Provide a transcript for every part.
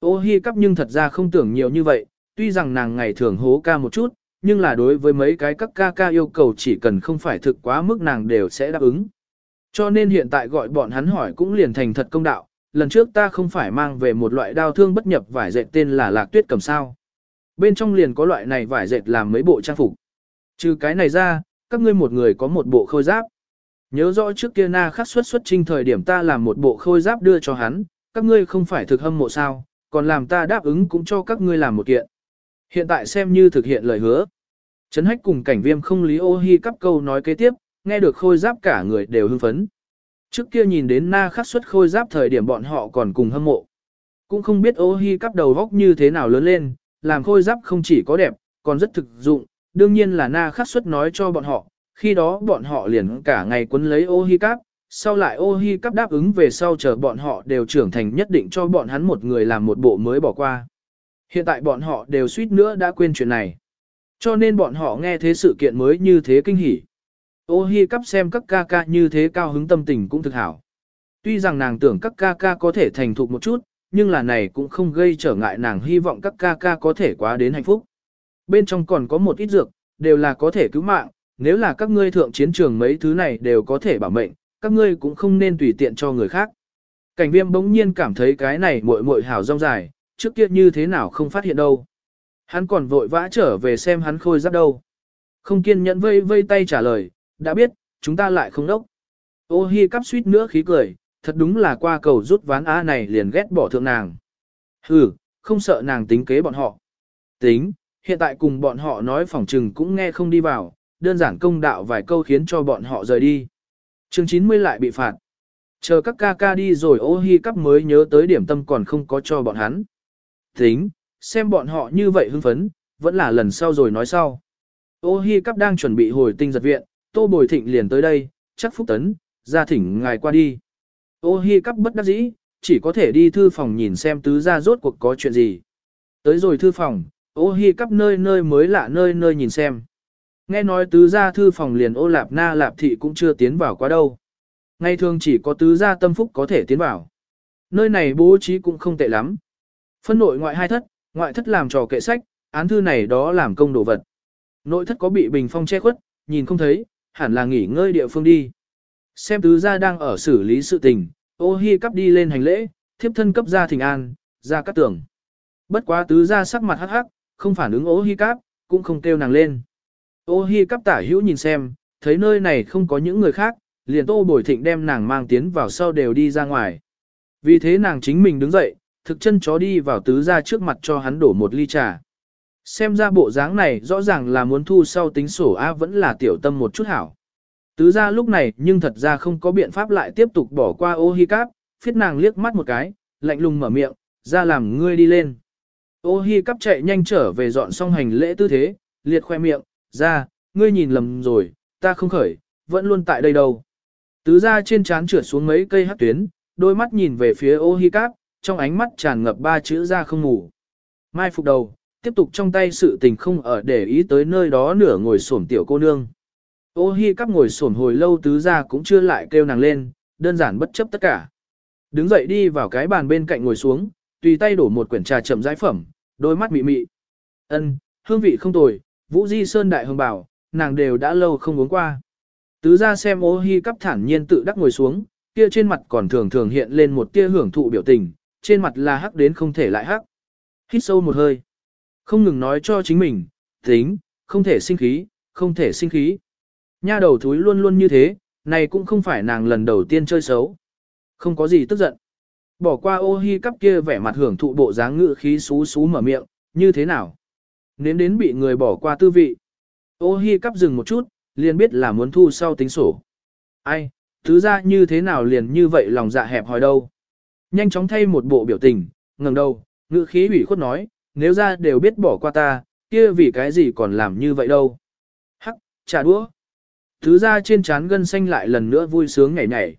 Ô hi cắp nhưng thật ra không tưởng nhiều như vậy, tuy rằng nàng ngày thường hố ca một chút, nhưng là đối với mấy cái các ca ca yêu cầu chỉ cần không phải thực quá mức nàng đều sẽ đáp ứng. Cho nên hiện tại gọi bọn hắn hỏi cũng liền thành thật công đạo, lần trước ta không phải mang về một loại đao thương bất nhập vải dệt tên là lạc tuyết cầm sao. Bên trong liền có loại này vải dệt làm mấy bộ trang phục. Trừ cái này ra, các ngươi một người có một bộ khôi giáp. Nhớ rõ trước kia na khắc xuất xuất trinh thời điểm ta làm một bộ khôi giáp đưa cho hắn, các ngươi không phải thực hâm mộ sao, còn làm ta đáp ứng cũng cho các ngươi làm một kiện. Hiện tại xem như thực hiện lời hứa. Trấn hách cùng cảnh viêm không lý ô hi cắp câu nói kế tiếp, nghe được khôi giáp cả người đều hưng phấn. Trước kia nhìn đến na khắc xuất khôi giáp thời điểm bọn họ còn cùng hâm mộ. Cũng không biết ô hi cắp đầu góc như thế nào lớn lên, làm khôi giáp không chỉ có đẹp, còn rất thực dụng, đương nhiên là na khắc xuất nói cho bọn họ, khi đó bọn họ liền cả ngày quấn lấy ô hi cắp, sau lại ô hi cắp đáp ứng về sau chờ bọn họ đều trưởng thành nhất định cho bọn hắn một người làm một bộ mới bỏ qua. Hiện tại bọn họ đều suýt nữa đã quên chuyện này. Cho nên bọn họ nghe thế sự kiện mới như thế kinh hỉ. Ô hi cắp xem các ca ca như thế cao hứng tâm tình cũng thực hảo. Tuy rằng nàng tưởng các ca ca có thể thành thục một chút, nhưng là này cũng không gây trở ngại nàng hy vọng các ca ca có thể quá đến hạnh phúc. Bên trong còn có một ít dược, đều là có thể cứu mạng, nếu là các ngươi thượng chiến trường mấy thứ này đều có thể bảo mệnh, các ngươi cũng không nên tùy tiện cho người khác. Cảnh viêm bỗng nhiên cảm thấy cái này muội muội hảo rong dài, trước kia như thế nào không phát hiện đâu. Hắn còn vội vã trở về xem hắn khôi giáp đâu. Không kiên nhẫn vây vây tay trả lời, đã biết, chúng ta lại không đốc. Ô hi cắp suýt nữa khí cười, thật đúng là qua cầu rút ván á này liền ghét bỏ thượng nàng. Hừ, không sợ nàng tính kế bọn họ. Tính, hiện tại cùng bọn họ nói phỏng trừng cũng nghe không đi vào, đơn giản công đạo vài câu khiến cho bọn họ rời đi. Chương 90 lại bị phạt. Chờ các ca ca đi rồi ô hi cắp mới nhớ tới điểm tâm còn không có cho bọn hắn. Tính, xem bọn họ như vậy hưng phấn, vẫn là lần sau rồi nói sau. Ô hi cắp đang chuẩn bị hồi tinh giật viện, tô bồi thịnh liền tới đây, chắc phúc tấn, ra thỉnh ngài qua đi. Ô hi cắp bất đắc dĩ, chỉ có thể đi thư phòng nhìn xem tứ gia rốt cuộc có chuyện gì. Tới rồi thư phòng, ô hi cắp nơi nơi mới lạ nơi nơi nhìn xem. Nghe nói tứ gia thư phòng liền ô lạp na lạp thị cũng chưa tiến vào quá đâu. Ngày thường chỉ có tứ gia tâm phúc có thể tiến vào. Nơi này bố trí cũng không tệ lắm. Phân nội ngoại hai thất, ngoại thất làm trò kệ sách, án thư này đó làm công đồ vật. Nội thất có bị bình phong che khuất, nhìn không thấy, hẳn là nghỉ ngơi địa phương đi. Xem tứ gia đang ở xử lý sự tình, ô hi cắp đi lên hành lễ, thiếp thân cấp gia thỉnh an, ra cắt tưởng. Bất quá tứ gia sắc mặt hắc hắc, không phản ứng ô hi cắp, cũng không kêu nàng lên. Ô hi cắp tả hữu nhìn xem, thấy nơi này không có những người khác, liền tô bồi thịnh đem nàng mang tiến vào sau đều đi ra ngoài. Vì thế nàng chính mình đứng dậy, thực chân chó đi vào tứ gia trước mặt cho hắn đổ một ly trà. Xem ra bộ dáng này rõ ràng là muốn thu sau tính sổ A vẫn là tiểu tâm một chút hảo. Tứ gia lúc này nhưng thật ra không có biện pháp lại tiếp tục bỏ qua ô hi cắp, phiết nàng liếc mắt một cái, lạnh lùng mở miệng, ra làm ngươi đi lên. Ô hi cắp chạy nhanh trở về dọn xong hành lễ tư thế, liệt khoe miệng, ra, ngươi nhìn lầm rồi, ta không khởi, vẫn luôn tại đây đâu. Tứ gia trên trán trượt xuống mấy cây hát tuyến, đôi mắt nhìn về phía ô hi cáp, trong ánh mắt tràn ngập ba chữ ra không ngủ. Mai phục đầu, tiếp tục trong tay sự tình không ở để ý tới nơi đó nửa ngồi xổm tiểu cô nương. Ô hi cắp ngồi xổm hồi lâu tứ ra cũng chưa lại kêu nàng lên, đơn giản bất chấp tất cả. Đứng dậy đi vào cái bàn bên cạnh ngồi xuống, tùy tay đổ một quyển trà chậm rãi phẩm, đôi mắt mị mị. Ân, hương vị không tồi, Vũ Di Sơn đại hương bảo, nàng đều đã lâu không uống qua. Tứ ra xem ô hi cắp thản nhiên tự đắc ngồi xuống, kia trên mặt còn thường thường hiện lên một tia hưởng thụ biểu tình, trên mặt là hắc đến không thể lại hắc. Hít sâu một hơi. Không ngừng nói cho chính mình, tính, không thể sinh khí, không thể sinh khí. Nha đầu thúi luôn luôn như thế, này cũng không phải nàng lần đầu tiên chơi xấu. Không có gì tức giận. Bỏ qua ô hi cắp kia vẻ mặt hưởng thụ bộ dáng ngự khí xú xú mở miệng, như thế nào? Nếm đến bị người bỏ qua tư vị. Ô hi cắp dừng một chút, liền biết là muốn thu sau tính sổ. Ai, thứ ra như thế nào liền như vậy lòng dạ hẹp hòi đâu. Nhanh chóng thay một bộ biểu tình, ngẩng đầu, ngữ khí ủy khuất nói, nếu ra đều biết bỏ qua ta, kia vì cái gì còn làm như vậy đâu. Hắc, trả đũa. Thứ ra trên trán gân xanh lại lần nữa vui sướng nhảy nhảy.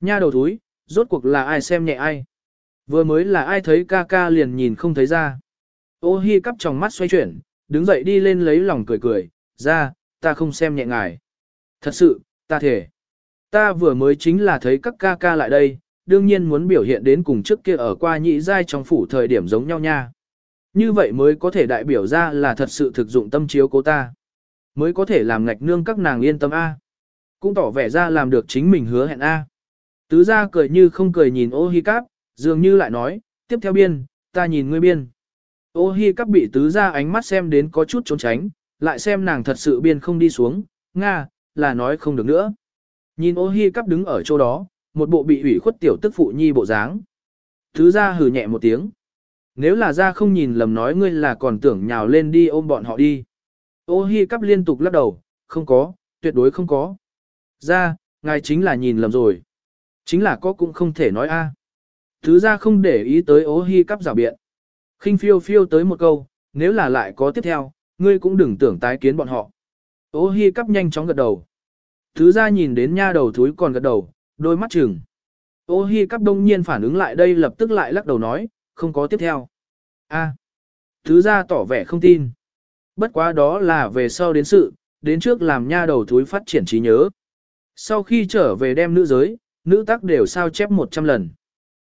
Nha đầu thúi, rốt cuộc là ai xem nhẹ ai. Vừa mới là ai thấy ca ca liền nhìn không thấy ra. Ô hi cắp trong mắt xoay chuyển, đứng dậy đi lên lấy lòng cười cười, ra, ta không xem nhẹ ngài. Thật sự, ta thể. Ta vừa mới chính là thấy các ca ca lại đây, đương nhiên muốn biểu hiện đến cùng trước kia ở qua nhị giai trong phủ thời điểm giống nhau nha. Như vậy mới có thể đại biểu ra là thật sự thực dụng tâm chiếu cố ta. Mới có thể làm ngạch nương các nàng yên tâm A. Cũng tỏ vẻ ra làm được chính mình hứa hẹn A. Tứ ra cười như không cười nhìn ô hi cáp, dường như lại nói, tiếp theo biên, ta nhìn ngươi biên. Ô hi cáp bị tứ ra ánh mắt xem đến có chút trốn tránh, lại xem nàng thật sự biên không đi xuống, nga, là nói không được nữa. Nhìn ô hi cáp đứng ở chỗ đó, một bộ bị ủy khuất tiểu tức phụ nhi bộ dáng. Tứ ra hừ nhẹ một tiếng. Nếu là ra không nhìn lầm nói ngươi là còn tưởng nhào lên đi ôm bọn họ đi. Ô hi cắp liên tục lắc đầu, không có, tuyệt đối không có. Ra, ngài chính là nhìn lầm rồi. Chính là có cũng không thể nói a. Thứ ra không để ý tới ô hi cắp rào biện khinh phiêu phiêu tới một câu, nếu là lại có tiếp theo, ngươi cũng đừng tưởng tái kiến bọn họ. Ô hi cắp nhanh chóng gật đầu. Thứ ra nhìn đến nha đầu thúi còn gật đầu, đôi mắt chừng. Ô hi cắp đông nhiên phản ứng lại đây lập tức lại lắc đầu nói, không có tiếp theo. A. Thứ ra tỏ vẻ không tin. Bất quá đó là về sau đến sự, đến trước làm nha đầu thúi phát triển trí nhớ. Sau khi trở về đem nữ giới, nữ tác đều sao chép 100 lần.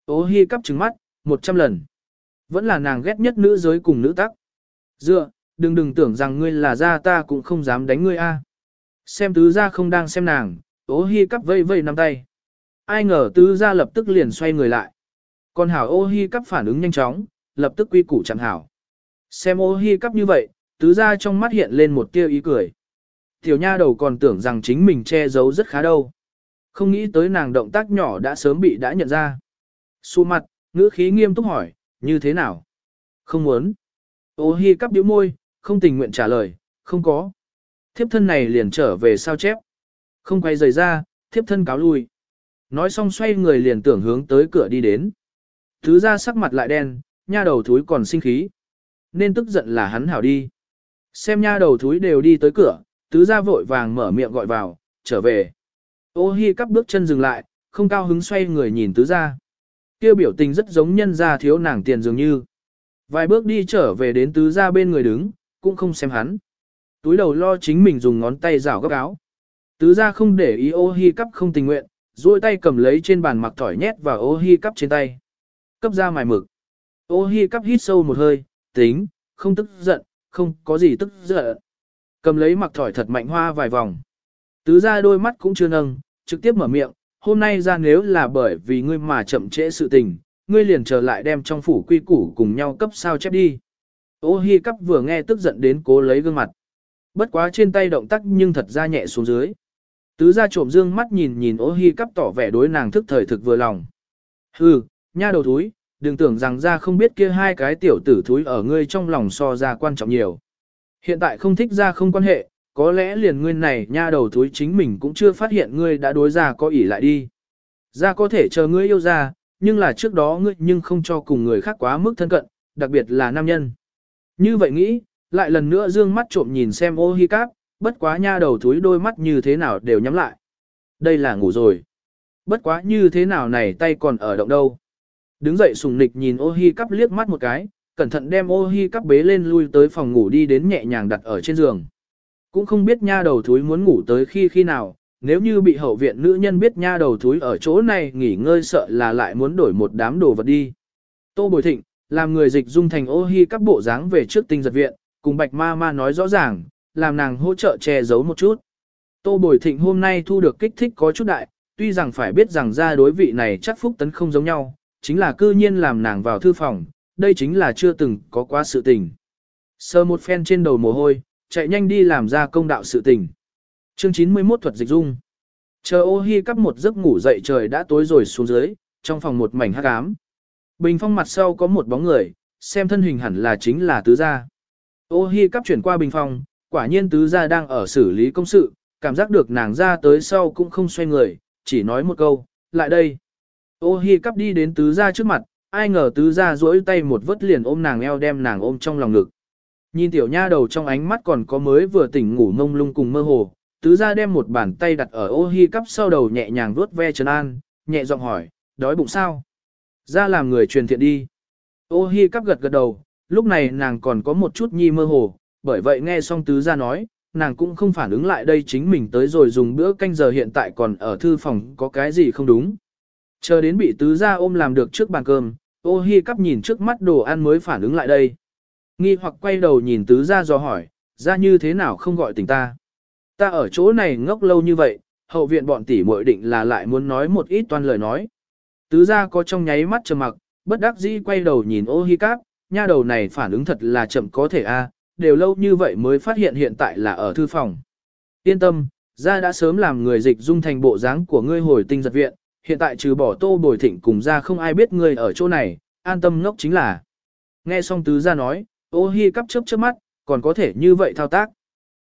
Ô hi cắp trứng mắt, 100 lần. Vẫn là nàng ghét nhất nữ giới cùng nữ tác. Dựa, đừng đừng tưởng rằng ngươi là gia ta cũng không dám đánh ngươi a. Xem tứ gia không đang xem nàng, ô hi cắp vây vây nắm tay. Ai ngờ tứ gia lập tức liền xoay người lại. Còn hảo ô hi cắp phản ứng nhanh chóng, lập tức quy củ chẳng hảo. Xem ô hi cắp như vậy, tứ gia trong mắt hiện lên một tia ý cười. Tiểu nha đầu còn tưởng rằng chính mình che giấu rất khá đâu. Không nghĩ tới nàng động tác nhỏ đã sớm bị đã nhận ra. Xu mặt, ngữ khí nghiêm túc hỏi, như thế nào? Không muốn. Ô hi cắp điếu môi, không tình nguyện trả lời, không có. Thiếp thân này liền trở về sao chép. Không quay rời ra, thiếp thân cáo lui. Nói xong xoay người liền tưởng hướng tới cửa đi đến. Thứ ra sắc mặt lại đen, nha đầu thúi còn sinh khí. Nên tức giận là hắn hảo đi. Xem nha đầu thúi đều đi tới cửa, tứ ra vội vàng mở miệng gọi vào, trở về. Ô hi cắp bước chân dừng lại, không cao hứng xoay người nhìn tứ ra kia biểu tình rất giống nhân gia thiếu nàng tiền dường như. Vài bước đi trở về đến tứ gia bên người đứng, cũng không xem hắn. Túi đầu lo chính mình dùng ngón tay rảo góc áo. Tứ gia không để ý ô hi cắp không tình nguyện, duỗi tay cầm lấy trên bàn mặc tỏi nhét vào ô hi cắp trên tay. Cấp ra mài mực. Ô hi cắp hít sâu một hơi, tính, không tức giận, không có gì tức giận. Cầm lấy mặc thỏi thật mạnh hoa vài vòng. Tứ ra đôi mắt cũng chưa nâng, trực tiếp mở miệng, hôm nay ra nếu là bởi vì ngươi mà chậm trễ sự tình, ngươi liền trở lại đem trong phủ quy củ cùng nhau cấp sao chép đi. Ô hi cắp vừa nghe tức giận đến cố lấy gương mặt. Bất quá trên tay động tác nhưng thật ra nhẹ xuống dưới. Tứ ra trộm dương mắt nhìn nhìn ô hi cắp tỏ vẻ đối nàng thức thời thực vừa lòng. Hừ, nha đầu thúi, đừng tưởng rằng ra không biết kia hai cái tiểu tử thúi ở ngươi trong lòng so ra quan trọng nhiều. Hiện tại không thích ra không quan hệ, có lẽ liền ngươi này nha đầu thúi chính mình cũng chưa phát hiện ngươi đã đối ra có ỷ lại đi. Ra có thể chờ ngươi yêu ra, nhưng là trước đó ngươi nhưng không cho cùng người khác quá mức thân cận, đặc biệt là nam nhân. Như vậy nghĩ, lại lần nữa dương mắt trộm nhìn xem ô hi cáp, bất quá nha đầu thúi đôi mắt như thế nào đều nhắm lại. Đây là ngủ rồi. Bất quá như thế nào này tay còn ở động đâu. Đứng dậy sùng nịch nhìn ô hi cắp liếc mắt một cái, cẩn thận đem ô hi cắp bế lên lui tới phòng ngủ đi đến nhẹ nhàng đặt ở trên giường. Cũng không biết nha đầu thúi muốn ngủ tới khi khi nào, nếu như bị hậu viện nữ nhân biết nha đầu thúi ở chỗ này nghỉ ngơi sợ là lại muốn đổi một đám đồ vật đi. Tô Bồi Thịnh, làm người dịch dung thành ô hi các bộ dáng về trước tinh giật viện, cùng bạch ma ma nói rõ ràng, làm nàng hỗ trợ che giấu một chút. Tô Bồi Thịnh hôm nay thu được kích thích có chút đại, tuy rằng phải biết rằng ra đối vị này chắc phúc tấn không giống nhau, chính là cư nhiên làm nàng vào thư phòng, đây chính là chưa từng có quá sự tình. Sơ một phen trên đầu mồ hôi, chạy nhanh đi làm ra công đạo sự tình. Chương 91 thuật dịch dung. Chờ ô hi cắp một giấc ngủ dậy trời đã tối rồi xuống dưới, trong phòng một mảnh hắc ám. Bình phong mặt sau có một bóng người, xem thân hình hẳn là chính là tứ gia. Ô hi cắp chuyển qua bình phong, quả nhiên tứ gia đang ở xử lý công sự, cảm giác được nàng ra tới sau cũng không xoay người, chỉ nói một câu, lại đây. Ô hi cắp đi đến tứ gia trước mặt, ai ngờ tứ gia duỗi tay một vớt liền ôm nàng eo đem nàng ôm trong lòng ngực. Nhìn tiểu nha đầu trong ánh mắt còn có mới vừa tỉnh ngủ mông lung cùng mơ hồ, tứ gia đem một bàn tay đặt ở ô hi cắp sau đầu nhẹ nhàng vuốt ve trấn an, nhẹ giọng hỏi, đói bụng sao? Ra làm người truyền thiện đi. Ô hi cắp gật gật đầu, lúc này nàng còn có một chút nhi mơ hồ, bởi vậy nghe xong tứ gia nói, nàng cũng không phản ứng lại đây chính mình tới rồi dùng bữa canh giờ hiện tại còn ở thư phòng có cái gì không đúng. Chờ đến bị tứ gia ôm làm được trước bàn cơm, ô hi cắp nhìn trước mắt đồ ăn mới phản ứng lại đây. Nghi hoặc quay đầu nhìn tứ gia do hỏi, ra như thế nào không gọi tỉnh ta. Ta ở chỗ này ngốc lâu như vậy, hậu viện bọn tỷ muội định là lại muốn nói một ít toan lời nói. Tứ gia có trong nháy mắt trầm mặc, bất đắc dĩ quay đầu nhìn ô hi cáp, nha đầu này phản ứng thật là chậm có thể a, đều lâu như vậy mới phát hiện hiện tại là ở thư phòng. Yên tâm, gia đã sớm làm người dịch dung thành bộ dáng của ngươi hồi tinh giật viện, hiện tại trừ bỏ tô bồi thịnh cùng gia không ai biết ngươi ở chỗ này, an tâm ngốc chính là. Nghe xong tứ gia nói, ô hi cắp chớp chớp mắt, còn có thể như vậy thao tác.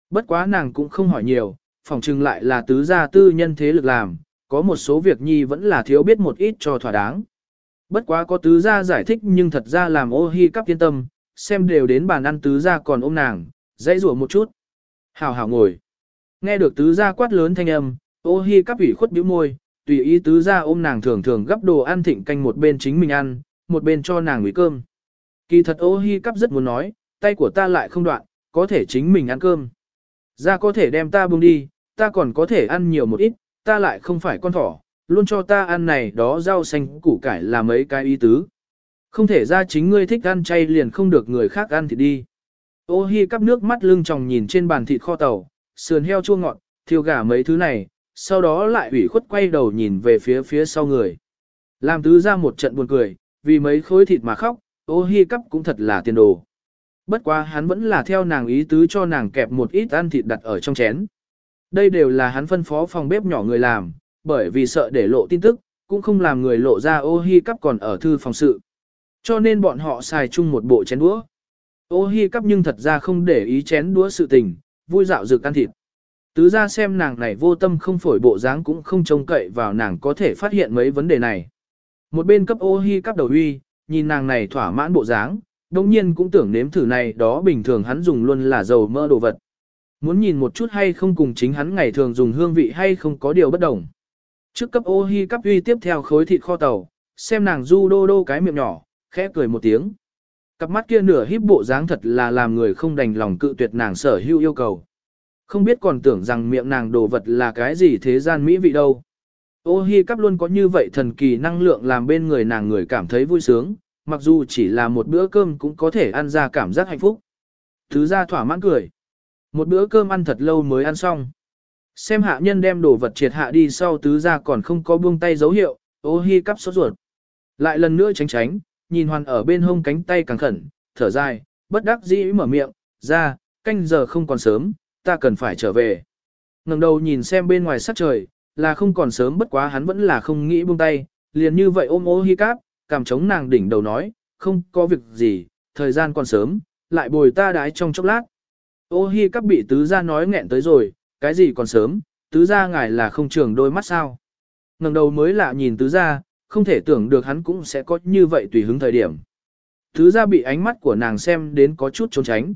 Bất quá nàng cũng không hỏi nhiều, phòng trừng lại là tứ gia tư nhân thế lực làm, có một số việc nhi vẫn là thiếu biết một ít cho thỏa đáng. Bất quá có tứ gia giải thích nhưng thật ra làm ô hi cắp yên tâm, xem đều đến bàn ăn tứ gia còn ôm nàng, dãy rủa một chút. Hảo hảo ngồi. Nghe được tứ gia quát lớn thanh âm, ô hi cắp ủy khuất bĩu môi, tùy ý tứ gia ôm nàng thường thường gấp đồ ăn thịnh canh một bên chính mình ăn, một bên cho nàng ủy cơm. Kỳ thật ô hi cắp rất muốn nói, tay của ta lại không đoạn, có thể chính mình ăn cơm. Ra có thể đem ta buông đi, ta còn có thể ăn nhiều một ít, ta lại không phải con thỏ, luôn cho ta ăn này đó rau xanh củ cải là mấy cái ý tứ. Không thể ra chính ngươi thích ăn chay liền không được người khác ăn thì đi. Ô hi cắp nước mắt lưng tròng nhìn trên bàn thịt kho tàu, sườn heo chua ngọt, thiêu gà mấy thứ này, sau đó lại ủy khuất quay đầu nhìn về phía phía sau người. Làm tứ ra một trận buồn cười, vì mấy khối thịt mà khóc, ô hi cắp cũng thật là tiền đồ. Bất quá hắn vẫn là theo nàng ý tứ cho nàng kẹp một ít ăn thịt đặt ở trong chén. Đây đều là hắn phân phó phòng bếp nhỏ người làm, bởi vì sợ để lộ tin tức, cũng không làm người lộ ra ô hi cắp còn ở thư phòng sự. Cho nên bọn họ xài chung một bộ chén đũa. Ô hi cắp nhưng thật ra không để ý chén đũa sự tình, vui dạo dược ăn thịt. Tứ ra xem nàng này vô tâm không phổi bộ dáng cũng không trông cậy vào nàng có thể phát hiện mấy vấn đề này. Một bên cấp ô hi cắp đầu huy, nhìn nàng này thỏa mãn bộ dáng, đồng nhiên cũng tưởng nếm thử này đó bình thường hắn dùng luôn là dầu mỡ đồ vật. Muốn nhìn một chút hay không cùng chính hắn ngày thường dùng hương vị hay không có điều bất đồng. Trước cấp ô hi cấp uy tiếp theo khối thịt kho tàu, xem nàng du đô đô cái miệng nhỏ, khẽ cười một tiếng. Cặp mắt kia nửa híp bộ dáng thật là làm người không đành lòng cự tuyệt nàng sở hữu yêu cầu. Không biết còn tưởng rằng miệng nàng đồ vật là cái gì thế gian mỹ vị đâu. Ô hi cắp luôn có như vậy thần kỳ năng lượng làm bên người nàng người cảm thấy vui sướng, mặc dù chỉ là một bữa cơm cũng có thể ăn ra cảm giác hạnh phúc. Thứ ra thỏa mãn cười. Một bữa cơm ăn thật lâu mới ăn xong. Xem hạ nhân đem đồ vật triệt hạ đi sau tứ ra còn không có buông tay dấu hiệu, ô hi cắp sốt ruột. Lại lần nữa tránh tránh, nhìn hoàn ở bên hông cánh tay càng khẩn, thở dài, bất đắc dĩ mở miệng, ra, canh giờ không còn sớm, ta cần phải trở về. ngẩng đầu nhìn xem bên ngoài sắc trời, là không còn sớm bất quá hắn vẫn là không nghĩ buông tay, liền như vậy ôm ô hi cáp, cảm chống nàng đỉnh đầu nói, không có việc gì, thời gian còn sớm, lại bồi ta đái trong chốc lát. Ô hi cáp bị tứ gia nói nghẹn tới rồi, cái gì còn sớm, tứ gia ngài là không trường đôi mắt sao. ngẩng đầu mới lạ nhìn tứ gia, không thể tưởng được hắn cũng sẽ có như vậy tùy hứng thời điểm. Tứ gia bị ánh mắt của nàng xem đến có chút trốn tránh.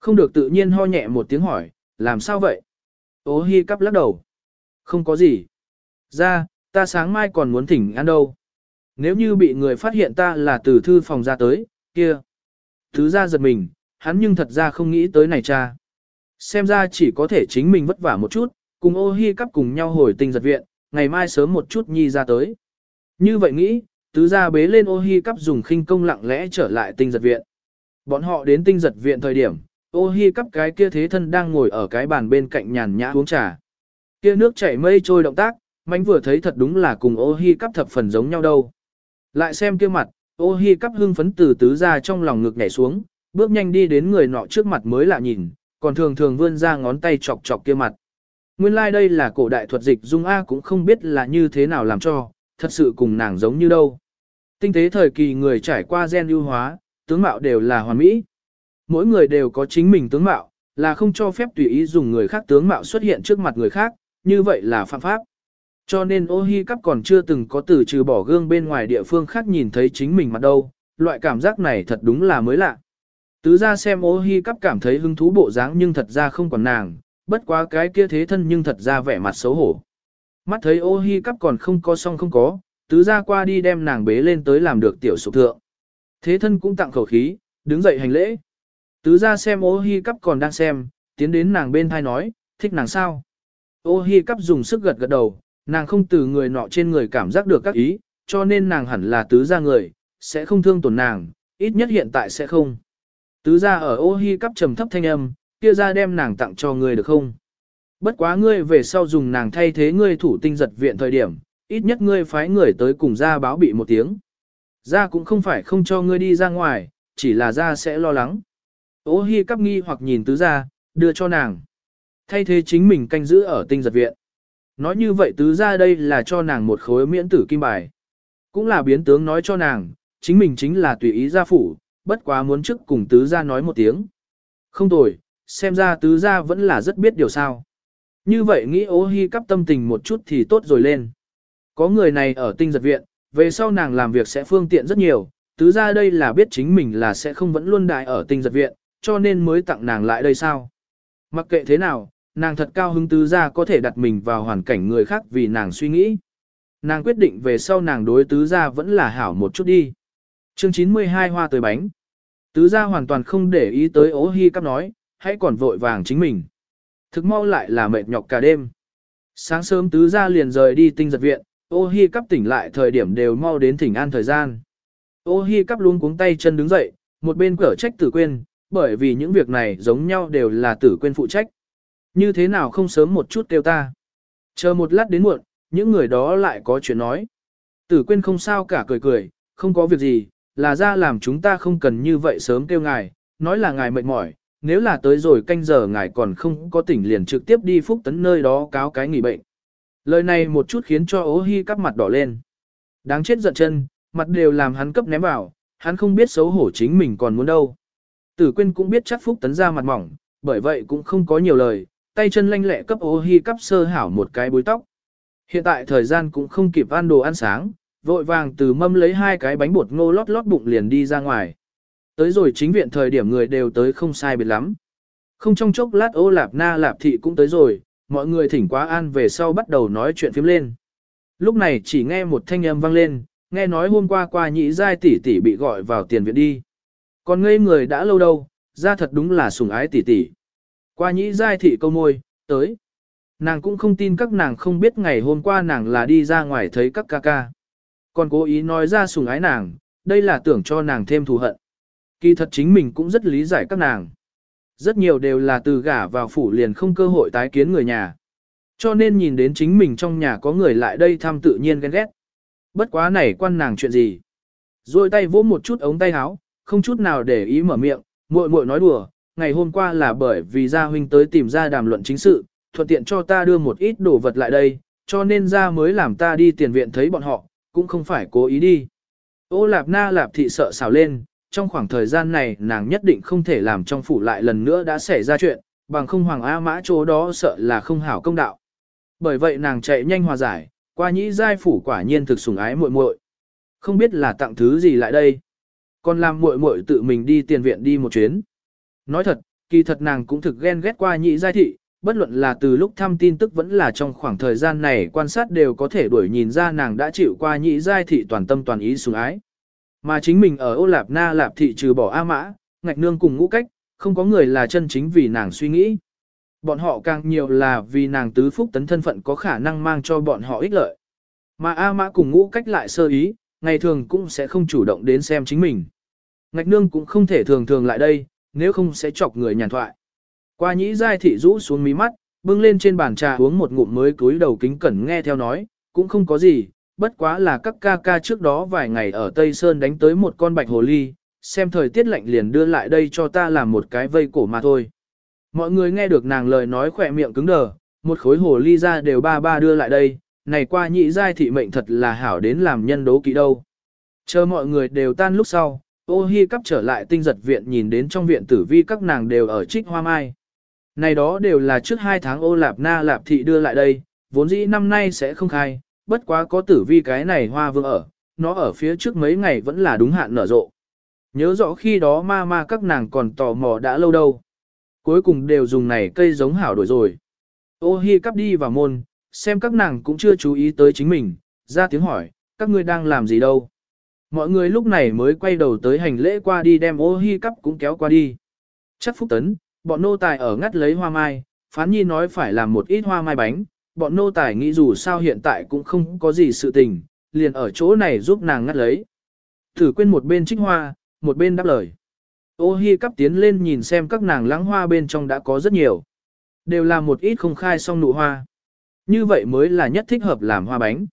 Không được tự nhiên ho nhẹ một tiếng hỏi, làm sao vậy? Ô hi cắp lắc đầu. Không có gì. Ra, ta sáng mai còn muốn thỉnh ăn đâu. Nếu như bị người phát hiện ta là từ thư phòng ra tới, kia. Tứ gia giật mình, hắn nhưng thật ra không nghĩ tới này cha. Xem ra chỉ có thể chính mình vất vả một chút, cùng ô hi cắp cùng nhau hồi tinh giật viện, ngày mai sớm một chút nhi ra tới. Như vậy nghĩ, tứ gia bế lên ô hi cắp dùng khinh công lặng lẽ trở lại tinh giật viện. Bọn họ đến tinh giật viện thời điểm, ô hi cắp cái kia thế thân đang ngồi ở cái bàn bên cạnh nhàn nhã uống trà. Kia nước chảy mây trôi động tác, mánh vừa thấy thật đúng là cùng ô hi cắp thập phần giống nhau đâu. Lại xem kia mặt, ô hi cắp hưng phấn từ tứ ra trong lòng ngực nhảy xuống, bước nhanh đi đến người nọ trước mặt mới lạ nhìn, còn thường thường vươn ra ngón tay chọc chọc kia mặt. Nguyên lai like đây là cổ đại thuật dịch Dung A cũng không biết là như thế nào làm cho, thật sự cùng nàng giống như đâu. Tinh tế thời kỳ người trải qua gen ưu hóa, tướng mạo đều là hoàn mỹ. Mỗi người đều có chính mình tướng mạo, là không cho phép tùy ý dùng người khác tướng mạo xuất hiện trước mặt người khác, như vậy là phạm pháp. Cho nên ô hi cắp còn chưa từng có từ trừ bỏ gương bên ngoài địa phương khác nhìn thấy chính mình mặt đâu, loại cảm giác này thật đúng là mới lạ. Tứ ra xem ô hi cắp cảm thấy hứng thú bộ dáng nhưng thật ra không còn nàng, bất quá cái kia thế thân nhưng thật ra vẻ mặt xấu hổ. Mắt thấy ô hi cắp còn không có xong không có, tứ ra qua đi đem nàng bế lên tới làm được tiểu sụp thượng. Thế thân cũng tặng khẩu khí, đứng dậy hành lễ. Tứ ra xem ô hi cắp còn đang xem, tiến đến nàng bên thai nói, thích nàng sao. Ô hi cắp dùng sức gật gật đầu, nàng không từ người nọ trên người cảm giác được các ý, cho nên nàng hẳn là tứ gia người, sẽ không thương tổn nàng, ít nhất hiện tại sẽ không. Tứ gia ở ô hi cắp trầm thấp thanh âm, kia ra đem nàng tặng cho ngươi được không? Bất quá ngươi về sau dùng nàng thay thế ngươi thủ tinh giật viện thời điểm, ít nhất ngươi phái người tới cùng ra báo bị một tiếng. Ra cũng không phải không cho ngươi đi ra ngoài, chỉ là ra sẽ lo lắng. Ô hi cắp nghi hoặc nhìn tứ gia, đưa cho nàng. Thay thế chính mình canh giữ ở tinh giật viện. Nói như vậy tứ gia đây là cho nàng một khối miễn tử kim bài. Cũng là biến tướng nói cho nàng, chính mình chính là tùy ý gia phủ, bất quá muốn trước cùng tứ gia nói một tiếng. Không tồi, xem ra tứ gia vẫn là rất biết điều sao. Như vậy nghĩ ô hi cắp tâm tình một chút thì tốt rồi lên. Có người này ở tinh giật viện, về sau nàng làm việc sẽ phương tiện rất nhiều, tứ gia đây là biết chính mình là sẽ không vẫn luôn đại ở tinh giật viện, cho nên mới tặng nàng lại đây sao. Mặc kệ thế nào, nàng thật cao hứng tứ gia có thể đặt mình vào hoàn cảnh người khác vì nàng suy nghĩ. Nàng quyết định về sau nàng đối tứ gia vẫn là hảo một chút đi. Chương 92 hoa tới bánh. Tứ gia hoàn toàn không để ý tới ố hi cắp nói, hãy còn vội vàng chính mình. Thực mau lại là mệt nhọc cả đêm. Sáng sớm tứ gia liền rời đi tinh giật viện, ô hi cắp tỉnh lại thời điểm đều mau đến thỉnh an thời gian. Ô hi cắp luôn cuống tay chân đứng dậy, một bên cở trách tử quên, bởi vì những việc này giống nhau đều là tử quên phụ trách. Như thế nào không sớm một chút kêu ta. Chờ một lát đến muộn, những người đó lại có chuyện nói. Tử quên không sao cả cười cười, không có việc gì, là ra làm chúng ta không cần như vậy sớm kêu ngài, nói là ngài mệt mỏi, nếu là tới rồi canh giờ ngài còn không có tỉnh liền trực tiếp đi phúc tấn nơi đó cáo cái nghỉ bệnh. Lời này một chút khiến cho ố hi cắp mặt đỏ lên. Đáng chết giận chân, mặt đều làm hắn cấp ném vào, hắn không biết xấu hổ chính mình còn muốn đâu. Tử quên cũng biết chắc phúc tấn ra mặt mỏng, bởi vậy cũng không có nhiều lời, tay chân lanh lẹ cấp ô hi cắp sơ hảo một cái bối tóc. Hiện tại thời gian cũng không kịp ăn đồ ăn sáng, vội vàng từ mâm lấy hai cái bánh bột ngô lót lót bụng liền đi ra ngoài. Tới rồi chính viện thời điểm người đều tới không sai biệt lắm. Không trong chốc lát ô lạp na lạp thị cũng tới rồi, mọi người thỉnh quá an về sau bắt đầu nói chuyện phím lên. Lúc này chỉ nghe một thanh âm vang lên, nghe nói hôm qua qua nhị giai tỷ tỷ bị gọi vào tiền viện đi. Còn ngây người đã lâu đâu, ra thật đúng là sùng ái tỷ tỷ. Qua nhị giai thị câu môi, tới. Nàng cũng không tin các nàng không biết ngày hôm qua nàng là đi ra ngoài thấy các ca ca. Còn cố ý nói ra sùng ái nàng, đây là tưởng cho nàng thêm thù hận. Kỳ thật chính mình cũng rất lý giải các nàng. Rất nhiều đều là từ gả vào phủ liền không cơ hội tái kiến người nhà. Cho nên nhìn đến chính mình trong nhà có người lại đây thăm tự nhiên ghen ghét. Bất quá này quan nàng chuyện gì. Rồi tay vỗ một chút ống tay áo, không chút nào để ý mở miệng, muội muội nói đùa, ngày hôm qua là bởi vì gia huynh tới tìm ra đàm luận chính sự, thuận tiện cho ta đưa một ít đồ vật lại đây, cho nên ra mới làm ta đi tiền viện thấy bọn họ, cũng không phải cố ý đi. Ô lạp na lạp thị sợ xào lên, trong khoảng thời gian này nàng nhất định không thể làm trong phủ lại lần nữa đã xảy ra chuyện, bằng không hoàng A mã chỗ đó sợ là không hảo công đạo. Bởi vậy nàng chạy nhanh hòa giải, qua nhĩ giai phủ quả nhiên thực sủng ái muội muội. Không biết là tặng thứ gì lại đây. Còn làm muội muội tự mình đi tiền viện đi một chuyến. Nói thật, kỳ thật nàng cũng thực ghen ghét qua nhị giai thị, bất luận là từ lúc thăm tin tức vẫn là trong khoảng thời gian này quan sát đều có thể đuổi nhìn ra nàng đã chịu qua nhị giai thị toàn tâm toàn ý sủng ái. Mà chính mình ở ô lạp na lạp thị trừ bỏ A mã, ngạch nương cùng ngũ cách, không có người là chân chính vì nàng suy nghĩ. Bọn họ càng nhiều là vì nàng tứ phúc tấn thân phận có khả năng mang cho bọn họ ích lợi. Mà A mã cùng ngũ cách lại sơ ý, ngày thường cũng sẽ không chủ động đến xem chính mình. Ngạch nương cũng không thể thường thường lại đây, nếu không sẽ chọc người nhàn thoại. Qua nhĩ giai thị rũ xuống mí mắt, bưng lên trên bàn trà uống một ngụm mới cúi đầu kính cẩn nghe theo nói, cũng không có gì, bất quá là các ca ca trước đó vài ngày ở Tây Sơn đánh tới một con bạch hồ ly, xem thời tiết lạnh liền đưa lại đây cho ta làm một cái vây cổ mà thôi. Mọi người nghe được nàng lời nói khỏe miệng cứng đờ, một khối hồ ly ra đều ba ba đưa lại đây, này qua nhị giai thị mệnh thật là hảo đến làm nhân đố kỵ đâu. Chờ mọi người đều tan lúc sau, ô hi cắp trở lại tinh giật viện nhìn đến trong viện tử vi các nàng đều ở trích hoa mai. Này đó đều là trước hai tháng ô lạp na lạp thị đưa lại đây, vốn dĩ năm nay sẽ không khai, bất quá có tử vi cái này hoa vương ở, nó ở phía trước mấy ngày vẫn là đúng hạn nở rộ. Nhớ rõ khi đó ma ma các nàng còn tò mò đã lâu đâu. Cuối cùng đều dùng này cây giống hảo đổi rồi. Ô hi cắp đi vào môn, xem các nàng cũng chưa chú ý tới chính mình, ra tiếng hỏi, các ngươi đang làm gì đâu. Mọi người lúc này mới quay đầu tới hành lễ qua đi đem ô hi cắp cũng kéo qua đi. Chắc phúc tấn, bọn nô tài ở ngắt lấy hoa mai, phán nhi nói phải làm một ít hoa mai bánh, bọn nô tài nghĩ dù sao hiện tại cũng không có gì sự tình, liền ở chỗ này giúp nàng ngắt lấy. Thử quên một bên trích hoa, một bên đáp lời. Ô hi cắp tiến lên nhìn xem các nàng lãng hoa bên trong đã có rất nhiều. Đều là một ít không khai xong nụ hoa. Như vậy mới là nhất thích hợp làm hoa bánh.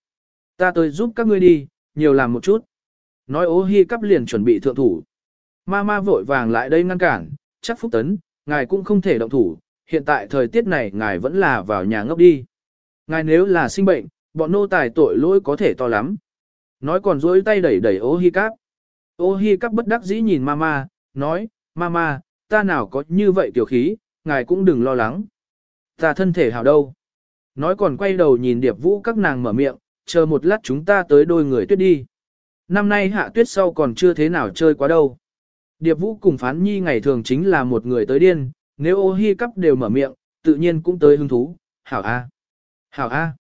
Ta tới giúp các ngươi đi, nhiều làm một chút. Nói ô hi cắp liền chuẩn bị thượng thủ. Ma ma vội vàng lại đây ngăn cản, chắc phúc tấn, ngài cũng không thể động thủ, hiện tại thời tiết này ngài vẫn là vào nhà ngốc đi. Ngài nếu là sinh bệnh, bọn nô tài tội lỗi có thể to lắm. Nói còn dối tay đẩy đẩy ô hi cắp. Ô hi cắp bất đắc dĩ nhìn mama, nói, mama, ta nào có như vậy tiểu khí, ngài cũng đừng lo lắng. Ta thân thể hảo đâu. Nói còn quay đầu nhìn điệp vũ các nàng mở miệng, chờ một lát chúng ta tới đôi người tuyết đi. Năm nay hạ tuyết sau còn chưa thế nào chơi quá đâu. Điệp vũ cùng phán nhi ngày thường chính là một người tới điên, nếu ô hi cắp đều mở miệng, tự nhiên cũng tới hứng thú, hảo a, hảo a,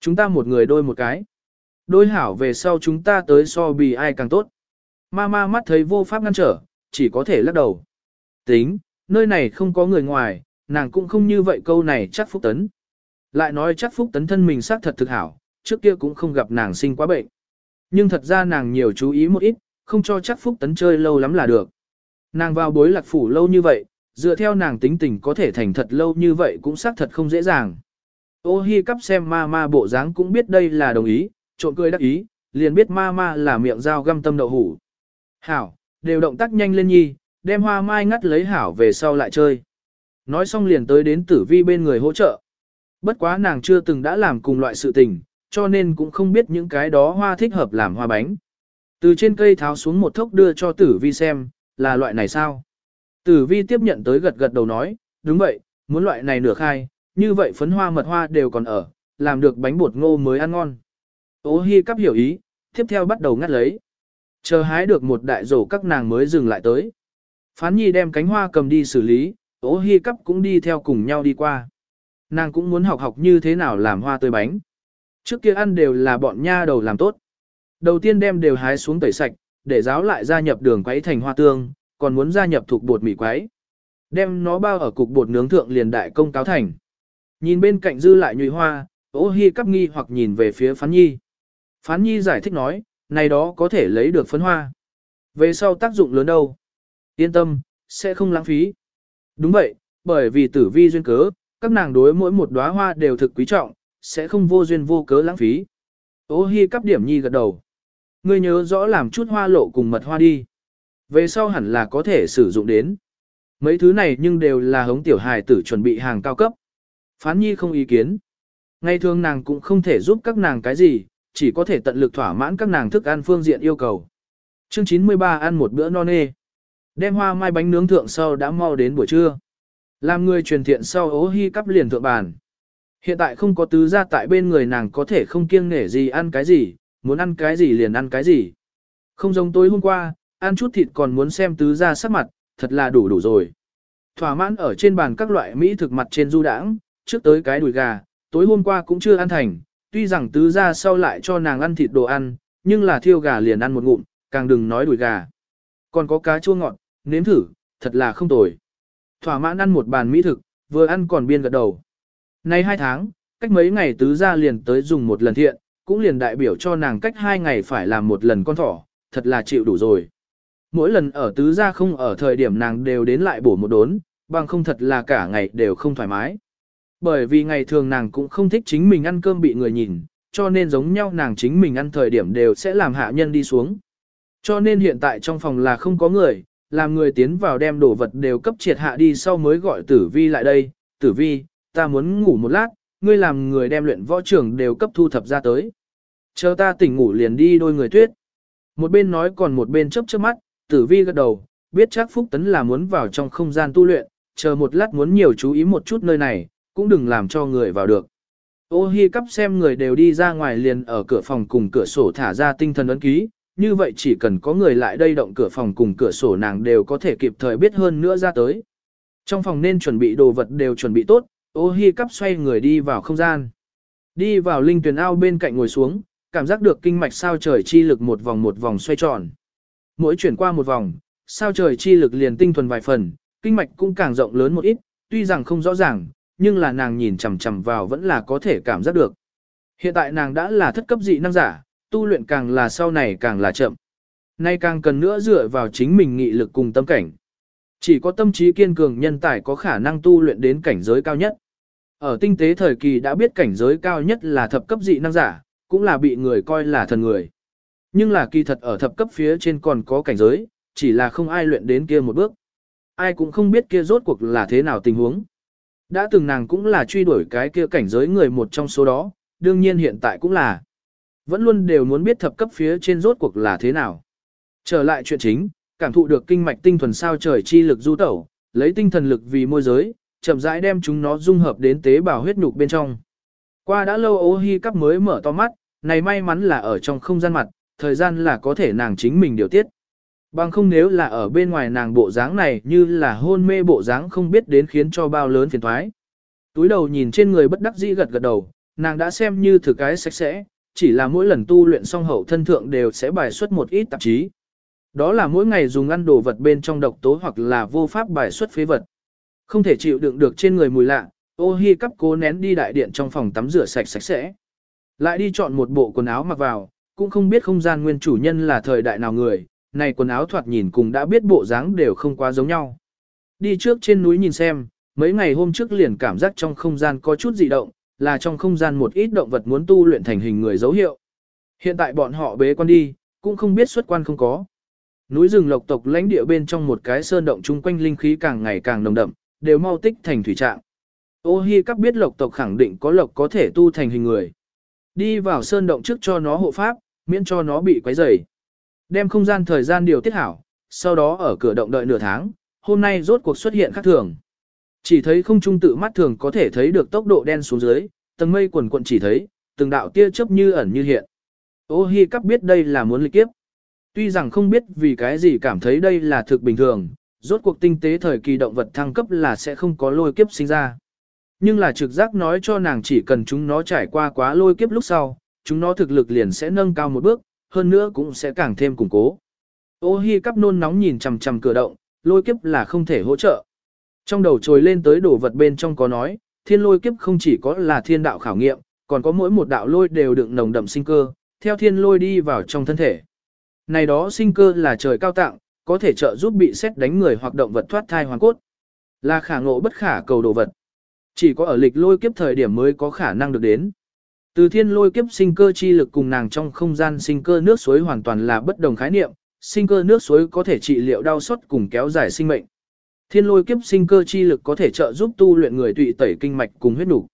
chúng ta một người đôi một cái. Đôi hảo về sau chúng ta tới so bì ai càng tốt. Ma ma mắt thấy vô pháp ngăn trở, chỉ có thể lắc đầu. Tính, nơi này không có người ngoài, nàng cũng không như vậy câu này chắc phúc tấn. Lại nói chắc phúc tấn thân mình xác thật thực hảo, trước kia cũng không gặp nàng sinh quá bệnh. Nhưng thật ra nàng nhiều chú ý một ít, không cho chắc phúc tấn chơi lâu lắm là được. Nàng vào bối lạc phủ lâu như vậy, dựa theo nàng tính tình có thể thành thật lâu như vậy cũng xác thật không dễ dàng. Ô hi cắp xem ma ma bộ dáng cũng biết đây là đồng ý, trộn cười đắc ý, liền biết ma ma là miệng dao găm tâm đậu hủ. Hảo, đều động tác nhanh lên nhi, đem hoa mai ngắt lấy hảo về sau lại chơi. Nói xong liền tới đến tử vi bên người hỗ trợ. Bất quá nàng chưa từng đã làm cùng loại sự tình, cho nên cũng không biết những cái đó hoa thích hợp làm hoa bánh. Từ trên cây tháo xuống một thốc đưa cho tử vi xem, là loại này sao? Tử vi tiếp nhận tới gật gật đầu nói, đúng vậy, muốn loại này nửa khai, như vậy phấn hoa mật hoa đều còn ở, làm được bánh bột ngô mới ăn ngon. Ô hi cắp hiểu ý, tiếp theo bắt đầu ngắt lấy. Chờ hái được một đại rổ các nàng mới dừng lại tới. Phán nhi đem cánh hoa cầm đi xử lý, ô hi cắp cũng đi theo cùng nhau đi qua. Nàng cũng muốn học học như thế nào làm hoa tươi bánh. Trước kia ăn đều là bọn nha đầu làm tốt. Đầu tiên đem đều hái xuống tẩy sạch, để ráo lại gia nhập đường quấy thành hoa tương, còn muốn gia nhập thuộc bột mì quấy. Đem nó bao ở cục bột nướng thượng liền đại công cáo thành. Nhìn bên cạnh dư lại nhụy hoa, ô hi cắp nghi hoặc nhìn về phía phán nhi. Phán nhi giải thích nói, này đó có thể lấy được phấn hoa. Về sau tác dụng lớn đâu? Yên tâm, sẽ không lãng phí. Đúng vậy, bởi vì tử vi duyên cớ, các nàng đối mỗi một đóa hoa đều thực quý trọng, sẽ không vô duyên vô cớ lãng phí. Ô hi cắp điểm nhi gật đầu. Ngươi nhớ rõ làm chút hoa lộ cùng mật hoa đi. Về sau hẳn là có thể sử dụng đến. Mấy thứ này nhưng đều là hống tiểu hài tử chuẩn bị hàng cao cấp. Phán nhi không ý kiến. Ngày thường nàng cũng không thể giúp các nàng cái gì, chỉ có thể tận lực thỏa mãn các nàng thức ăn phương diện yêu cầu. Chương 93 ăn một bữa no nê. Đem hoa mai bánh nướng thượng sau đã mau đến buổi trưa. Làm người truyền thiện sau ố hy cắp liền thượng bàn. Hiện tại không có tứ gia tại bên người nàng có thể không kiêng nể gì ăn cái gì, muốn ăn cái gì liền ăn cái gì. Không giống tối hôm qua, ăn chút thịt còn muốn xem tứ gia sắc mặt, thật là đủ đủ rồi. Thỏa mãn ở trên bàn các loại mỹ thực mặt trên du đãng, trước tới cái đùi gà, tối hôm qua cũng chưa ăn thành, tuy rằng tứ gia sau lại cho nàng ăn thịt đồ ăn, nhưng là thiêu gà liền ăn một ngụm, càng đừng nói đùi gà. Còn có cá chua ngọt, nếm thử, thật là không tồi. Thỏa mãn ăn một bàn mỹ thực, vừa ăn còn biên gật đầu. Nay hai tháng, cách mấy ngày tứ gia liền tới dùng một lần thiện, cũng liền đại biểu cho nàng cách hai ngày phải làm một lần con thỏ, thật là chịu đủ rồi. Mỗi lần ở tứ gia không ở thời điểm nàng đều đến lại bổ một đốn, bằng không thật là cả ngày đều không thoải mái. Bởi vì ngày thường nàng cũng không thích chính mình ăn cơm bị người nhìn, cho nên giống nhau nàng chính mình ăn thời điểm đều sẽ làm hạ nhân đi xuống. Cho nên hiện tại trong phòng là không có người, làm người tiến vào đem đồ vật đều cấp triệt hạ đi sau mới gọi tử vi lại đây. Tử vi, ta muốn ngủ một lát, ngươi làm người đem luyện võ trưởng đều cấp thu thập ra tới. Chờ ta tỉnh ngủ liền đi đôi người tuyết. Một bên nói còn một bên chớp chớp mắt, tử vi gật đầu, biết chắc Phúc Tấn là muốn vào trong không gian tu luyện, chờ một lát muốn nhiều chú ý một chút nơi này, cũng đừng làm cho người vào được. Ô hi cắp xem người đều đi ra ngoài liền ở cửa phòng cùng cửa sổ thả ra tinh thần ấn ký, như vậy chỉ cần có người lại đây động cửa phòng cùng cửa sổ nàng đều có thể kịp thời biết hơn nữa ra tới. Trong phòng nên chuẩn bị đồ vật đều chuẩn bị tốt, ô hi cắp xoay người đi vào không gian. Đi vào linh tuyển ao bên cạnh ngồi xuống, cảm giác được kinh mạch sao trời chi lực một vòng một vòng xoay tròn. Mỗi chuyển qua một vòng, sao trời chi lực liền tinh thuần vài phần, kinh mạch cũng càng rộng lớn một ít, tuy rằng không rõ ràng, nhưng là nàng nhìn chằm chằm vào vẫn là có thể cảm giác được. Hiện tại nàng đã là thất cấp dị năng giả, tu luyện càng là sau này càng là chậm. Nay càng cần nữa dựa vào chính mình nghị lực cùng tâm cảnh. Chỉ có tâm trí kiên cường nhân tài có khả năng tu luyện đến cảnh giới cao nhất. Ở tinh tế thời kỳ đã biết cảnh giới cao nhất là thập cấp dị năng giả, cũng là bị người coi là thần người. Nhưng là kỳ thật ở thập cấp phía trên còn có cảnh giới, chỉ là không ai luyện đến kia một bước. Ai cũng không biết kia rốt cuộc là thế nào tình huống. Đã từng nàng cũng là truy đuổi cái kia cảnh giới người một trong số đó, đương nhiên hiện tại cũng là. Vẫn luôn đều muốn biết thập cấp phía trên rốt cuộc là thế nào. Trở lại chuyện chính, cảm thụ được kinh mạch tinh thuần sao trời chi lực du tẩu, lấy tinh thần lực vì môi giới, chậm rãi đem chúng nó dung hợp đến tế bào huyết nhục bên trong. Qua đã lâu ô hi cắp mới mở to mắt, này may mắn là ở trong không gian mặt, thời gian là có thể nàng chính mình điều tiết. Bằng không nếu là ở bên ngoài nàng bộ dáng này như là hôn mê bộ dáng không biết đến khiến cho bao lớn phiền thoái. Túi đầu nhìn trên người bất đắc dĩ gật gật đầu, nàng đã xem như thử cái sạch sẽ, chỉ là mỗi lần tu luyện xong hậu thân thượng đều sẽ bài xuất một ít tạp chí. Đó là mỗi ngày dùng ăn đồ vật bên trong độc tố hoặc là vô pháp bài xuất phế vật. Không thể chịu đựng được trên người mùi lạ, ô hi cắp cố nén đi đại điện trong phòng tắm rửa sạch sạch sẽ. Lại đi chọn một bộ quần áo mặc vào, cũng không biết không gian nguyên chủ nhân là thời đại nào người, này quần áo thoạt nhìn cùng đã biết bộ dáng đều không quá giống nhau. Đi trước trên núi nhìn xem, mấy ngày hôm trước liền cảm giác trong không gian có chút dị động, là trong không gian một ít động vật muốn tu luyện thành hình người dấu hiệu. Hiện tại bọn họ bế quan đi, cũng không biết xuất quan không có. Núi rừng lộc tộc lãnh địa bên trong một cái sơn động chung quanh linh khí càng ngày càng nồng đậm, đều mau tích thành thủy trạng. Ô hi các biết lộc tộc khẳng định có lộc có thể tu thành hình người. Đi vào sơn động trước cho nó hộ pháp, miễn cho nó bị quấy rầy. Đem không gian thời gian điều tiết hảo, sau đó ở cửa động đợi nửa tháng, hôm nay rốt cuộc xuất hiện khác thường. Chỉ thấy không trung tự mắt thường có thể thấy được tốc độ đen xuống dưới, tầng mây quần quận chỉ thấy, từng đạo tia chớp như ẩn như hiện. Ô hi cắp biết đây là muốn lịch kiếp. Tuy rằng không biết vì cái gì cảm thấy đây là thực bình thường, rốt cuộc tinh tế thời kỳ động vật thăng cấp là sẽ không có lôi kiếp sinh ra. Nhưng là trực giác nói cho nàng chỉ cần chúng nó trải qua quá lôi kiếp lúc sau, chúng nó thực lực liền sẽ nâng cao một bước, hơn nữa cũng sẽ càng thêm củng cố. Ô hi cắp nôn nóng nhìn chằm chằm cửa động, lôi kiếp là không thể hỗ trợ. Trong đầu trồi lên tới đổ vật bên trong có nói, thiên lôi kiếp không chỉ có là thiên đạo khảo nghiệm, còn có mỗi một đạo lôi đều đựng nồng đậm sinh cơ, theo thiên lôi đi vào trong thân thể. Này đó sinh cơ là trời cao tặng, có thể trợ giúp bị xét đánh người hoặc động vật thoát thai hoàn cốt. Là khả ngộ bất khả cầu đồ vật. Chỉ có ở lịch lôi kiếp thời điểm mới có khả năng được đến. Từ thiên lôi kiếp sinh cơ chi lực cùng nàng trong không gian sinh cơ nước suối hoàn toàn là bất đồng khái niệm, sinh cơ nước suối có thể trị liệu đau xót cùng kéo dài sinh mệnh. Thiên lôi kiếp sinh cơ chi lực có thể trợ giúp tu luyện người tụy tẩy kinh mạch cùng huyết đủ.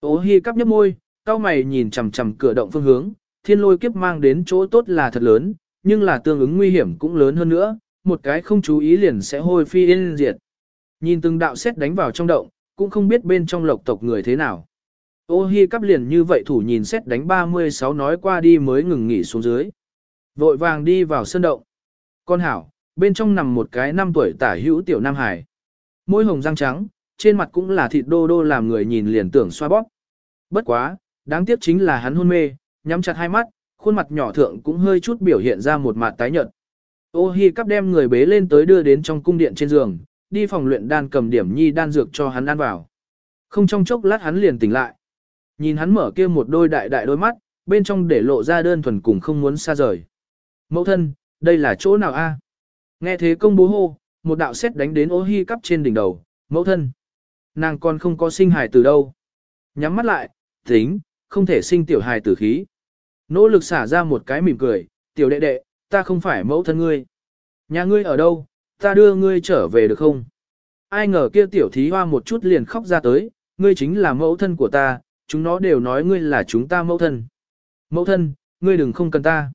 Ô hi cắp nhấp môi, cao mày nhìn chằm chằm cửa động phương hướng, thiên lôi kiếp mang đến chỗ tốt là thật lớn, nhưng là tương ứng nguy hiểm cũng lớn hơn nữa, một cái không chú ý liền sẽ hôi phi yên diệt. Nhìn từng đạo xét đánh vào trong động, cũng không biết bên trong lộc tộc người thế nào. Ô hi cắp liền như vậy thủ nhìn xét đánh 36 nói qua đi mới ngừng nghỉ xuống dưới. Vội vàng đi vào sân động. Con hảo, bên trong nằm một cái năm tuổi tả hữu tiểu nam hải. Môi hồng răng trắng, trên mặt cũng là thịt đô đô làm người nhìn liền tưởng xoa bóp. Bất quá, đáng tiếc chính là hắn hôn mê, nhắm chặt hai mắt, khuôn mặt nhỏ thượng cũng hơi chút biểu hiện ra một mặt tái nhợt. Ô hi cắp đem người bế lên tới đưa đến trong cung điện trên giường, đi phòng luyện đan cầm điểm nhi đan dược cho hắn ăn vào. Không trong chốc lát hắn liền tỉnh lại. Nhìn hắn mở kia một đôi đại đại đôi mắt, bên trong để lộ ra đơn thuần cùng không muốn xa rời. Mẫu thân, đây là chỗ nào a? Nghe thế công bố hô, một đạo xét đánh đến ô hi cắp trên đỉnh đầu, mẫu thân. Nàng còn không có sinh hài từ đâu. Nhắm mắt lại, tính, không thể sinh tiểu hài tử khí. Nỗ lực xả ra một cái mỉm cười, tiểu đệ đệ, ta không phải mẫu thân ngươi. Nhà ngươi ở đâu, ta đưa ngươi trở về được không? Ai ngờ kia tiểu thí hoa một chút liền khóc ra tới, ngươi chính là mẫu thân của ta, chúng nó đều nói ngươi là chúng ta mẫu thân. Mẫu thân, ngươi đừng không cần ta.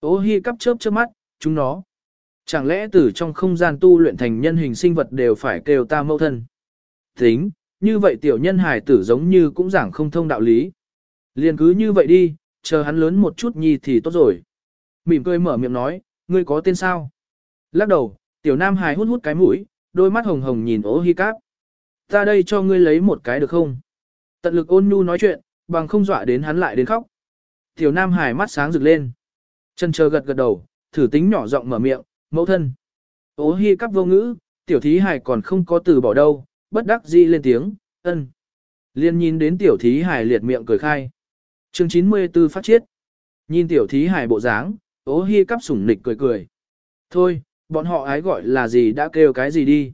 Ô hi cắp chớp chớp mắt, chúng nó. Chẳng lẽ từ trong không gian tu luyện thành nhân hình sinh vật đều phải kêu ta mẫu thân? Tính, như vậy tiểu nhân hài tử giống như cũng giảng không thông đạo lý. Liền cứ như vậy đi, chờ hắn lớn một chút nhi thì tốt rồi. Mỉm cười mở miệng nói, ngươi có tên sao? Lắc đầu, tiểu nam hài hút hút cái mũi, đôi mắt hồng hồng nhìn ố hi cáp. Ta đây cho ngươi lấy một cái được không? Tận lực ôn nhu nói chuyện, bằng không dọa đến hắn lại đến khóc. Tiểu nam hài mắt sáng rực lên. Chân chờ gật gật đầu, thử tính nhỏ giọng mở miệng, mẫu thân. Ố hi cáp vô ngữ, tiểu thí hài còn không có từ bỏ đâu, bất đắc dĩ lên tiếng, ân. Liên nhìn đến tiểu thí hài liệt miệng cười khai. Chương 94 phát chiết. Nhìn tiểu thí hài bộ dáng, ô hi cắp sủng nịch cười cười. Thôi, bọn họ ái gọi là gì đã kêu cái gì đi.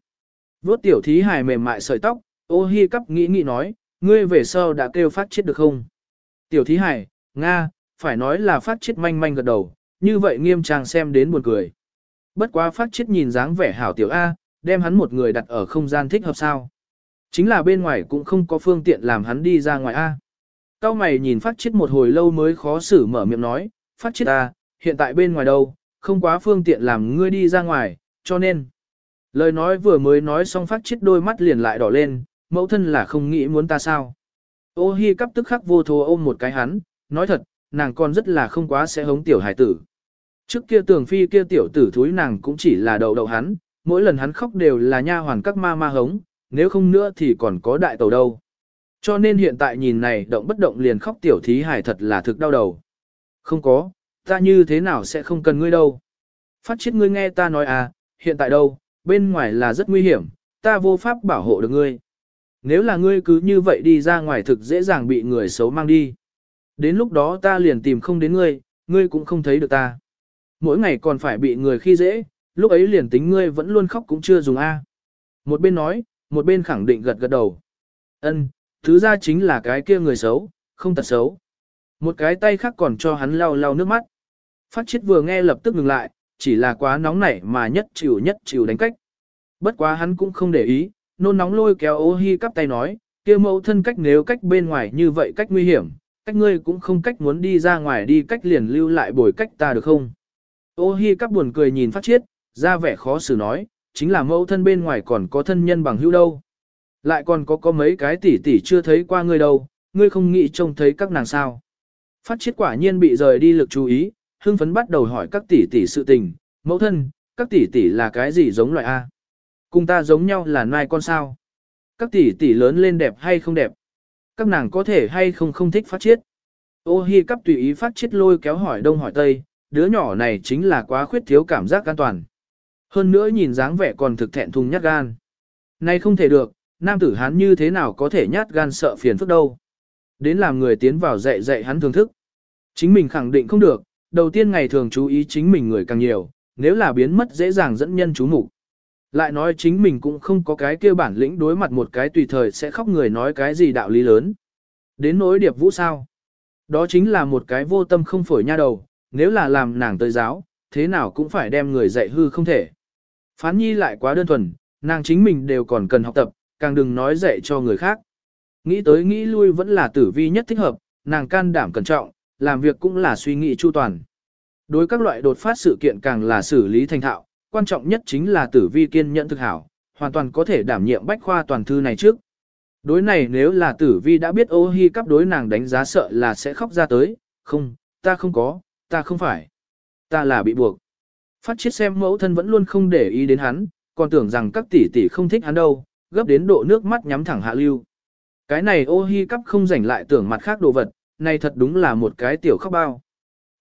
Vốt tiểu thí hài mềm mại sợi tóc, ô hi cắp nghĩ nghĩ nói, ngươi về sau đã kêu phát chết được không? Tiểu thí hài, Nga, phải nói là phát chết manh manh gật đầu, như vậy nghiêm trang xem đến buồn cười. Bất quá phát chết nhìn dáng vẻ hảo tiểu A, đem hắn một người đặt ở không gian thích hợp sao. Chính là bên ngoài cũng không có phương tiện làm hắn đi ra ngoài A. Cao mày nhìn phát chết một hồi lâu mới khó xử mở miệng nói, phát chết A, hiện tại bên ngoài đâu, không quá phương tiện làm ngươi đi ra ngoài, cho nên. Lời nói vừa mới nói xong phát chết đôi mắt liền lại đỏ lên, mẫu thân là không nghĩ muốn ta sao. Ô hi cắp tức khắc vô thố ôm một cái hắn, nói thật, nàng còn rất là không quá sẽ hống tiểu hải tử. Trước kia tường phi kia tiểu tử thúi nàng cũng chỉ là đầu đầu hắn, mỗi lần hắn khóc đều là nha hoàn các ma ma hống, nếu không nữa thì còn có đại tàu đâu. Cho nên hiện tại nhìn này động bất động liền khóc tiểu thí hải thật là thực đau đầu. Không có, ta như thế nào sẽ không cần ngươi đâu. Phát chết ngươi nghe ta nói à, hiện tại đâu, bên ngoài là rất nguy hiểm, ta vô pháp bảo hộ được ngươi. Nếu là ngươi cứ như vậy đi ra ngoài thực dễ dàng bị người xấu mang đi. Đến lúc đó ta liền tìm không đến ngươi, ngươi cũng không thấy được ta. Mỗi ngày còn phải bị người khi dễ, lúc ấy liền tính ngươi vẫn luôn khóc cũng chưa dùng A. Một bên nói, một bên khẳng định gật gật đầu. Ân, thứ ra chính là cái kia người xấu, không thật xấu. Một cái tay khác còn cho hắn lau lau nước mắt. Phát chết vừa nghe lập tức ngừng lại, chỉ là quá nóng nảy mà nhất chịu nhất chịu đánh cách. Bất quá hắn cũng không để ý, nôn nóng lôi kéo ô hi cắp tay nói, kia mẫu thân cách nếu cách bên ngoài như vậy cách nguy hiểm, cách ngươi cũng không cách muốn đi ra ngoài đi cách liền lưu lại bồi cách ta được không? Ô hi cắp buồn cười nhìn phát chiết, ra vẻ khó xử nói, chính là mẫu thân bên ngoài còn có thân nhân bằng hữu đâu. Lại còn có có mấy cái tỷ tỷ chưa thấy qua ngươi đâu, ngươi không nghĩ trông thấy các nàng sao. Phát chiết quả nhiên bị rời đi lực chú ý, hưng phấn bắt đầu hỏi các tỷ tỷ sự tình, mẫu thân, các tỷ tỷ là cái gì giống loại A? Cùng ta giống nhau là nai con sao? Các tỷ tỷ lớn lên đẹp hay không đẹp? Các nàng có thể hay không không thích phát chiết? Ô hi cắp tùy ý phát chiết lôi kéo hỏi đông hỏi tây, đứa nhỏ này chính là quá khuyết thiếu cảm giác an toàn. Hơn nữa nhìn dáng vẻ còn thực thẹn thùng nhát gan. Này không thể được, nam tử hán như thế nào có thể nhát gan sợ phiền phức đâu. Đến làm người tiến vào dạy dạy hắn thưởng thức. Chính mình khẳng định không được, đầu tiên ngày thường chú ý chính mình người càng nhiều, nếu là biến mất dễ dàng dẫn nhân chú mục Lại nói chính mình cũng không có cái kia bản lĩnh đối mặt một cái tùy thời sẽ khóc người nói cái gì đạo lý lớn. Đến nỗi điệp vũ sao? Đó chính là một cái vô tâm không phổi nha đầu, nếu là làm nàng tới giáo, thế nào cũng phải đem người dạy hư không thể. Phán nhi lại quá đơn thuần, nàng chính mình đều còn cần học tập, càng đừng nói dạy cho người khác. Nghĩ tới nghĩ lui vẫn là tử vi nhất thích hợp, nàng can đảm cẩn trọng, làm việc cũng là suy nghĩ chu toàn. Đối các loại đột phát sự kiện càng là xử lý thành thạo, quan trọng nhất chính là tử vi kiên nhẫn thực hảo, hoàn toàn có thể đảm nhiệm bách khoa toàn thư này trước. Đối này nếu là tử vi đã biết ô hi cắp đối nàng đánh giá sợ là sẽ khóc ra tới, không, ta không có, ta không phải, ta là bị buộc. Phát chiết xem mẫu thân vẫn luôn không để ý đến hắn, còn tưởng rằng các tỷ tỷ không thích hắn đâu, gấp đến độ nước mắt nhắm thẳng hạ lưu. Cái này ô hi cắp không rảnh lại tưởng mặt khác đồ vật, này thật đúng là một cái tiểu khóc bao.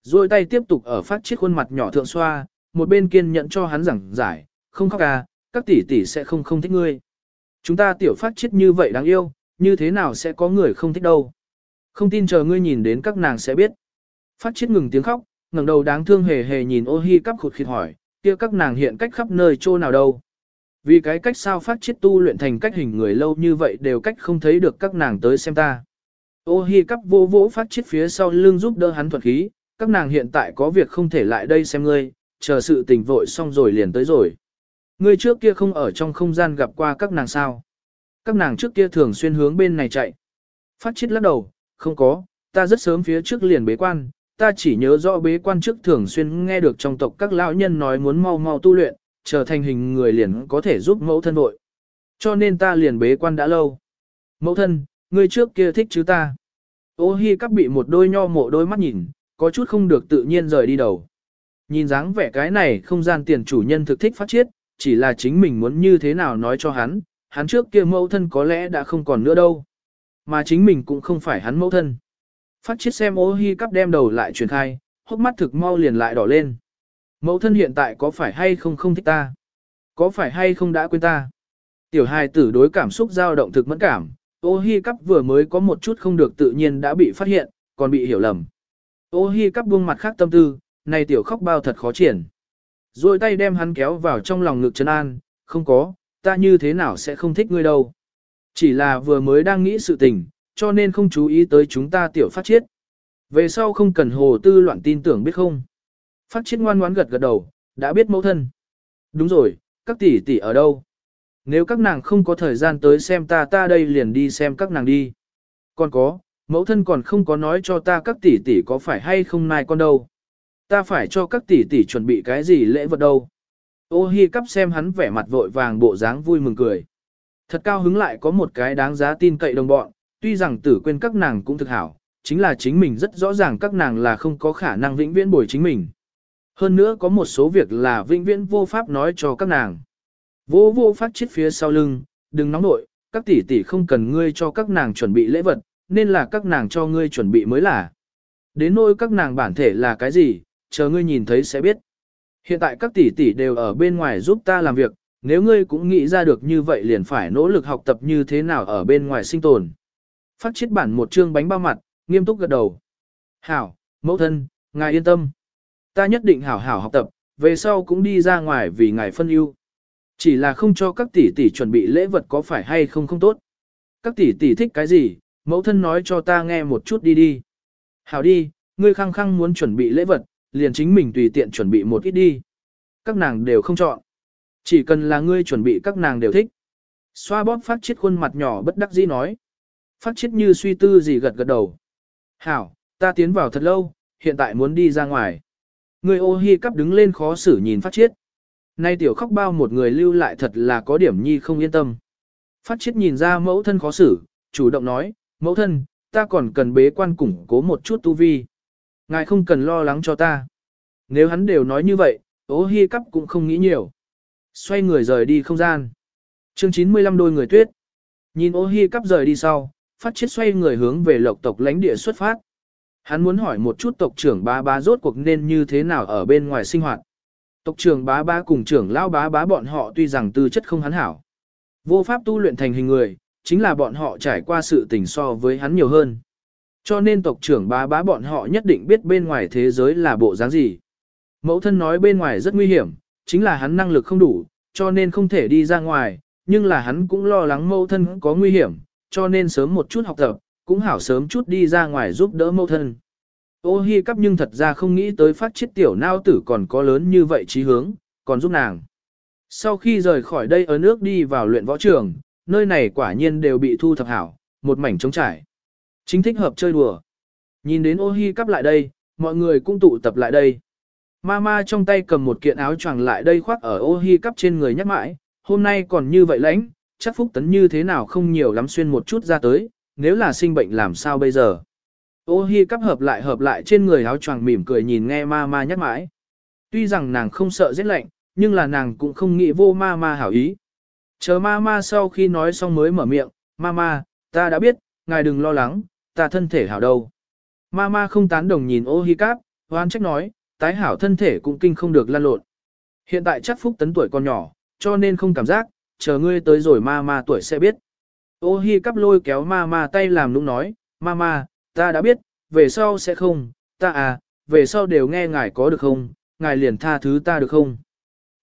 Rồi tay tiếp tục ở phát chiết khuôn mặt nhỏ thượng xoa, một bên kiên nhẫn cho hắn giảng giải, không khóc à, các tỷ tỷ sẽ không không thích ngươi. Chúng ta tiểu phát chiết như vậy đáng yêu, như thế nào sẽ có người không thích đâu. Không tin chờ ngươi nhìn đến các nàng sẽ biết. Phát chiết ngừng tiếng khóc, ngẩng đầu đáng thương hề hề nhìn ô hi cắp khụt khịt hỏi, kia các nàng hiện cách khắp nơi chỗ nào đâu. Vì cái cách sao phát chiết tu luyện thành cách hình người lâu như vậy đều cách không thấy được các nàng tới xem ta. Ô hi cắp vô vỗ phát chiết phía sau lưng giúp đỡ hắn thuật khí, các nàng hiện tại có việc không thể lại đây xem ngươi, chờ sự tình vội xong rồi liền tới rồi. Ngươi trước kia không ở trong không gian gặp qua các nàng sao. Các nàng trước kia thường xuyên hướng bên này chạy. Phát chiết lắc đầu, không có, ta rất sớm phía trước liền bế quan, ta chỉ nhớ rõ bế quan trước thường xuyên nghe được trong tộc các lão nhân nói muốn mau mau tu luyện, trở thành hình người liền có thể giúp mẫu thân vội. Cho nên ta liền bế quan đã lâu. Mẫu thân, ngươi trước kia thích chứ ta. Ô hi cắp bị một đôi nho mộ đôi mắt nhìn, có chút không được tự nhiên rời đi đầu. Nhìn dáng vẻ cái này không gian tiền chủ nhân thực thích phát chiết, chỉ là chính mình muốn như thế nào nói cho hắn, hắn trước kia mẫu thân có lẽ đã không còn nữa đâu. Mà chính mình cũng không phải hắn mẫu thân. Phát chiết xem ô hi cắp đem đầu lại truyền khai, hốc mắt thực mau liền lại đỏ lên. Mẫu thân hiện tại có phải hay không không thích ta? Có phải hay không đã quên ta? Tiểu hài tử đối cảm xúc dao động thực mẫn cảm, ô hi cắp vừa mới có một chút không được tự nhiên đã bị phát hiện, còn bị hiểu lầm. Ô hi cắp buông mặt khác tâm tư, này tiểu khóc bao thật khó triển. Rồi tay đem hắn kéo vào trong lòng ngực chân an, không có, ta như thế nào sẽ không thích ngươi đâu. Chỉ là vừa mới đang nghĩ sự tình, cho nên không chú ý tới chúng ta tiểu phát chiết. Về sau không cần hồ tư loạn tin tưởng biết không. Phát chiết ngoan ngoãn gật gật đầu, đã biết mẫu thân. Đúng rồi, các tỷ tỷ ở đâu? Nếu các nàng không có thời gian tới xem ta ta đây liền đi xem các nàng đi. Còn có, mẫu thân còn không có nói cho ta các tỷ tỷ có phải hay không nai con đâu. Ta phải cho các tỷ tỷ chuẩn bị cái gì lễ vật đâu. Ô hi cắp xem hắn vẻ mặt vội vàng bộ dáng vui mừng cười. Thật cao hứng lại có một cái đáng giá tin cậy đồng bọn, tuy rằng tử quên các nàng cũng thực hảo, chính là chính mình rất rõ ràng các nàng là không có khả năng vĩnh viễn bồi chính mình. Hơn nữa có một số việc là vĩnh viễn vô pháp nói cho các nàng. Vô vô phát chết phía sau lưng, đừng nóng nội, các tỷ tỷ không cần ngươi cho các nàng chuẩn bị lễ vật, nên là các nàng cho ngươi chuẩn bị mới là. Đến nỗi các nàng bản thể là cái gì, chờ ngươi nhìn thấy sẽ biết. Hiện tại các tỷ tỷ đều ở bên ngoài giúp ta làm việc, nếu ngươi cũng nghĩ ra được như vậy liền phải nỗ lực học tập như thế nào ở bên ngoài sinh tồn. Phát chiết bản một chương bánh bao mặt, nghiêm túc gật đầu. Hảo, mẫu thân, ngài yên tâm. Ta nhất định hảo hảo học tập, về sau cũng đi ra ngoài vì ngài phân ưu. Chỉ là không cho các tỷ tỷ chuẩn bị lễ vật có phải hay không không tốt. Các tỷ tỷ thích cái gì, mẫu thân nói cho ta nghe một chút đi đi. Hảo đi, ngươi khăng khăng muốn chuẩn bị lễ vật, liền chính mình tùy tiện chuẩn bị một ít đi. Các nàng đều không chọn. Chỉ cần là ngươi chuẩn bị các nàng đều thích. Xoa bóp phát chết khuôn mặt nhỏ bất đắc dĩ nói. Phát chết như suy tư gì gật gật đầu. Hảo, ta tiến vào thật lâu, hiện tại muốn đi ra ngoài. Người ô hi cắp đứng lên khó xử nhìn phát chết. Nay tiểu khóc bao một người lưu lại thật là có điểm nhi không yên tâm. Phát chết nhìn ra mẫu thân khó xử, chủ động nói, mẫu thân, ta còn cần bế quan củng cố một chút tu vi. Ngài không cần lo lắng cho ta. Nếu hắn đều nói như vậy, ô hi cắp cũng không nghĩ nhiều. Xoay người rời đi không gian. Chương 95 đôi người tuyết. Nhìn ô hi cắp rời đi sau, phát chết xoay người hướng về lộc tộc lãnh địa xuất phát. Hắn muốn hỏi một chút tộc trưởng bá bá rốt cuộc nên như thế nào ở bên ngoài sinh hoạt. Tộc trưởng bá bá cùng trưởng lao bá bá bọn họ tuy rằng tư chất không hắn hảo. Vô pháp tu luyện thành hình người, chính là bọn họ trải qua sự tình so với hắn nhiều hơn. Cho nên tộc trưởng bá bá bọn họ nhất định biết bên ngoài thế giới là bộ dáng gì. Mẫu thân nói bên ngoài rất nguy hiểm, chính là hắn năng lực không đủ, cho nên không thể đi ra ngoài, nhưng là hắn cũng lo lắng mẫu thân có nguy hiểm, cho nên sớm một chút học tập, cũng hảo sớm chút đi ra ngoài giúp đỡ mẫu thân. Ô hi cắp nhưng thật ra không nghĩ tới phát chết tiểu nao tử còn có lớn như vậy trí hướng, còn giúp nàng. Sau khi rời khỏi đây ở nước đi vào luyện võ trường, nơi này quả nhiên đều bị thu thập hảo, một mảnh trống trải. Chính thích hợp chơi đùa. Nhìn đến ô hi cắp lại đây, mọi người cũng tụ tập lại đây. Mama trong tay cầm một kiện áo choàng lại đây khoác ở ô hi cắp trên người nhắc mãi, hôm nay còn như vậy lãnh, chắc phúc tấn như thế nào không nhiều lắm xuyên một chút ra tới, nếu là sinh bệnh làm sao bây giờ. Ô hi cắp hợp lại hợp lại trên người áo choàng mỉm cười nhìn nghe Mama nhắc mãi. Tuy rằng nàng không sợ rét lạnh, nhưng là nàng cũng không nghĩ vô Mama hảo ý. Chờ Mama sau khi nói xong mới mở miệng, Mama, ta đã biết, ngài đừng lo lắng, ta thân thể hảo đâu. Mama không tán đồng nhìn ô hi cắp, hoan trách nói, tái hảo thân thể cũng kinh không được lan lộn. Hiện tại chắc phúc tấn tuổi còn nhỏ, cho nên không cảm giác, chờ ngươi tới rồi ma ma tuổi sẽ biết. Ô hi cắp lôi kéo ma ma tay làm nũng nói, ma ma, ta đã biết, về sau sẽ không, ta à, về sau đều nghe ngài có được không, ngài liền tha thứ ta được không.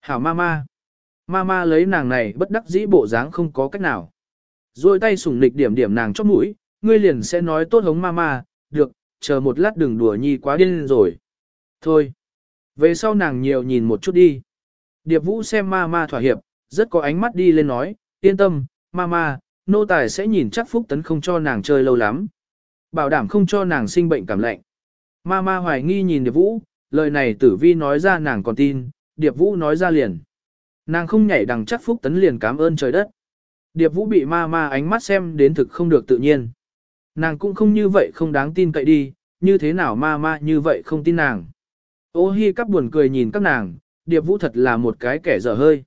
Hảo ma ma. Ma ma lấy nàng này bất đắc dĩ bộ dáng không có cách nào. Rồi tay sủng lịch điểm điểm nàng chóp mũi, ngươi liền sẽ nói tốt hống ma ma, được, chờ một lát đừng đùa nhi quá điên rồi. Thôi, về sau nàng nhiều nhìn một chút đi. Điệp Vũ xem ma ma thỏa hiệp, rất có ánh mắt đi lên nói, yên tâm, ma ma, nô tài sẽ nhìn chắc Phúc Tấn không cho nàng chơi lâu lắm. Bảo đảm không cho nàng sinh bệnh cảm lạnh. Ma ma hoài nghi nhìn Điệp Vũ, lời này tử vi nói ra nàng còn tin, Điệp Vũ nói ra liền. Nàng không nhảy đằng chắc Phúc Tấn liền cảm ơn trời đất. Điệp Vũ bị ma ma ánh mắt xem đến thực không được tự nhiên. Nàng cũng không như vậy không đáng tin cậy đi, như thế nào ma ma như vậy không tin nàng. Ô hi cắp buồn cười nhìn các nàng, điệp vũ thật là một cái kẻ dở hơi.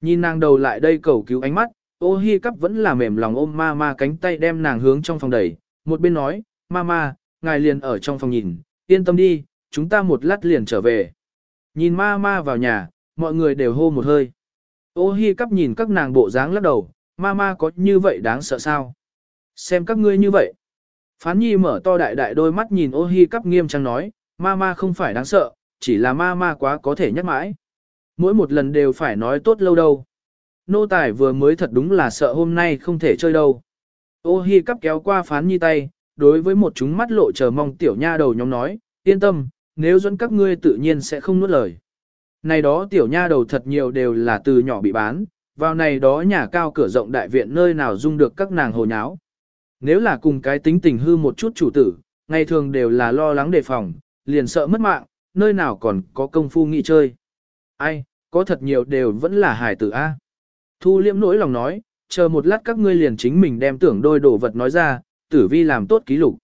Nhìn nàng đầu lại đây cầu cứu ánh mắt, ô hi cắp vẫn là mềm lòng ôm ma ma cánh tay đem nàng hướng trong phòng đẩy, một bên nói, Mama, ngài liền ở trong phòng nhìn, yên tâm đi, chúng ta một lát liền trở về. Nhìn Mama vào nhà, mọi người đều hô một hơi. Ô hi cắp nhìn các nàng bộ dáng lắc đầu, Mama có như vậy đáng sợ sao? Xem các ngươi như vậy. Phán nhi mở to đại đại đôi mắt nhìn ô hi cắp nghiêm trang nói, Mama không phải đáng sợ, chỉ là Mama quá có thể nhắc mãi. Mỗi một lần đều phải nói tốt lâu đâu. Nô tài vừa mới thật đúng là sợ hôm nay không thể chơi đâu. Ô hi cắp kéo qua phán nhi tay, đối với một chúng mắt lộ chờ mong tiểu nha đầu nhóm nói, yên tâm, nếu dẫn các ngươi tự nhiên sẽ không nuốt lời. Này đó tiểu nha đầu thật nhiều đều là từ nhỏ bị bán, vào này đó nhà cao cửa rộng đại viện nơi nào dung được các nàng hồ nháo. Nếu là cùng cái tính tình hư một chút chủ tử, ngày thường đều là lo lắng đề phòng, liền sợ mất mạng, nơi nào còn có công phu nghỉ chơi. Ai, có thật nhiều đều vẫn là hài tử A. Thu liễm nỗi lòng nói, chờ một lát các ngươi liền chính mình đem tưởng đôi đồ vật nói ra, tử vi làm tốt ký lục.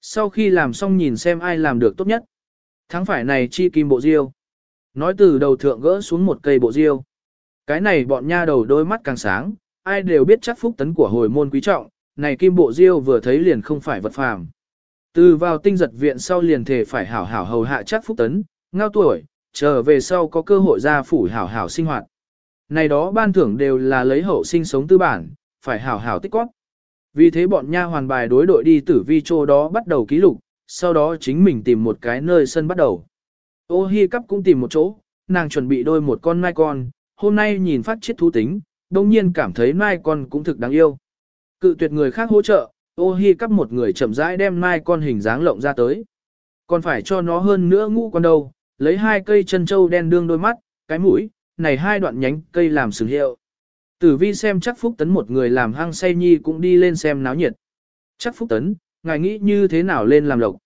Sau khi làm xong nhìn xem ai làm được tốt nhất. Thắng phải này chi kim bộ diêu. Nói từ đầu thượng gỡ xuống một cây bộ diêu. Cái này bọn nha đầu đôi mắt càng sáng, ai đều biết chắc phúc tấn của hồi môn quý trọng, này kim bộ diêu vừa thấy liền không phải vật phàm. Từ vào tinh giật viện sau liền thể phải hảo hảo hầu hạ chắc phúc tấn, ngao tuổi, trở về sau có cơ hội ra phủ hảo hảo sinh hoạt. Này đó ban thưởng đều là lấy hậu sinh sống tư bản, phải hảo hảo tích góp Vì thế bọn nha hoàn bài đối đội đi tử vi chỗ đó bắt đầu ký lục, sau đó chính mình tìm một cái nơi sân bắt đầu. Ô hi cắp cũng tìm một chỗ, nàng chuẩn bị đôi một con mai con, hôm nay nhìn phát chết thú tính, đồng nhiên cảm thấy mai con cũng thực đáng yêu. Cự tuyệt người khác hỗ trợ, ô hi cắp một người chậm rãi đem mai con hình dáng lộng ra tới. Còn phải cho nó hơn nữa ngũ con đâu, lấy hai cây chân châu đen đương đôi mắt, cái mũi, này hai đoạn nhánh cây làm sừng hiệu. Tử vi xem chắc Phúc Tấn một người làm hang say nhi cũng đi lên xem náo nhiệt. Chắc Phúc Tấn, ngài nghĩ như thế nào lên làm lộc.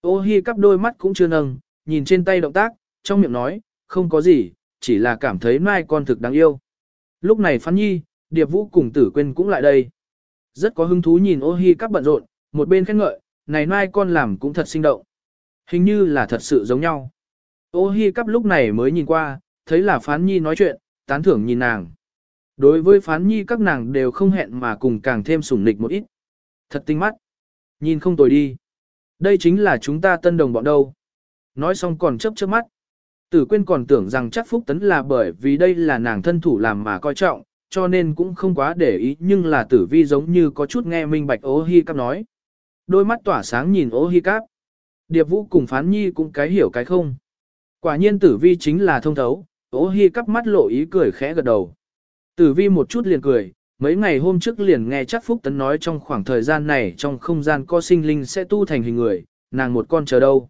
Ô hi cắp đôi mắt cũng chưa nâng, nhìn trên tay động tác, trong miệng nói, không có gì, chỉ là cảm thấy mai con thực đáng yêu. Lúc này phán nhi, điệp vũ cùng tử quên cũng lại đây. Rất có hứng thú nhìn ô hi cắp bận rộn, một bên khen ngợi, này mai con làm cũng thật sinh động. Hình như là thật sự giống nhau. Ô hi cắp lúc này mới nhìn qua, thấy là phán nhi nói chuyện, tán thưởng nhìn nàng. Đối với phán nhi các nàng đều không hẹn mà cùng càng thêm sủng nịch một ít. Thật tinh mắt. Nhìn không tồi đi. Đây chính là chúng ta tân đồng bọn đâu. Nói xong còn chớp chớp mắt. Tử quên còn tưởng rằng chắc Phúc Tấn là bởi vì đây là nàng thân thủ làm mà coi trọng, cho nên cũng không quá để ý nhưng là tử vi giống như có chút nghe minh bạch ô hi cắp nói. Đôi mắt tỏa sáng nhìn ô hi cắp. Điệp vũ cùng phán nhi cũng cái hiểu cái không. Quả nhiên tử vi chính là thông thấu, ô hi cắp mắt lộ ý cười khẽ gật đầu. Tử vi một chút liền cười, mấy ngày hôm trước liền nghe chắc Phúc Tấn nói trong khoảng thời gian này trong không gian co sinh linh sẽ tu thành hình người, nàng một con chờ đâu.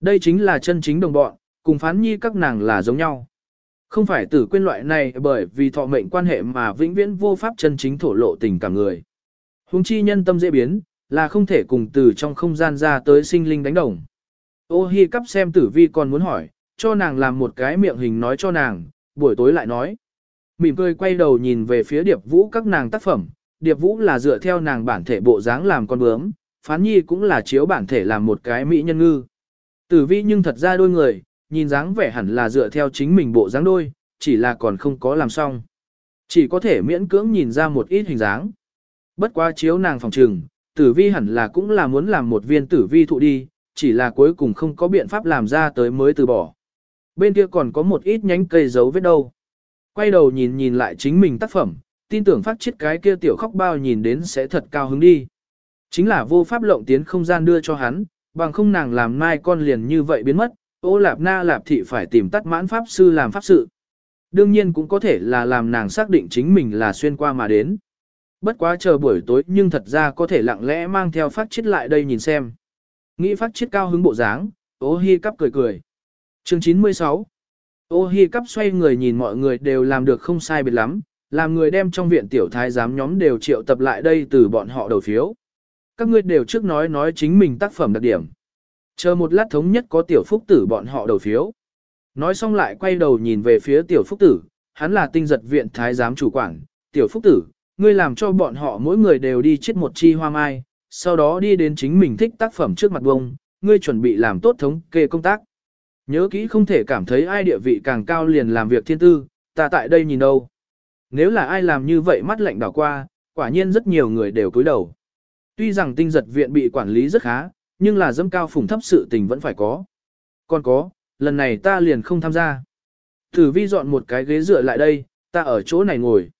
Đây chính là chân chính đồng bọn, cùng phán nhi các nàng là giống nhau. Không phải tử quên loại này bởi vì thọ mệnh quan hệ mà vĩnh viễn vô pháp chân chính thổ lộ tình cảm người. Hùng chi nhân tâm dễ biến, là không thể cùng từ trong không gian ra tới sinh linh đánh đồng. Ô hi cắp xem tử vi còn muốn hỏi, cho nàng làm một cái miệng hình nói cho nàng, buổi tối lại nói. Mỉm cười quay đầu nhìn về phía điệp vũ các nàng tác phẩm, điệp vũ là dựa theo nàng bản thể bộ dáng làm con bướm, phán nhi cũng là chiếu bản thể làm một cái mỹ nhân ngư. Tử vi nhưng thật ra đôi người, nhìn dáng vẻ hẳn là dựa theo chính mình bộ dáng đôi, chỉ là còn không có làm xong. Chỉ có thể miễn cưỡng nhìn ra một ít hình dáng. Bất quá chiếu nàng phòng trừng, tử vi hẳn là cũng là muốn làm một viên tử vi thụ đi, chỉ là cuối cùng không có biện pháp làm ra tới mới từ bỏ. Bên kia còn có một ít nhánh cây dấu vết đâu. Quay đầu nhìn nhìn lại chính mình tác phẩm, tin tưởng phát chết cái kia tiểu khóc bao nhìn đến sẽ thật cao hứng đi. Chính là vô pháp lộng tiến không gian đưa cho hắn, bằng không nàng làm mai con liền như vậy biến mất, ô lạp na lạp thị phải tìm tắt mãn pháp sư làm pháp sự. Đương nhiên cũng có thể là làm nàng xác định chính mình là xuyên qua mà đến. Bất quá chờ buổi tối nhưng thật ra có thể lặng lẽ mang theo phát chết lại đây nhìn xem. Nghĩ phát chết cao hứng bộ dáng, ô hi cắp cười cười. Chương 96 Ô hi cắp xoay người nhìn mọi người đều làm được không sai biệt lắm, làm người đem trong viện tiểu thái giám nhóm đều triệu tập lại đây từ bọn họ đầu phiếu. Các ngươi đều trước nói nói chính mình tác phẩm đặc điểm. Chờ một lát thống nhất có tiểu phúc tử bọn họ đầu phiếu. Nói xong lại quay đầu nhìn về phía tiểu phúc tử, hắn là tinh giật viện thái giám chủ quản. Tiểu phúc tử, ngươi làm cho bọn họ mỗi người đều đi chết một chi hoa mai, sau đó đi đến chính mình thích tác phẩm trước mặt bông, ngươi chuẩn bị làm tốt thống kê công tác. Nhớ kỹ không thể cảm thấy ai địa vị càng cao liền làm việc thiên tư, ta tại đây nhìn đâu. Nếu là ai làm như vậy mắt lạnh đảo qua, quả nhiên rất nhiều người đều cúi đầu. Tuy rằng tinh giật viện bị quản lý rất khá, nhưng là dâm cao phùng thấp sự tình vẫn phải có. Còn có, lần này ta liền không tham gia. Tử vi dọn một cái ghế dựa lại đây, ta ở chỗ này ngồi.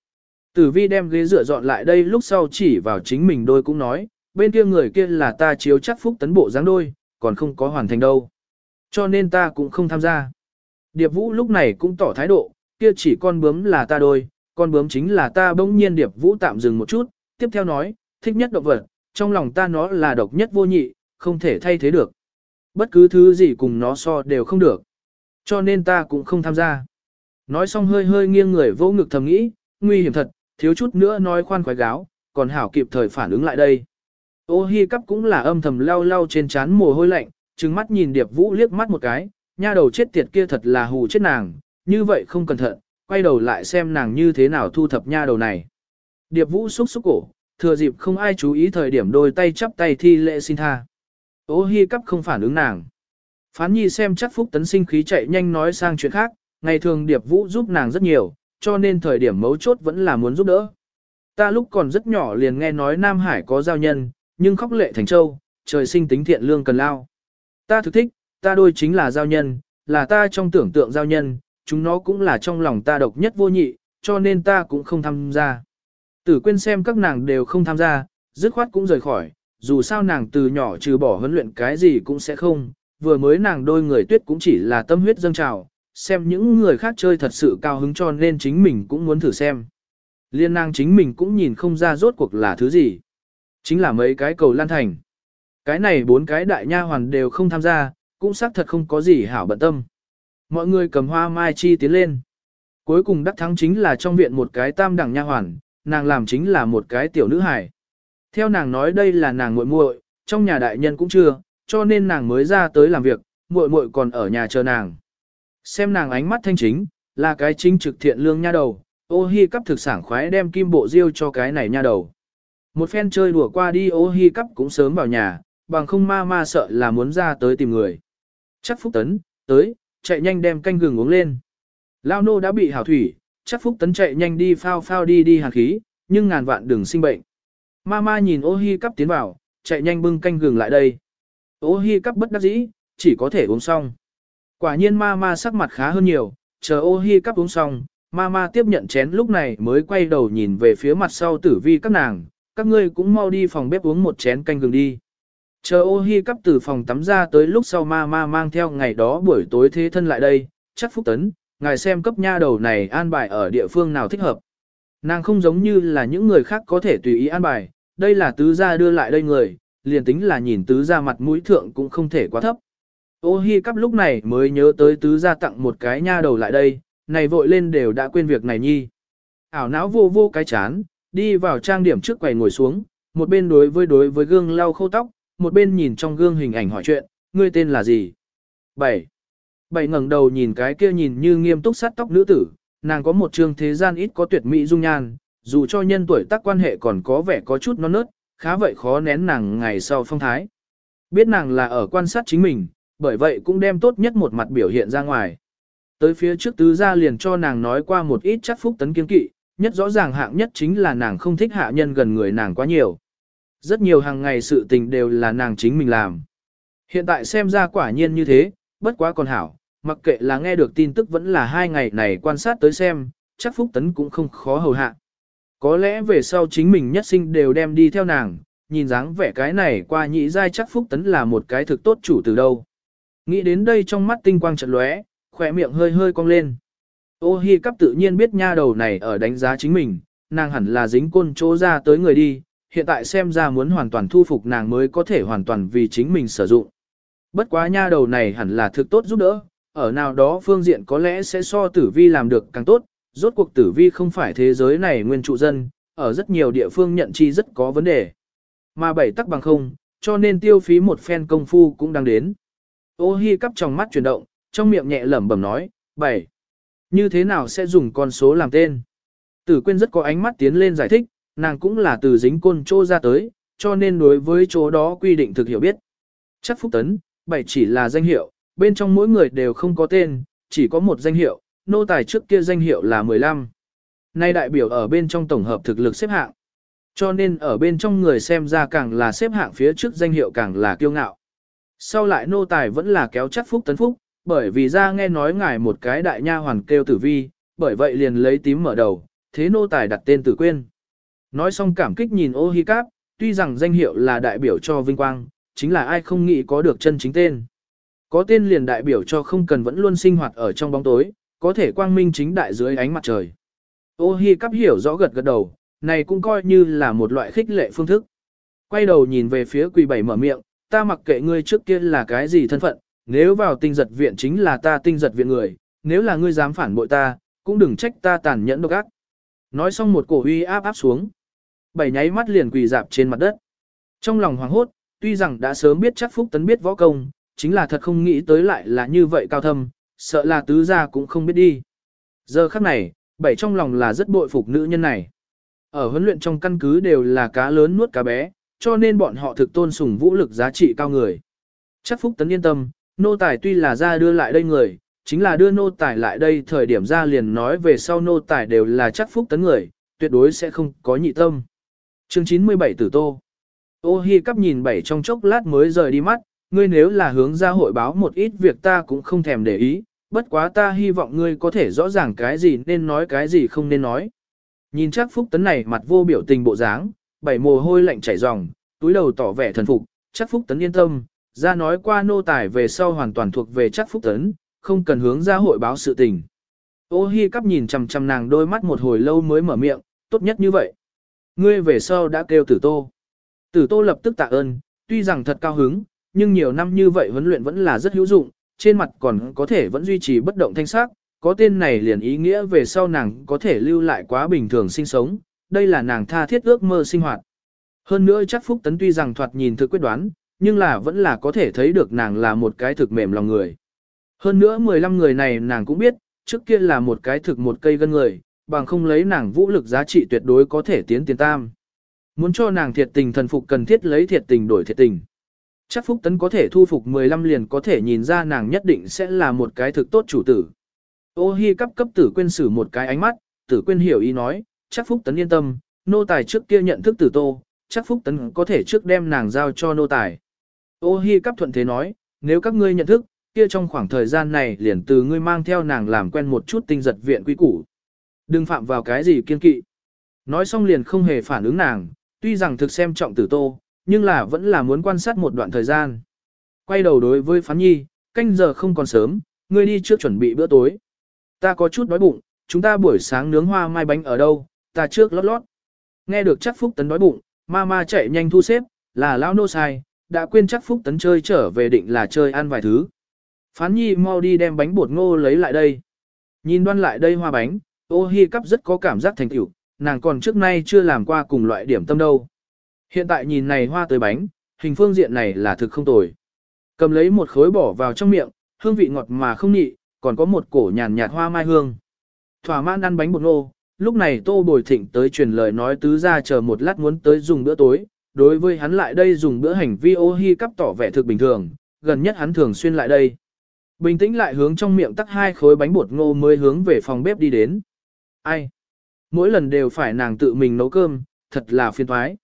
Tử vi đem ghế dựa dọn lại đây lúc sau chỉ vào chính mình đôi cũng nói, bên kia người kia là ta chiếu chắc phúc tấn bộ dáng đôi, còn không có hoàn thành đâu. Cho nên ta cũng không tham gia. Điệp Vũ lúc này cũng tỏ thái độ, kia chỉ con bướm là ta đôi, con bướm chính là ta bỗng nhiên Điệp Vũ tạm dừng một chút, tiếp theo nói, thích nhất động vật, trong lòng ta nó là độc nhất vô nhị, không thể thay thế được. Bất cứ thứ gì cùng nó so đều không được. Cho nên ta cũng không tham gia. Nói xong hơi hơi nghiêng người vô ngực thầm nghĩ, nguy hiểm thật, thiếu chút nữa nói khoan khoái gáo, còn hảo kịp thời phản ứng lại đây. Ô hi cắp cũng là âm thầm lau lau trên trán mồ hôi lạnh, trừng mắt nhìn Điệp Vũ liếc mắt một cái, nha đầu chết tiệt kia thật là hù chết nàng, như vậy không cẩn thận, quay đầu lại xem nàng như thế nào thu thập nha đầu này. Điệp Vũ xúc xúc cổ, thừa dịp không ai chú ý thời điểm đôi tay chắp tay thi lễ xin tha. Ô hi cắp không phản ứng nàng. Phán nhi xem chắc phúc tấn sinh khí chạy nhanh nói sang chuyện khác, ngày thường Điệp Vũ giúp nàng rất nhiều, cho nên thời điểm mấu chốt vẫn là muốn giúp đỡ. Ta lúc còn rất nhỏ liền nghe nói Nam Hải có giao nhân, nhưng khóc lệ thành châu, trời sinh tính thiện lương cần lao. Ta thực thích, ta đôi chính là giao nhân, là ta trong tưởng tượng giao nhân, chúng nó cũng là trong lòng ta độc nhất vô nhị, cho nên ta cũng không tham gia. Tử quên xem các nàng đều không tham gia, dứt khoát cũng rời khỏi, dù sao nàng từ nhỏ trừ bỏ huấn luyện cái gì cũng sẽ không, vừa mới nàng đôi người tuyết cũng chỉ là tâm huyết dâng trào, xem những người khác chơi thật sự cao hứng cho nên chính mình cũng muốn thử xem. Liên nàng chính mình cũng nhìn không ra rốt cuộc là thứ gì. Chính là mấy cái cầu lan thành. Cái này bốn cái đại nha hoàn đều không tham gia, cũng xác thật không có gì hảo bận tâm. Mọi người cầm hoa mai chi tiến lên. Cuối cùng đắc thắng chính là trong viện một cái tam đẳng nha hoàn, nàng làm chính là một cái tiểu nữ hài. Theo nàng nói đây là nàng muội muội, trong nhà đại nhân cũng chưa, cho nên nàng mới ra tới làm việc, muội muội còn ở nhà chờ nàng. Xem nàng ánh mắt thanh chính, là cái chính trực thiện lương nha đầu, ô hi cắp thực sản khoái đem kim bộ diêu cho cái này nha đầu. Một phen chơi đùa qua đi ô hi cắp cũng sớm vào nhà, bằng không ma ma sợ là muốn ra tới tìm người. Chắc Phúc Tấn, tới, chạy nhanh đem canh gừng uống lên. Lao nô đã bị hảo thủy, chắc Phúc Tấn chạy nhanh đi phao phao đi đi hàn khí, nhưng ngàn vạn đừng sinh bệnh. Ma ma nhìn ô hi cắp tiến vào, chạy nhanh bưng canh gừng lại đây. Ô hi cắp bất đắc dĩ, chỉ có thể uống xong. Quả nhiên ma ma sắc mặt khá hơn nhiều, chờ ô hi cắp uống xong, ma ma tiếp nhận chén lúc này mới quay đầu nhìn về phía mặt sau tử vi các nàng, các ngươi cũng mau đi phòng bếp uống một chén canh gừng đi. Chờ ô hi cắp từ phòng tắm ra tới lúc sau ma ma mang theo ngày đó buổi tối thế thân lại đây, chắc phúc tấn, ngài xem cấp nha đầu này an bài ở địa phương nào thích hợp. Nàng không giống như là những người khác có thể tùy ý an bài, đây là tứ gia đưa lại đây người, liền tính là nhìn tứ gia mặt mũi thượng cũng không thể quá thấp. Ô hi cắp lúc này mới nhớ tới tứ gia tặng một cái nha đầu lại đây, này vội lên đều đã quên việc này nhi. Ảo não vô vô cái chán, đi vào trang điểm trước quầy ngồi xuống, một bên đối với đối với gương lau khâu tóc, một bên nhìn trong gương hình ảnh hỏi chuyện, ngươi tên là gì? 7. Bảy ngẩng đầu nhìn cái kia nhìn như nghiêm túc sát tóc nữ tử, nàng có một trương thế gian ít có tuyệt mỹ dung nhan, dù cho nhân tuổi tác quan hệ còn có vẻ có chút non nớt, khá vậy khó nén nàng ngày sau phong thái. Biết nàng là ở quan sát chính mình, bởi vậy cũng đem tốt nhất một mặt biểu hiện ra ngoài. Tới phía trước tứ gia liền cho nàng nói qua một ít chắc phúc tấn kiên kỵ, nhất rõ ràng hạng nhất chính là nàng không thích hạ nhân gần người nàng quá nhiều. Rất nhiều hàng ngày sự tình đều là nàng chính mình làm. Hiện tại xem ra quả nhiên như thế, bất quá còn hảo, mặc kệ là nghe được tin tức vẫn là hai ngày này quan sát tới xem, chắc Phúc Tấn cũng không khó hầu hạ. Có lẽ về sau chính mình nhất sinh đều đem đi theo nàng, nhìn dáng vẻ cái này qua nhị giai chắc Phúc Tấn là một cái thực tốt chủ từ đâu. Nghĩ đến đây trong mắt tinh quang trận lóe, khỏe miệng hơi hơi cong lên. Ô hi cắp tự nhiên biết nha đầu này ở đánh giá chính mình, nàng hẳn là dính côn chỗ ra tới người đi, hiện tại xem ra muốn hoàn toàn thu phục nàng mới có thể hoàn toàn vì chính mình sử dụng. Bất quá nha đầu này hẳn là thực tốt giúp đỡ, ở nào đó phương diện có lẽ sẽ so tử vi làm được càng tốt, rốt cuộc tử vi không phải thế giới này nguyên trụ dân, ở rất nhiều địa phương nhận chi rất có vấn đề. Mà bảy tắc bằng không, cho nên tiêu phí một phen công phu cũng đang đến. Ô hi cắp trong mắt chuyển động, trong miệng nhẹ lẩm bẩm nói, bảy. Như thế nào sẽ dùng con số làm tên? Tử quyên rất có ánh mắt tiến lên giải thích, nàng cũng là từ dính côn trô ra tới, cho nên đối với chỗ đó quy định thực hiểu biết. Chắc phúc tấn, bảy chỉ là danh hiệu, bên trong mỗi người đều không có tên, chỉ có một danh hiệu, nô tài trước kia danh hiệu là 15. Nay đại biểu ở bên trong tổng hợp thực lực xếp hạng. Cho nên ở bên trong người xem ra càng là xếp hạng phía trước danh hiệu càng là kiêu ngạo. Sau lại nô tài vẫn là kéo chắc phúc tấn phúc, bởi vì ra nghe nói ngài một cái đại nha hoàn kêu tử vi, bởi vậy liền lấy tím mở đầu, thế nô tài đặt tên tử quên. Nói xong cảm kích nhìn ô hi cáp, tuy rằng danh hiệu là đại biểu cho vinh quang, chính là ai không nghĩ có được chân chính tên. Có tên liền đại biểu cho không cần vẫn luôn sinh hoạt ở trong bóng tối, có thể quang minh chính đại dưới ánh mặt trời. Ô hi cáp hiểu rõ gật gật đầu, này cũng coi như là một loại khích lệ phương thức. Quay đầu nhìn về phía quỳ bảy mở miệng, ta mặc kệ ngươi trước kia là cái gì thân phận, nếu vào tinh giật viện chính là ta tinh giật viện người, nếu là ngươi dám phản bội ta, cũng đừng trách ta tàn nhẫn độc ác. Nói xong một cổ uy áp áp xuống. Bảy nháy mắt liền quỳ dạp trên mặt đất. Trong lòng hoàng hốt, tuy rằng đã sớm biết chắc Phúc Tấn biết võ công, chính là thật không nghĩ tới lại là như vậy cao thâm, sợ là tứ gia cũng không biết đi. Giờ khắc này, bảy trong lòng là rất bội phục nữ nhân này. Ở huấn luyện trong căn cứ đều là cá lớn nuốt cá bé, cho nên bọn họ thực tôn sùng vũ lực giá trị cao người. Chắc Phúc Tấn yên tâm, nô tài tuy là ra đưa lại đây người, chính là đưa nô tài lại đây thời điểm ra liền nói về sau nô tài đều là chắc Phúc Tấn người, tuyệt đối sẽ không có nhị tâm. Chương 97 Tử Tô Ô Hi cắp nhìn bảy trong chốc lát mới rời đi mắt, ngươi nếu là hướng ra hội báo một ít việc ta cũng không thèm để ý, bất quá ta hy vọng ngươi có thể rõ ràng cái gì nên nói cái gì không nên nói. Nhìn chắc Phúc Tấn này mặt vô biểu tình bộ dáng, bảy mồ hôi lạnh chảy ròng, túi đầu tỏ vẻ thần phục, chắc Phúc Tấn yên tâm, ra nói qua nô tài về sau hoàn toàn thuộc về chắc Phúc Tấn, không cần hướng ra hội báo sự tình. Ô hi cắp nhìn chằm chằm nàng đôi mắt một hồi lâu mới mở miệng, tốt nhất như vậy. Ngươi về sau đã kêu tử tô. Tử tô lập tức tạ ơn, tuy rằng thật cao hứng, nhưng nhiều năm như vậy huấn luyện vẫn là rất hữu dụng, trên mặt còn có thể vẫn duy trì bất động thanh sắc, có tên này liền ý nghĩa về sau nàng có thể lưu lại quá bình thường sinh sống, đây là nàng tha thiết ước mơ sinh hoạt. Hơn nữa chắc Phúc Tấn tuy rằng thoạt nhìn thực quyết đoán, nhưng là vẫn là có thể thấy được nàng là một cái thực mềm lòng người. Hơn nữa 15 người này nàng cũng biết, trước kia là một cái thực một cây gân người, bằng không lấy nàng vũ lực giá trị tuyệt đối có thể tiến tiền tam. Muốn cho nàng thiệt tình thần phục cần thiết lấy thiệt tình đổi thiệt tình. Chắc Phúc Tấn có thể thu phục 15 liền có thể nhìn ra nàng nhất định sẽ là một cái thực tốt chủ tử. Ô hi cấp cấp tử quên sử một cái ánh mắt, tử quên hiểu ý nói, chắc Phúc Tấn yên tâm, nô tài trước kia nhận thức tử tô, chắc Phúc Tấn có thể trước đem nàng giao cho nô tài. Ô hi cấp thuận thế nói, nếu các ngươi nhận thức, kia trong khoảng thời gian này liền từ ngươi mang theo nàng làm quen một chút tinh giật viện quý củ. Đừng phạm vào cái gì kiên kỵ. Nói xong liền không hề phản ứng nàng, tuy rằng thực xem trọng tử tô, nhưng là vẫn là muốn quan sát một đoạn thời gian. Quay đầu đối với phán nhi, canh giờ không còn sớm, ngươi đi trước chuẩn bị bữa tối. Ta có chút đói bụng, chúng ta buổi sáng nướng hoa mai bánh ở đâu, ta trước lót lót. Nghe được chắc phúc tấn đói bụng, ma ma chạy nhanh thu xếp, là lão nô sai, đã quên chắc phúc tấn chơi trở về định là chơi ăn vài thứ. Phán nhi mau đi đem bánh bột ngô lấy lại đây. Nhìn đoan lại đây hoa bánh, ô hi cắp rất có cảm giác thành tựu, nàng còn trước nay chưa làm qua cùng loại điểm tâm đâu. Hiện tại nhìn này hoa tới bánh, hình phương diện này là thực không tồi. Cầm lấy một khối bỏ vào trong miệng, hương vị ngọt mà không nhị, còn có một cổ nhàn nhạt hoa mai hương. Thỏa mãn ăn bánh bột ngô, lúc này Tô Bồi Thịnh tới truyền lời nói tứ ra chờ một lát muốn tới dùng bữa tối, đối với hắn lại đây dùng bữa hành vi ô hi cắp tỏ vẻ thực bình thường, gần nhất hắn thường xuyên lại đây. Bình tĩnh lại hướng trong miệng tắt hai khối bánh bột ngô mới hướng về phòng bếp đi đến. Ai? Mỗi lần đều phải nàng tự mình nấu cơm, thật là phiền thoái.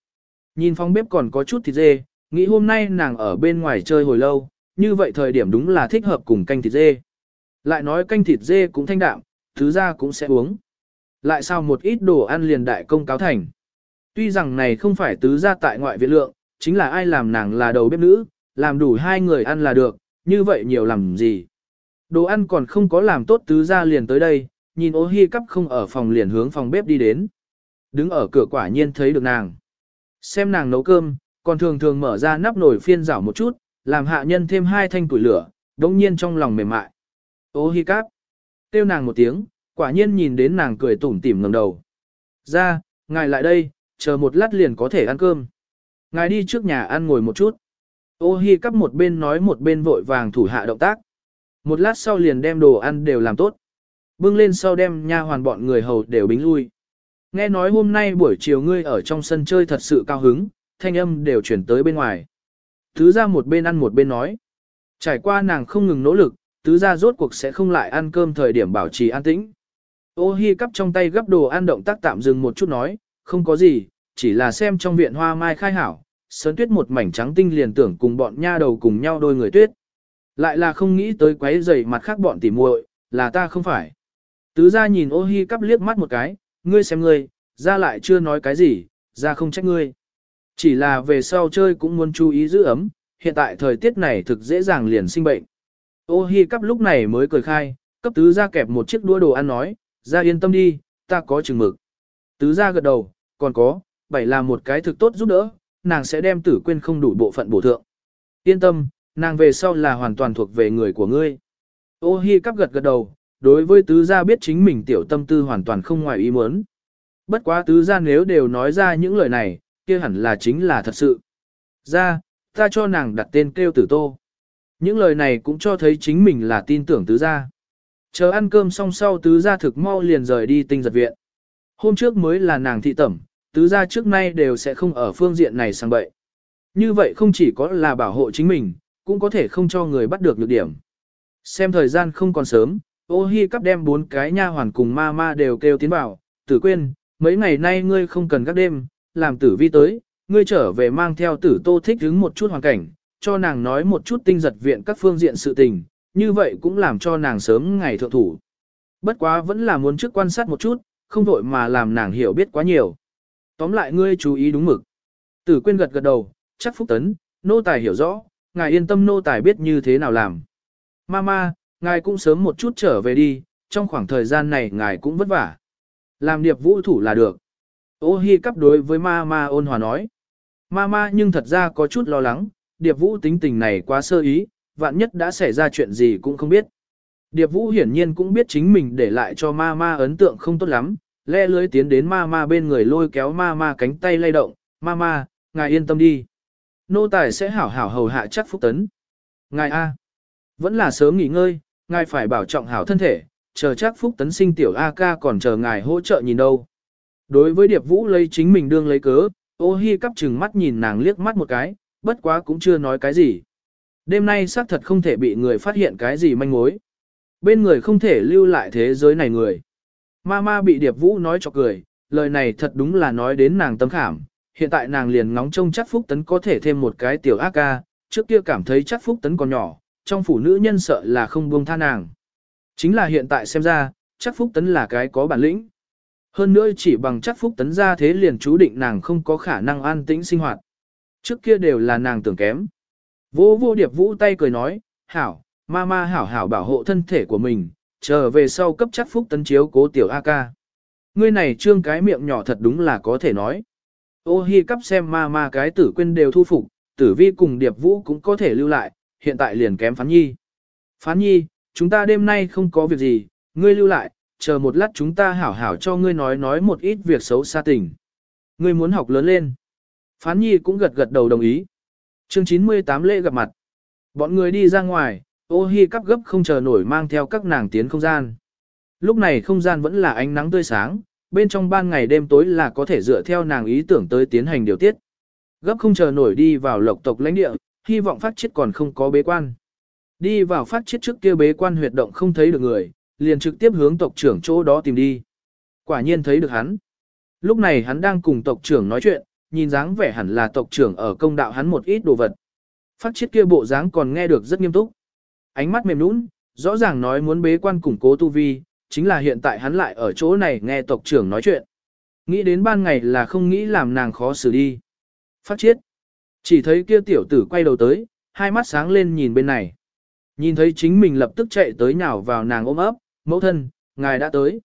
Nhìn phòng bếp còn có chút thịt dê, nghĩ hôm nay nàng ở bên ngoài chơi hồi lâu, như vậy thời điểm đúng là thích hợp cùng canh thịt dê. Lại nói canh thịt dê cũng thanh đạm, thứ ra cũng sẽ uống. Lại sao một ít đồ ăn liền đại công cáo thành. Tuy rằng này không phải tứ gia tại ngoại viện lượng, chính là ai làm nàng là đầu bếp nữ, làm đủ hai người ăn là được, như vậy nhiều làm gì. Đồ ăn còn không có làm tốt tứ gia liền tới đây, nhìn ô hi cắp không ở phòng liền hướng phòng bếp đi đến. Đứng ở cửa quả nhiên thấy được nàng. Xem nàng nấu cơm, còn thường thường mở ra nắp nồi phiên rảo một chút, làm hạ nhân thêm hai thanh củi lửa, đống nhiên trong lòng mềm mại. Ô hi cắp. Tiêu nàng một tiếng, quả nhiên nhìn đến nàng cười tủm tỉm ngẩng đầu. Ra, ngài lại đây, chờ một lát liền có thể ăn cơm. Ngài đi trước nhà ăn ngồi một chút. Ô hi cắp một bên nói một bên vội vàng thủ hạ động tác. Một lát sau liền đem đồ ăn đều làm tốt. Bưng lên sau đem nha hoàn bọn người hầu đều bính lui. Nghe nói hôm nay buổi chiều ngươi ở trong sân chơi thật sự cao hứng, thanh âm đều chuyển tới bên ngoài. Tứ ra một bên ăn một bên nói. Trải qua nàng không ngừng nỗ lực, tứ ra rốt cuộc sẽ không lại ăn cơm thời điểm bảo trì an tĩnh. Ô hi cắp trong tay gấp đồ ăn động tác tạm dừng một chút nói, không có gì, chỉ là xem trong viện hoa mai khai hảo, sơn tuyết một mảnh trắng tinh liền tưởng cùng bọn nha đầu cùng nhau đôi người tuyết. Lại là không nghĩ tới quấy giày mặt khác bọn tỉ muội, là ta không phải. Tứ ra nhìn ô hi cắp liếc mắt một cái, ngươi xem ngươi, ra lại chưa nói cái gì, ra không trách ngươi. Chỉ là về sau chơi cũng muốn chú ý giữ ấm, hiện tại thời tiết này thực dễ dàng liền sinh bệnh. Ô hi cắp lúc này mới cười khai, cấp tứ ra kẹp một chiếc đũa đồ ăn nói, ra yên tâm đi, ta có chừng mực. Tứ ra gật đầu, còn có, bảy là một cái thực tốt giúp đỡ, nàng sẽ đem tử quên không đủ bộ phận bổ thượng. Yên tâm, nàng về sau là hoàn toàn thuộc về người của ngươi. Ô hi cắp gật gật đầu, đối với tứ gia biết chính mình tiểu tâm tư hoàn toàn không ngoài ý muốn. Bất quá tứ gia nếu đều nói ra những lời này, kia hẳn là chính là thật sự. Ra, ta cho nàng đặt tên kêu tử tô. Những lời này cũng cho thấy chính mình là tin tưởng tứ gia. Chờ ăn cơm xong sau tứ gia thực mau liền rời đi tinh giật viện. Hôm trước mới là nàng thị tẩm, tứ gia trước nay đều sẽ không ở phương diện này sang bậy. Như vậy không chỉ có là bảo hộ chính mình, cũng có thể không cho người bắt được nhược điểm. Xem thời gian không còn sớm, ô hi cắp đem bốn cái nha hoàn cùng ma ma đều kêu tiến vào, tử quên, mấy ngày nay ngươi không cần các đêm, làm tử vi tới, ngươi trở về mang theo tử tô thích hứng một chút hoàn cảnh, cho nàng nói một chút tinh giật viện các phương diện sự tình, như vậy cũng làm cho nàng sớm ngày thượng thủ. Bất quá vẫn là muốn trước quan sát một chút, không vội mà làm nàng hiểu biết quá nhiều. Tóm lại ngươi chú ý đúng mực. Tử quên gật gật đầu, chắc phúc tấn, nô tài hiểu rõ, ngài yên tâm nô tài biết như thế nào làm. Mama, ngài cũng sớm một chút trở về đi, trong khoảng thời gian này ngài cũng vất vả. Làm điệp vũ thủ là được. Ô hi cắp đối với Mama ôn hòa nói. Mama nhưng thật ra có chút lo lắng, điệp vũ tính tình này quá sơ ý, vạn nhất đã xảy ra chuyện gì cũng không biết. Điệp vũ hiển nhiên cũng biết chính mình để lại cho Mama ấn tượng không tốt lắm, le lưới tiến đến Mama bên người lôi kéo Mama cánh tay lay động. Mama, ngài yên tâm đi. Nô tài sẽ hảo hảo hầu hạ chắc phúc tấn. Ngài A. Vẫn là sớm nghỉ ngơi, ngài phải bảo trọng hảo thân thể, chờ chắc phúc tấn sinh tiểu A ca còn chờ ngài hỗ trợ nhìn đâu. Đối với Điệp Vũ lấy chính mình đương lấy cớ, ô hi cắp chừng mắt nhìn nàng liếc mắt một cái, bất quá cũng chưa nói cái gì. Đêm nay xác thật không thể bị người phát hiện cái gì manh mối. Bên người không thể lưu lại thế giới này người. Mama bị Điệp Vũ nói cho cười, lời này thật đúng là nói đến nàng tâm khảm. Hiện tại nàng liền ngóng trông chắc Phúc Tấn có thể thêm một cái tiểu ác ca, trước kia cảm thấy chắc Phúc Tấn còn nhỏ, trong phủ nữ nhân sợ là không buông tha nàng. Chính là hiện tại xem ra, chắc Phúc Tấn là cái có bản lĩnh. Hơn nữa chỉ bằng chắc Phúc Tấn ra thế liền chú định nàng không có khả năng an tĩnh sinh hoạt. Trước kia đều là nàng tưởng kém. Vô vô điệp vũ tay cười nói, hảo, ma ma hảo hảo bảo hộ thân thể của mình, trở về sau cấp chắc Phúc Tấn chiếu cố tiểu A ca. Ngươi này trương cái miệng nhỏ thật đúng là có thể nói. Ô hi cắp xem ma ma cái tử quên đều thu phục, tử vi cùng điệp vũ cũng có thể lưu lại, hiện tại liền kém phán nhi. Phán nhi, chúng ta đêm nay không có việc gì, ngươi lưu lại, chờ một lát chúng ta hảo hảo cho ngươi nói nói một ít việc xấu xa tình. Ngươi muốn học lớn lên. Phán nhi cũng gật gật đầu đồng ý. chương 98 lễ gặp mặt. Bọn người đi ra ngoài, ô hi cắp gấp không chờ nổi mang theo các nàng tiến không gian. Lúc này không gian vẫn là ánh nắng tươi sáng, bên trong ban ngày đêm tối là có thể dựa theo nàng ý tưởng tới tiến hành điều tiết. Gấp không chờ nổi đi vào lộc tộc lãnh địa, hy vọng phát chết còn không có bế quan. Đi vào phát chết trước kia bế quan huyệt động không thấy được người, liền trực tiếp hướng tộc trưởng chỗ đó tìm đi. Quả nhiên thấy được hắn. Lúc này hắn đang cùng tộc trưởng nói chuyện, nhìn dáng vẻ hẳn là tộc trưởng ở công đạo hắn một ít đồ vật. Phát chết kia bộ dáng còn nghe được rất nghiêm túc. Ánh mắt mềm nũng, rõ ràng nói muốn bế quan củng cố tu vi, chính là hiện tại hắn lại ở chỗ này nghe tộc trưởng nói chuyện. Nghĩ đến ban ngày là không nghĩ làm nàng khó xử đi. Phát chết. Chỉ thấy kia tiểu tử quay đầu tới, hai mắt sáng lên nhìn bên này. Nhìn thấy chính mình lập tức chạy tới nhào vào nàng ôm ấp, mẫu thân, ngài đã tới.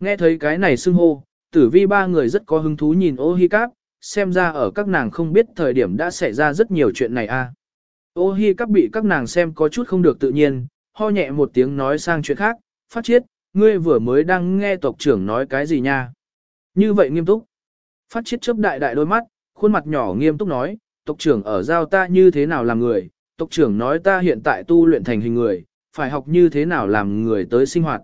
Nghe thấy cái này xưng hô, tử vi ba người rất có hứng thú nhìn ô hi cáp, xem ra ở các nàng không biết thời điểm đã xảy ra rất nhiều chuyện này a. À. Ô hi cáp bị các nàng xem có chút không được tự nhiên, ho nhẹ một tiếng nói sang chuyện khác, phát chiết, ngươi vừa mới đang nghe tộc trưởng nói cái gì nha. Như vậy nghiêm túc. Phát chiết chớp đại đại đôi mắt, khuôn mặt nhỏ nghiêm túc nói, tộc trưởng ở giao ta như thế nào làm người, tộc trưởng nói ta hiện tại tu luyện thành hình người, phải học như thế nào làm người tới sinh hoạt.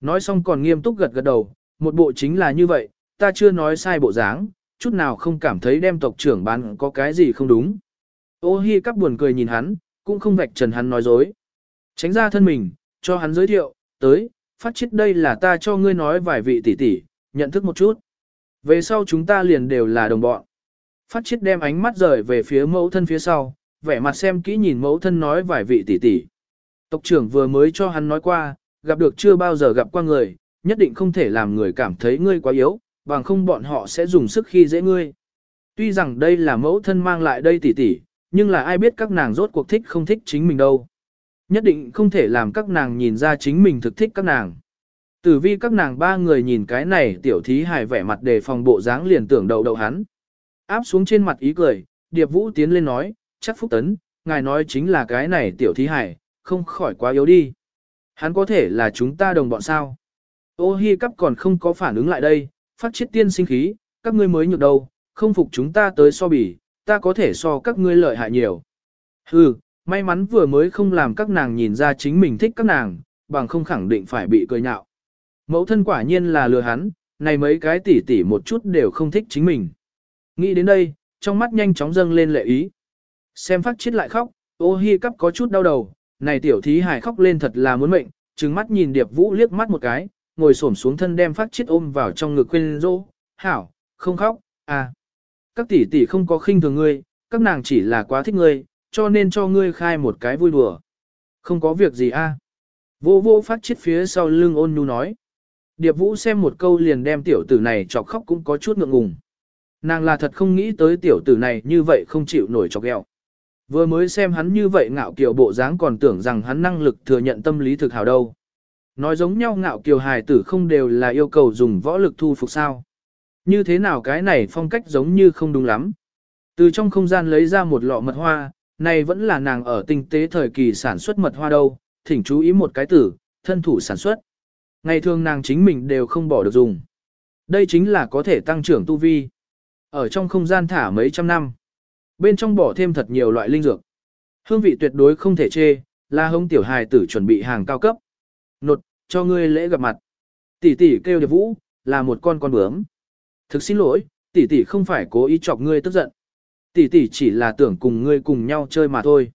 Nói xong còn nghiêm túc gật gật đầu, một bộ chính là như vậy, ta chưa nói sai bộ dáng, chút nào không cảm thấy đem tộc trưởng bán có cái gì không đúng. Ô hi cắp buồn cười nhìn hắn, cũng không vạch trần hắn nói dối. Tránh ra thân mình, cho hắn giới thiệu, tới, phát chết đây là ta cho ngươi nói vài vị tỷ tỷ, nhận thức một chút. Về sau chúng ta liền đều là đồng bọn. Phát chết đem ánh mắt rời về phía mẫu thân phía sau, vẻ mặt xem kỹ nhìn mẫu thân nói vài vị tỷ tỷ. Tộc trưởng vừa mới cho hắn nói qua, gặp được chưa bao giờ gặp qua người, nhất định không thể làm người cảm thấy ngươi quá yếu, bằng không bọn họ sẽ dùng sức khi dễ ngươi. Tuy rằng đây là mẫu thân mang lại đây tỷ tỷ, nhưng là ai biết các nàng rốt cuộc thích không thích chính mình đâu. Nhất định không thể làm các nàng nhìn ra chính mình thực thích các nàng. Tử vi các nàng ba người nhìn cái này tiểu thí hài vẻ mặt đề phòng bộ dáng liền tưởng đầu đầu hắn. Áp xuống trên mặt ý cười, Điệp Vũ tiến lên nói, chắc Phúc Tấn, ngài nói chính là cái này tiểu thí Hải, không khỏi quá yếu đi. Hắn có thể là chúng ta đồng bọn sao. Ô hi cắp còn không có phản ứng lại đây, phát chết tiên sinh khí, các ngươi mới nhược đầu, không phục chúng ta tới so bỉ, ta có thể so các ngươi lợi hại nhiều. Hừ, may mắn vừa mới không làm các nàng nhìn ra chính mình thích các nàng, bằng không khẳng định phải bị cười nhạo. Mẫu thân quả nhiên là lừa hắn, này mấy cái tỉ tỉ một chút đều không thích chính mình. Nghĩ đến đây, trong mắt nhanh chóng dâng lên lệ ý. Xem phát chết lại khóc, ô hi cắp có chút đau đầu, này tiểu thí hải khóc lên thật là muốn mệnh, trừng mắt nhìn điệp vũ liếc mắt một cái, ngồi xổm xuống thân đem phát chết ôm vào trong ngực quên rô, hảo, không khóc, à. Các tỷ tỷ không có khinh thường ngươi, các nàng chỉ là quá thích ngươi, cho nên cho ngươi khai một cái vui đùa. Không có việc gì a. À. Vô vô phát chết phía sau lưng ôn nhu nói. Điệp vũ xem một câu liền đem tiểu tử này chọc khóc cũng có chút ngượng ngùng. Nàng là thật không nghĩ tới tiểu tử này như vậy không chịu nổi chọc ghẹo. Vừa mới xem hắn như vậy ngạo kiều bộ dáng còn tưởng rằng hắn năng lực thừa nhận tâm lý thực hào đâu. Nói giống nhau ngạo kiều hài tử không đều là yêu cầu dùng võ lực thu phục sao. Như thế nào cái này phong cách giống như không đúng lắm. Từ trong không gian lấy ra một lọ mật hoa, này vẫn là nàng ở tinh tế thời kỳ sản xuất mật hoa đâu, thỉnh chú ý một cái tử, thân thủ sản xuất. Ngày thường nàng chính mình đều không bỏ được dùng. Đây chính là có thể tăng trưởng tu vi. Ở trong không gian thả mấy trăm năm. Bên trong bỏ thêm thật nhiều loại linh dược. Hương vị tuyệt đối không thể chê, là hông tiểu hài tử chuẩn bị hàng cao cấp. Nột, cho ngươi lễ gặp mặt. Tỷ tỷ kêu điệp vũ, là một con con bướm. Thực xin lỗi, tỷ tỷ không phải cố ý chọc ngươi tức giận. Tỷ tỷ chỉ là tưởng cùng ngươi cùng nhau chơi mà thôi.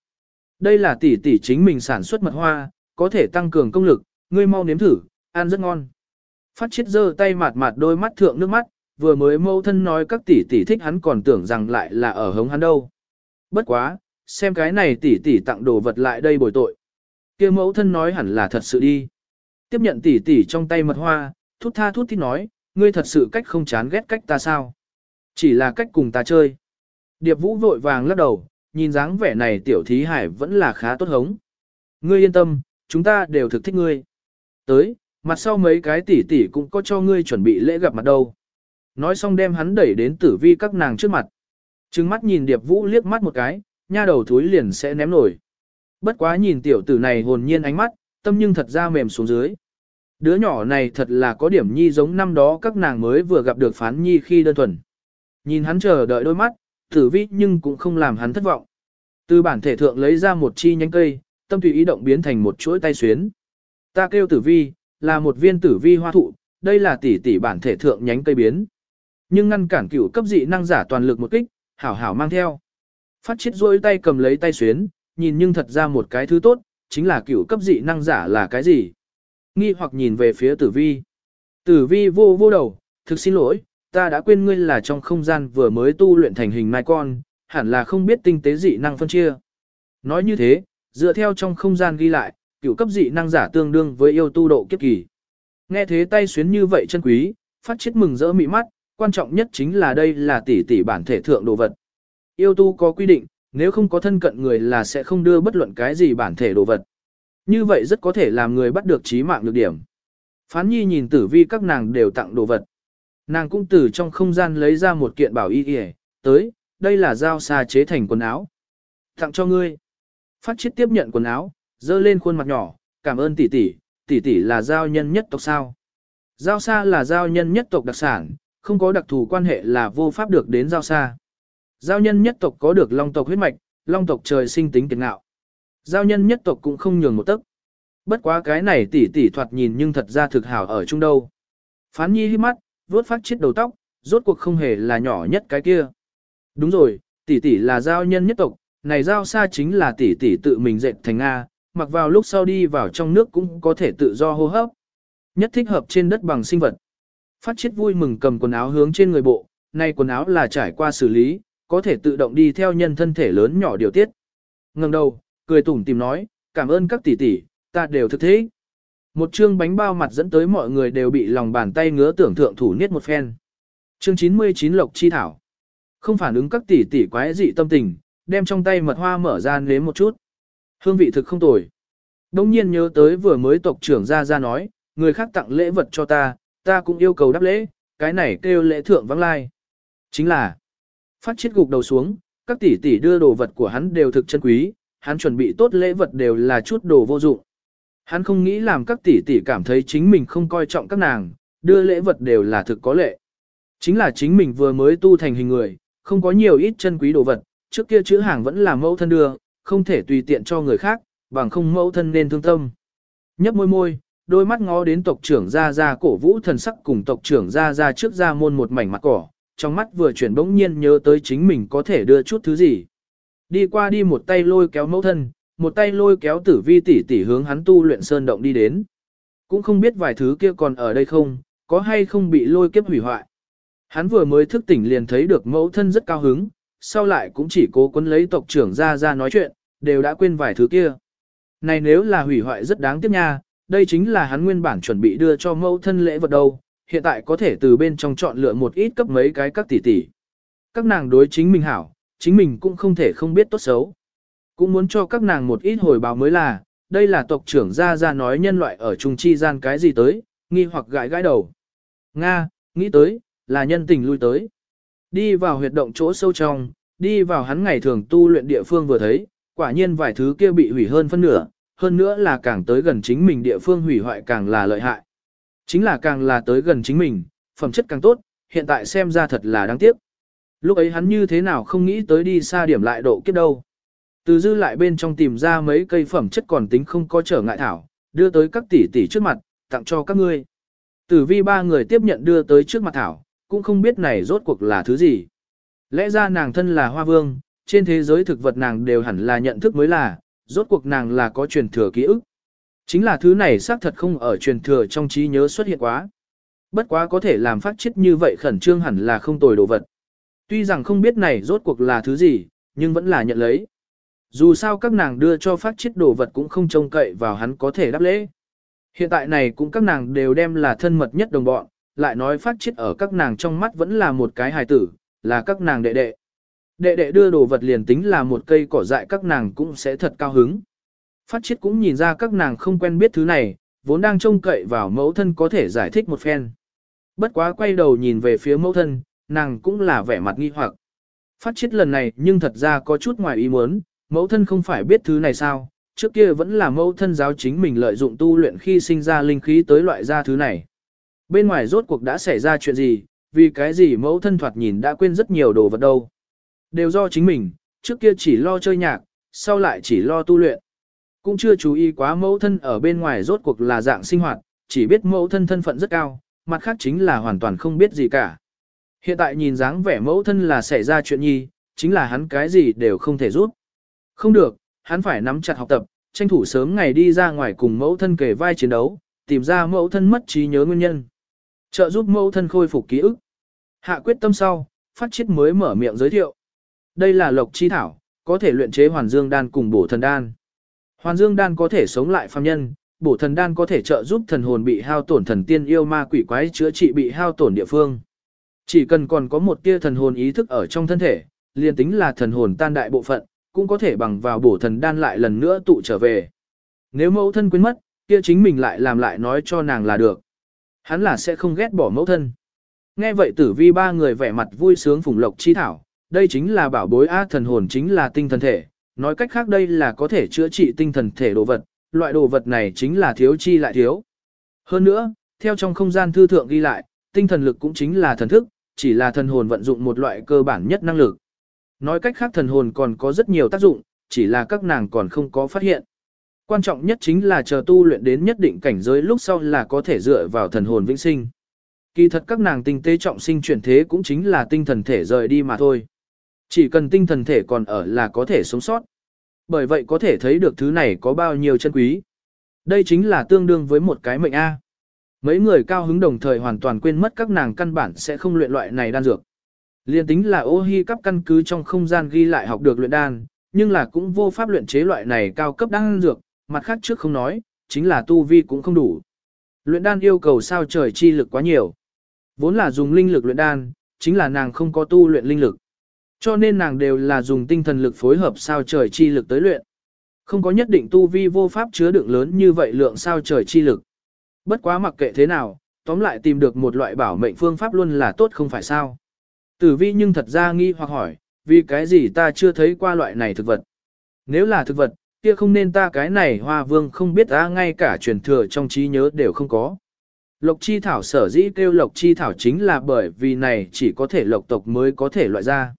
Đây là tỷ tỷ chính mình sản xuất mật hoa, có thể tăng cường công lực, ngươi mau nếm thử, ăn rất ngon. Phát chết giơ tay mạt mạt đôi mắt thượng nước mắt, vừa mới mâu thân nói các tỷ tỷ thích hắn còn tưởng rằng lại là ở hống hắn đâu. Bất quá, xem cái này tỷ tỷ tặng đồ vật lại đây bồi tội. kia mẫu thân nói hẳn là thật sự đi. Tiếp nhận tỷ tỷ trong tay mật hoa, thút tha thút thít nói, ngươi thật sự cách không chán ghét cách ta sao? Chỉ là cách cùng ta chơi. Điệp vũ vội vàng lắc đầu, nhìn dáng vẻ này tiểu thí hải vẫn là khá tốt hống. Ngươi yên tâm, chúng ta đều thực thích ngươi. Tới, mặt sau mấy cái tỷ tỷ cũng có cho ngươi chuẩn bị lễ gặp mặt đâu. Nói xong đem hắn đẩy đến tử vi các nàng trước mặt. Trừng mắt nhìn Điệp Vũ liếc mắt một cái, nha đầu thúi liền sẽ ném nổi. Bất quá nhìn tiểu tử này hồn nhiên ánh mắt, tâm nhưng thật ra mềm xuống dưới. Đứa nhỏ này thật là có điểm nhi giống năm đó các nàng mới vừa gặp được phán nhi khi đơn thuần. Nhìn hắn chờ đợi đôi mắt, tử vi nhưng cũng không làm hắn thất vọng. Từ bản thể thượng lấy ra một chi nhánh cây, tâm tùy ý động biến thành một chuỗi tay xuyến. Ta kêu tử vi, là một viên tử vi hoa thụ, đây là tỷ tỷ bản thể thượng nhánh cây biến. Nhưng ngăn cản cửu cấp dị năng giả toàn lực một kích, hảo hảo mang theo. Phát chết rôi tay cầm lấy tay xuyến, nhìn nhưng thật ra một cái thứ tốt, chính là cửu cấp dị năng giả là cái gì. Nghi hoặc nhìn về phía tử vi. Tử vi vô vô đầu, thực xin lỗi, ta đã quên ngươi là trong không gian vừa mới tu luyện thành hình mai con, hẳn là không biết tinh tế dị năng phân chia. Nói như thế, dựa theo trong không gian ghi lại, cửu cấp dị năng giả tương đương với yêu tu độ kiếp kỳ. Nghe thế tay xuyến như vậy chân quý, phát chết mừng rỡ mị mắt, quan trọng nhất chính là đây là tỷ tỷ bản thể thượng đồ vật. Yêu tu có quy định, nếu không có thân cận người là sẽ không đưa bất luận cái gì bản thể đồ vật. Như vậy rất có thể làm người bắt được trí mạng được điểm. Phán nhi nhìn tử vi các nàng đều tặng đồ vật. Nàng cũng từ trong không gian lấy ra một kiện bảo y y tới, đây là dao xa chế thành quần áo. Tặng cho ngươi. Phát chiết tiếp nhận quần áo, dơ lên khuôn mặt nhỏ, cảm ơn tỷ tỷ, tỷ tỷ là giao nhân nhất tộc sao. Giao xa là giao nhân nhất tộc đặc sản, không có đặc thù quan hệ là vô pháp được đến giao xa. Giao nhân nhất tộc có được long tộc huyết mạch, long tộc trời sinh tính kiệt ngạo. Giao nhân nhất tộc cũng không nhường một tấc. Bất quá cái này tỷ tỷ thoạt nhìn nhưng thật ra thực hảo ở chung đâu. Phán nhi hít mắt, vuốt phát chiếc đầu tóc, rốt cuộc không hề là nhỏ nhất cái kia. Đúng rồi, tỷ tỷ là giao nhân nhất tộc, này giao xa chính là tỷ tỷ tự mình dệt thành Nga, mặc vào lúc sau đi vào trong nước cũng có thể tự do hô hấp. Nhất thích hợp trên đất bằng sinh vật. Phát chết vui mừng cầm quần áo hướng trên người bộ, nay quần áo là trải qua xử lý, có thể tự động đi theo nhân thân thể lớn nhỏ điều tiết. Ngẩng đầu, cười tủm tìm nói, cảm ơn các tỷ tỷ, ta đều thực thế. Một chương bánh bao mặt dẫn tới mọi người đều bị lòng bàn tay ngứa tưởng thượng thủ niết một phen. Chương 99 Lộc Chi Thảo Không phản ứng các tỷ tỷ quái dị tâm tình, đem trong tay mật hoa mở ra nếm một chút. Hương vị thực không tồi. Đông nhiên nhớ tới vừa mới tộc trưởng ra ra nói, người khác tặng lễ vật cho ta, ta cũng yêu cầu đáp lễ, cái này kêu lễ thượng vắng lai. Chính là, phát chết gục đầu xuống, các tỷ tỷ đưa đồ vật của hắn đều thực chân quý, hắn chuẩn bị tốt lễ vật đều là chút đồ vô dụng. Hắn không nghĩ làm các tỷ tỷ cảm thấy chính mình không coi trọng các nàng, đưa lễ vật đều là thực có lệ. Chính là chính mình vừa mới tu thành hình người, không có nhiều ít chân quý đồ vật, trước kia chữ hàng vẫn là mẫu thân đưa, không thể tùy tiện cho người khác, bằng không mẫu thân nên thương tâm. Nhấp môi môi, đôi mắt ngó đến tộc trưởng ra ra cổ vũ thần sắc cùng tộc trưởng ra ra trước ra môn một mảnh mặt cỏ, trong mắt vừa chuyển bỗng nhiên nhớ tới chính mình có thể đưa chút thứ gì. Đi qua đi một tay lôi kéo mẫu thân, một tay lôi kéo tử vi tỷ tỷ hướng hắn tu luyện sơn động đi đến. Cũng không biết vài thứ kia còn ở đây không, có hay không bị lôi kiếp hủy hoại. Hắn vừa mới thức tỉnh liền thấy được mẫu thân rất cao hứng, sau lại cũng chỉ cố quấn lấy tộc trưởng ra ra nói chuyện, đều đã quên vài thứ kia. Này nếu là hủy hoại rất đáng tiếc nha, đây chính là hắn nguyên bản chuẩn bị đưa cho mẫu thân lễ vật đâu, hiện tại có thể từ bên trong chọn lựa một ít cấp mấy cái các tỷ tỷ. Các nàng đối chính mình hảo, chính mình cũng không thể không biết tốt xấu. Cũng muốn cho các nàng một ít hồi báo mới là, đây là tộc trưởng ra ra nói nhân loại ở trung chi gian cái gì tới, nghi hoặc gãi gãi đầu. Nga, nghĩ tới, là nhân tình lui tới. Đi vào huyệt động chỗ sâu trong, đi vào hắn ngày thường tu luyện địa phương vừa thấy, quả nhiên vài thứ kia bị hủy hơn phân nửa, hơn nữa là càng tới gần chính mình địa phương hủy hoại càng là lợi hại. Chính là càng là tới gần chính mình, phẩm chất càng tốt, hiện tại xem ra thật là đáng tiếc. Lúc ấy hắn như thế nào không nghĩ tới đi xa điểm lại độ kiếp đâu. Từ dư lại bên trong tìm ra mấy cây phẩm chất còn tính không có trở ngại thảo, đưa tới các tỷ tỷ trước mặt, tặng cho các ngươi. Tử vi ba người tiếp nhận đưa tới trước mặt thảo, cũng không biết này rốt cuộc là thứ gì. Lẽ ra nàng thân là hoa vương, trên thế giới thực vật nàng đều hẳn là nhận thức mới là, rốt cuộc nàng là có truyền thừa ký ức. Chính là thứ này xác thật không ở truyền thừa trong trí nhớ xuất hiện quá. Bất quá có thể làm phát chết như vậy khẩn trương hẳn là không tồi đồ vật. Tuy rằng không biết này rốt cuộc là thứ gì, nhưng vẫn là nhận lấy. Dù sao các nàng đưa cho phát chết đồ vật cũng không trông cậy vào hắn có thể đáp lễ. Hiện tại này cũng các nàng đều đem là thân mật nhất đồng bọn, lại nói phát chết ở các nàng trong mắt vẫn là một cái hài tử, là các nàng đệ đệ. Đệ đệ đưa đồ vật liền tính là một cây cỏ dại các nàng cũng sẽ thật cao hứng. Phát chết cũng nhìn ra các nàng không quen biết thứ này, vốn đang trông cậy vào mẫu thân có thể giải thích một phen. Bất quá quay đầu nhìn về phía mẫu thân, nàng cũng là vẻ mặt nghi hoặc. Phát chết lần này nhưng thật ra có chút ngoài ý muốn, mẫu thân không phải biết thứ này sao, trước kia vẫn là mẫu thân giáo chính mình lợi dụng tu luyện khi sinh ra linh khí tới loại ra thứ này. Bên ngoài rốt cuộc đã xảy ra chuyện gì, vì cái gì mẫu thân thoạt nhìn đã quên rất nhiều đồ vật đâu. Đều do chính mình, trước kia chỉ lo chơi nhạc, sau lại chỉ lo tu luyện. Cũng chưa chú ý quá mẫu thân ở bên ngoài rốt cuộc là dạng sinh hoạt, chỉ biết mẫu thân thân phận rất cao, mặt khác chính là hoàn toàn không biết gì cả. Hiện tại nhìn dáng vẻ mẫu thân là xảy ra chuyện nhi, chính là hắn cái gì đều không thể giúp. Không được, hắn phải nắm chặt học tập, tranh thủ sớm ngày đi ra ngoài cùng mẫu thân kề vai chiến đấu, tìm ra mẫu thân mất trí nhớ nguyên nhân. Trợ giúp mẫu thân khôi phục ký ức. Hạ quyết tâm sau, phát chiết mới mở miệng giới thiệu. Đây là lộc chi thảo, có thể luyện chế hoàn dương đan cùng bổ thần đan. Hoàn dương đan có thể sống lại phàm nhân, bổ thần đan có thể trợ giúp thần hồn bị hao tổn thần tiên yêu ma quỷ quái chữa trị bị hao tổn địa phương. Chỉ cần còn có một tia thần hồn ý thức ở trong thân thể, liền tính là thần hồn tan đại bộ phận, cũng có thể bằng vào bổ thần đan lại lần nữa tụ trở về. Nếu mẫu thân quên mất, kia chính mình lại làm lại nói cho nàng là được. Hắn là sẽ không ghét bỏ mẫu thân. Nghe vậy tử vi ba người vẻ mặt vui sướng phùng lộc chi thảo, đây chính là bảo bối A thần hồn chính là tinh thần thể, nói cách khác đây là có thể chữa trị tinh thần thể đồ vật, loại đồ vật này chính là thiếu chi lại thiếu. Hơn nữa, theo trong không gian thư thượng ghi lại, tinh thần lực cũng chính là thần thức, chỉ là thần hồn vận dụng một loại cơ bản nhất năng lực. Nói cách khác thần hồn còn có rất nhiều tác dụng, chỉ là các nàng còn không có phát hiện. Quan trọng nhất chính là chờ tu luyện đến nhất định cảnh giới lúc sau là có thể dựa vào thần hồn vĩnh sinh. Kỳ thật các nàng tinh tế trọng sinh chuyển thế cũng chính là tinh thần thể rời đi mà thôi. Chỉ cần tinh thần thể còn ở là có thể sống sót. Bởi vậy có thể thấy được thứ này có bao nhiêu chân quý. Đây chính là tương đương với một cái mệnh A. Mấy người cao hứng đồng thời hoàn toàn quên mất các nàng căn bản sẽ không luyện loại này đan dược. Liên tính là ô hi cấp căn cứ trong không gian ghi lại học được luyện đan, nhưng là cũng vô pháp luyện chế loại này cao cấp đan dược, mặt khác trước không nói, chính là tu vi cũng không đủ. Luyện đan yêu cầu sao trời chi lực quá nhiều. Vốn là dùng linh lực luyện đan, chính là nàng không có tu luyện linh lực. Cho nên nàng đều là dùng tinh thần lực phối hợp sao trời chi lực tới luyện. Không có nhất định tu vi vô pháp chứa đựng lớn như vậy lượng sao trời chi lực. Bất quá mặc kệ thế nào, tóm lại tìm được một loại bảo mệnh phương pháp luôn là tốt không phải sao. Tử vi nhưng thật ra nghi hoặc hỏi, vì cái gì ta chưa thấy qua loại này thực vật. Nếu là thực vật, kia không nên ta cái này hoa vương không biết ta ngay cả truyền thừa trong trí nhớ đều không có. Lộc chi thảo sở dĩ kêu lộc chi thảo chính là bởi vì này chỉ có thể lộc tộc mới có thể loại ra.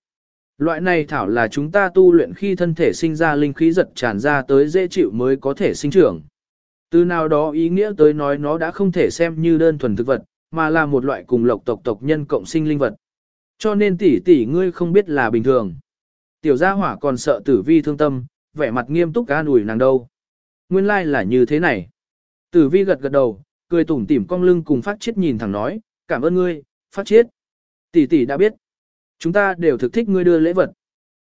Loại này thảo là chúng ta tu luyện khi thân thể sinh ra linh khí giật tràn ra tới dễ chịu mới có thể sinh trưởng. Từ nào đó ý nghĩa tới nói nó đã không thể xem như đơn thuần thực vật, mà là một loại cùng lộc tộc tộc nhân cộng sinh linh vật. Cho nên tỷ tỷ ngươi không biết là bình thường. Tiểu gia hỏa còn sợ tử vi thương tâm, vẻ mặt nghiêm túc ca ủi nàng đâu. Nguyên lai like là như thế này. Tử vi gật gật đầu, cười tủm tỉm cong lưng cùng phát chết nhìn thẳng nói, cảm ơn ngươi, phát chết. Tỷ tỷ đã biết. Chúng ta đều thực thích ngươi đưa lễ vật.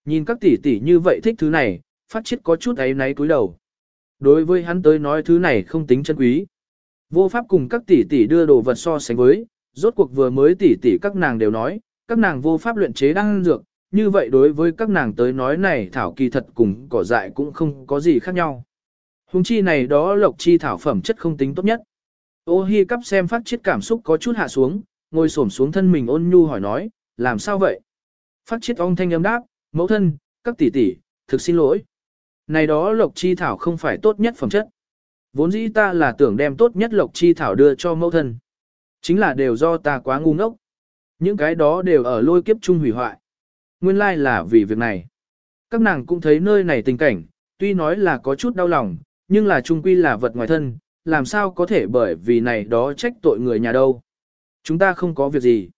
Nhìn các tỷ tỷ như vậy thích thứ này, phát chết có chút ấy náy cúi đầu. Đối với hắn tới nói thứ này không tính chân quý. Vô pháp cùng các tỷ tỷ đưa đồ vật so sánh với, rốt cuộc vừa mới tỷ tỷ các nàng đều nói, các nàng vô pháp luyện chế đan dược, như vậy đối với các nàng tới nói này thảo kỳ thật cùng cỏ dại cũng không có gì khác nhau. Hùng chi này đó lộc chi thảo phẩm chất không tính tốt nhất. Ô hi cắp xem phát chiết cảm xúc có chút hạ xuống, ngồi xổm xuống thân mình ôn nhu hỏi nói, làm sao vậy? Phát chiết ong thanh âm đáp, mẫu thân, các tỷ tỷ, thực xin lỗi. Này đó lộc chi thảo không phải tốt nhất phẩm chất. Vốn dĩ ta là tưởng đem tốt nhất lộc chi thảo đưa cho mẫu thân. Chính là đều do ta quá ngu ngốc. Những cái đó đều ở lôi kiếp chung hủy hoại. Nguyên lai là vì việc này. Các nàng cũng thấy nơi này tình cảnh, tuy nói là có chút đau lòng, nhưng là trung quy là vật ngoài thân, làm sao có thể bởi vì này đó trách tội người nhà đâu. Chúng ta không có việc gì.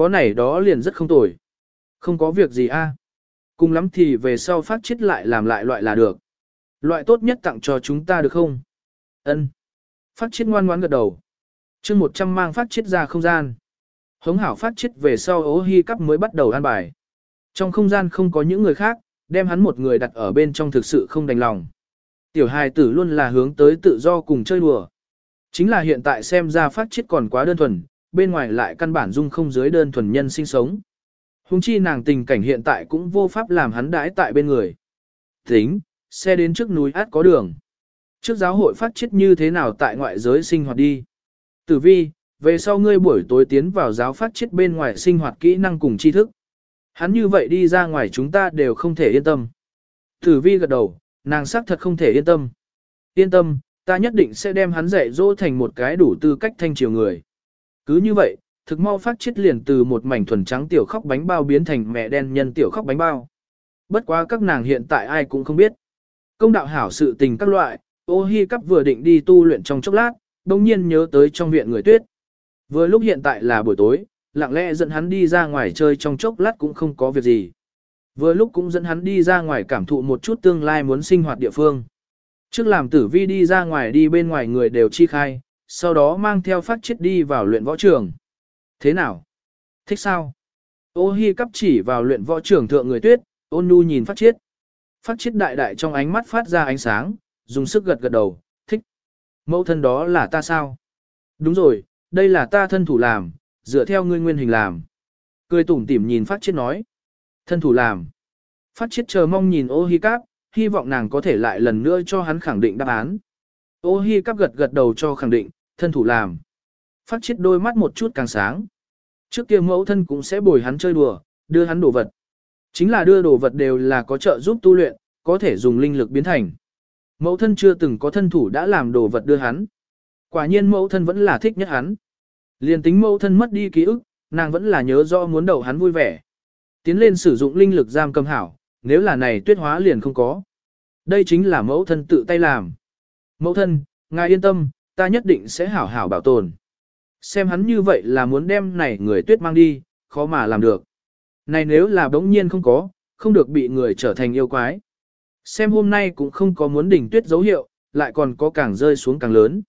Có này đó liền rất không tồi. Không có việc gì a. À. Cùng lắm thì về sau phát chết lại làm lại loại là được. Loại tốt nhất tặng cho chúng ta được không? Ân. Phát chết ngoan ngoãn gật đầu. chương 100 mang phát chết ra không gian. Hống hảo phát chết về sau ố hy cắp mới bắt đầu an bài. Trong không gian không có những người khác, đem hắn một người đặt ở bên trong thực sự không đành lòng. Tiểu hài tử luôn là hướng tới tự do cùng chơi đùa. Chính là hiện tại xem ra phát chết còn quá đơn thuần, bên ngoài lại căn bản dung không dưới đơn thuần nhân sinh sống. Hùng chi nàng tình cảnh hiện tại cũng vô pháp làm hắn đãi tại bên người. Tính, xe đến trước núi át có đường. Trước giáo hội phát chết như thế nào tại ngoại giới sinh hoạt đi. Tử vi, về sau ngươi buổi tối tiến vào giáo phát chết bên ngoài sinh hoạt kỹ năng cùng tri thức. Hắn như vậy đi ra ngoài chúng ta đều không thể yên tâm. Tử vi gật đầu, nàng xác thật không thể yên tâm. Yên tâm, ta nhất định sẽ đem hắn dạy dỗ thành một cái đủ tư cách thanh triều người. Cứ như vậy, thực mau phát chết liền từ một mảnh thuần trắng tiểu khóc bánh bao biến thành mẹ đen nhân tiểu khóc bánh bao. Bất quá các nàng hiện tại ai cũng không biết. Công đạo hảo sự tình các loại, ô hi cắp vừa định đi tu luyện trong chốc lát, đồng nhiên nhớ tới trong viện người tuyết. Vừa lúc hiện tại là buổi tối, lặng lẽ dẫn hắn đi ra ngoài chơi trong chốc lát cũng không có việc gì. Vừa lúc cũng dẫn hắn đi ra ngoài cảm thụ một chút tương lai muốn sinh hoạt địa phương. Trước làm tử vi đi ra ngoài đi bên ngoài người đều chi khai, sau đó mang theo phát chết đi vào luyện võ trường. Thế nào? Thích sao? Ô hi cắp chỉ vào luyện võ trường thượng người tuyết, ôn nhu nhìn phát chết. Phát chết đại đại trong ánh mắt phát ra ánh sáng, dùng sức gật gật đầu, thích. Mẫu thân đó là ta sao? Đúng rồi, đây là ta thân thủ làm, dựa theo ngươi nguyên hình làm. Cười tủm tỉm nhìn phát chết nói. Thân thủ làm. Phát chết chờ mong nhìn ô hi cắp, hy vọng nàng có thể lại lần nữa cho hắn khẳng định đáp án. Ô hi cắp gật gật đầu cho khẳng định, thân thủ làm. Phát chết đôi mắt một chút càng sáng. Trước kia mẫu thân cũng sẽ bồi hắn chơi đùa, đưa hắn đồ vật. Chính là đưa đồ vật đều là có trợ giúp tu luyện, có thể dùng linh lực biến thành. Mẫu thân chưa từng có thân thủ đã làm đồ vật đưa hắn. Quả nhiên mẫu thân vẫn là thích nhất hắn. Liên tính mẫu thân mất đi ký ức, nàng vẫn là nhớ rõ muốn đầu hắn vui vẻ. Tiến lên sử dụng linh lực giam cầm hảo, nếu là này tuyết hóa liền không có. Đây chính là mẫu thân tự tay làm. Mẫu thân, ngài yên tâm, ta nhất định sẽ hảo hảo bảo tồn. Xem hắn như vậy là muốn đem này người tuyết mang đi, khó mà làm được. Này nếu là bỗng nhiên không có, không được bị người trở thành yêu quái. Xem hôm nay cũng không có muốn đỉnh tuyết dấu hiệu, lại còn có càng rơi xuống càng lớn.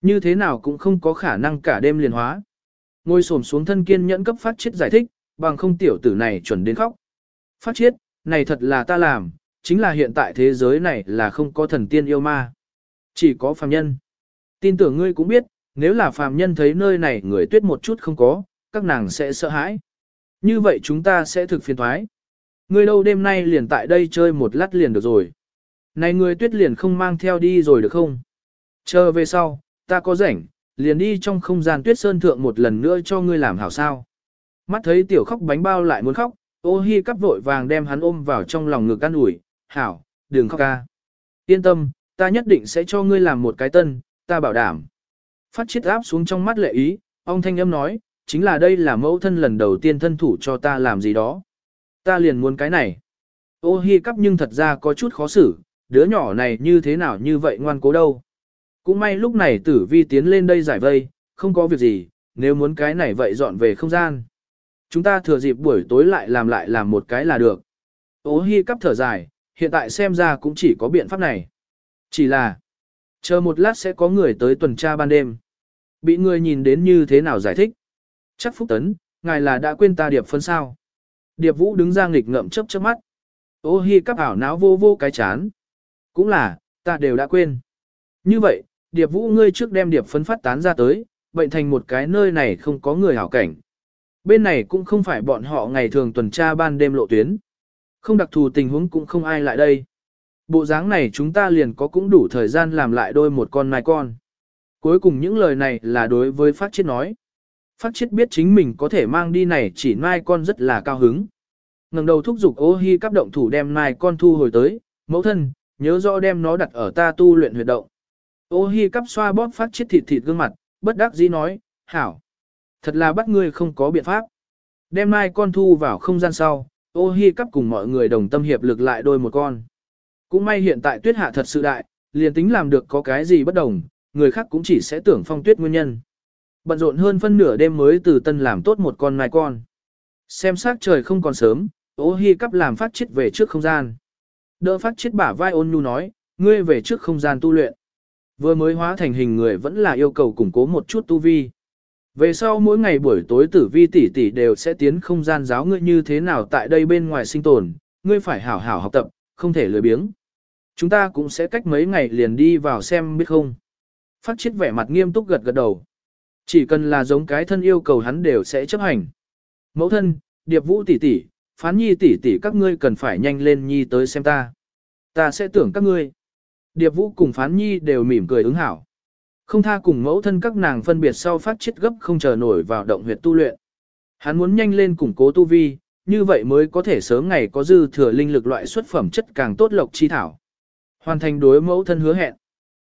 Như thế nào cũng không có khả năng cả đêm liền hóa. Ngồi xổm xuống thân kiên nhẫn cấp phát chết giải thích, bằng không tiểu tử này chuẩn đến khóc. Phát chết, này thật là ta làm, chính là hiện tại thế giới này là không có thần tiên yêu ma. Chỉ có phàm nhân. Tin tưởng ngươi cũng biết, nếu là phàm nhân thấy nơi này người tuyết một chút không có, các nàng sẽ sợ hãi. Như vậy chúng ta sẽ thực phiền thoái. ngươi đâu đêm nay liền tại đây chơi một lát liền được rồi. Này người tuyết liền không mang theo đi rồi được không? Chờ về sau, ta có rảnh, liền đi trong không gian tuyết sơn thượng một lần nữa cho ngươi làm hảo sao. Mắt thấy tiểu khóc bánh bao lại muốn khóc, ô hi cắp vội vàng đem hắn ôm vào trong lòng ngực ăn ủi, hảo, đừng khóc ca. Yên tâm, ta nhất định sẽ cho ngươi làm một cái tân, ta bảo đảm. Phát chiết áp xuống trong mắt lệ ý, ông thanh âm nói, chính là đây là mẫu thân lần đầu tiên thân thủ cho ta làm gì đó. Ta liền muốn cái này. Ô hi cắp nhưng thật ra có chút khó xử, đứa nhỏ này như thế nào như vậy ngoan cố đâu. Cũng may lúc này tử vi tiến lên đây giải vây, không có việc gì, nếu muốn cái này vậy dọn về không gian. Chúng ta thừa dịp buổi tối lại làm lại làm một cái là được. Ô hi cắp thở dài, hiện tại xem ra cũng chỉ có biện pháp này. Chỉ là, chờ một lát sẽ có người tới tuần tra ban đêm. Bị người nhìn đến như thế nào giải thích. Chắc Phúc Tấn, ngài là đã quên ta điệp phân sao. Điệp Vũ đứng ra nghịch ngậm chớp chớp mắt. Ô hi cắp ảo náo vô vô cái chán. Cũng là, ta đều đã quên. Như vậy, Điệp Vũ ngươi trước đem điệp phấn phát tán ra tới, bệnh thành một cái nơi này không có người hảo cảnh. Bên này cũng không phải bọn họ ngày thường tuần tra ban đêm lộ tuyến. Không đặc thù tình huống cũng không ai lại đây. Bộ dáng này chúng ta liền có cũng đủ thời gian làm lại đôi một con nai con. Cuối cùng những lời này là đối với Phát Chiết nói. Phát Chiết biết chính mình có thể mang đi này chỉ nai con rất là cao hứng. ngẩng đầu thúc giục ô hi cắp động thủ đem nai con thu hồi tới, mẫu thân, nhớ rõ đem nó đặt ở ta tu luyện huyệt động. Ô hi cắp xoa bóp Phát Chiết thịt thịt gương mặt, bất đắc dĩ nói, hảo. Thật là bắt ngươi không có biện pháp. Đem nai con thu vào không gian sau, ô hi cắp cùng mọi người đồng tâm hiệp lực lại đôi một con. Cũng may hiện tại tuyết hạ thật sự đại, liền tính làm được có cái gì bất đồng, người khác cũng chỉ sẽ tưởng phong tuyết nguyên nhân. Bận rộn hơn phân nửa đêm mới từ tân làm tốt một con mai con. Xem sát trời không còn sớm, ô hi cắp làm phát chết về trước không gian. Đỡ phát chết bả vai ôn nhu nói, ngươi về trước không gian tu luyện. Vừa mới hóa thành hình người vẫn là yêu cầu củng cố một chút tu vi. Về sau mỗi ngày buổi tối tử vi tỷ tỷ đều sẽ tiến không gian giáo ngươi như thế nào tại đây bên ngoài sinh tồn, ngươi phải hảo hảo học tập, không thể lười biếng. Chúng ta cũng sẽ cách mấy ngày liền đi vào xem biết không. Phát chết vẻ mặt nghiêm túc gật gật đầu. Chỉ cần là giống cái thân yêu cầu hắn đều sẽ chấp hành. Mẫu thân, điệp vũ tỷ tỷ, phán nhi tỷ tỷ các ngươi cần phải nhanh lên nhi tới xem ta. Ta sẽ tưởng các ngươi. Điệp vũ cùng phán nhi đều mỉm cười ứng hảo. Không tha cùng mẫu thân các nàng phân biệt sau phát chết gấp không chờ nổi vào động huyệt tu luyện. Hắn muốn nhanh lên củng cố tu vi, như vậy mới có thể sớm ngày có dư thừa linh lực loại xuất phẩm chất càng tốt lộc chi thảo. Hoàn thành đối mẫu thân hứa hẹn.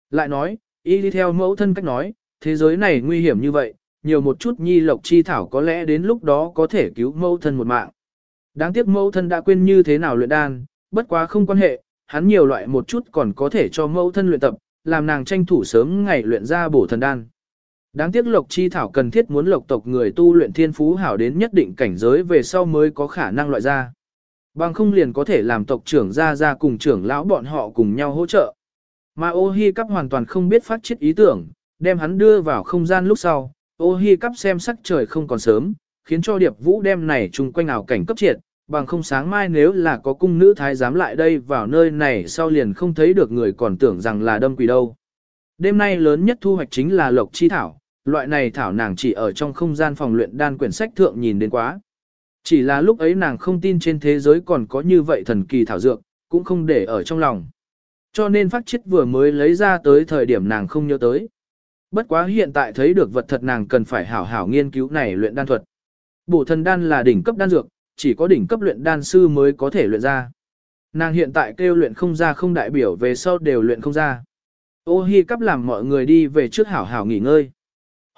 Lại nói, y đi theo mẫu thân cách nói, thế giới này nguy hiểm như vậy, nhiều một chút nhi lộc chi thảo có lẽ đến lúc đó có thể cứu mẫu thân một mạng. Đáng tiếc mẫu thân đã quên như thế nào luyện đan, bất quá không quan hệ, hắn nhiều loại một chút còn có thể cho mẫu thân luyện tập, làm nàng tranh thủ sớm ngày luyện ra bổ thần đan. Đáng tiếc lộc chi thảo cần thiết muốn lộc tộc người tu luyện thiên phú hảo đến nhất định cảnh giới về sau mới có khả năng loại ra. Bằng không liền có thể làm tộc trưởng ra ra cùng trưởng lão bọn họ cùng nhau hỗ trợ. Mà ô hi cắp hoàn toàn không biết phát triển ý tưởng, đem hắn đưa vào không gian lúc sau, ô hi cắp xem sắc trời không còn sớm, khiến cho điệp vũ đem này chung quanh ảo cảnh cấp triệt, bằng không sáng mai nếu là có cung nữ thái giám lại đây vào nơi này sau liền không thấy được người còn tưởng rằng là đâm quỷ đâu. Đêm nay lớn nhất thu hoạch chính là lộc chi thảo, loại này thảo nàng chỉ ở trong không gian phòng luyện đan quyển sách thượng nhìn đến quá. Chỉ là lúc ấy nàng không tin trên thế giới còn có như vậy thần kỳ thảo dược, cũng không để ở trong lòng. Cho nên phát chết vừa mới lấy ra tới thời điểm nàng không nhớ tới. Bất quá hiện tại thấy được vật thật nàng cần phải hảo hảo nghiên cứu này luyện đan thuật. Bổ thần đan là đỉnh cấp đan dược, chỉ có đỉnh cấp luyện đan sư mới có thể luyện ra. Nàng hiện tại kêu luyện không ra không đại biểu về sau đều luyện không ra. Ô hi cắp làm mọi người đi về trước hảo hảo nghỉ ngơi.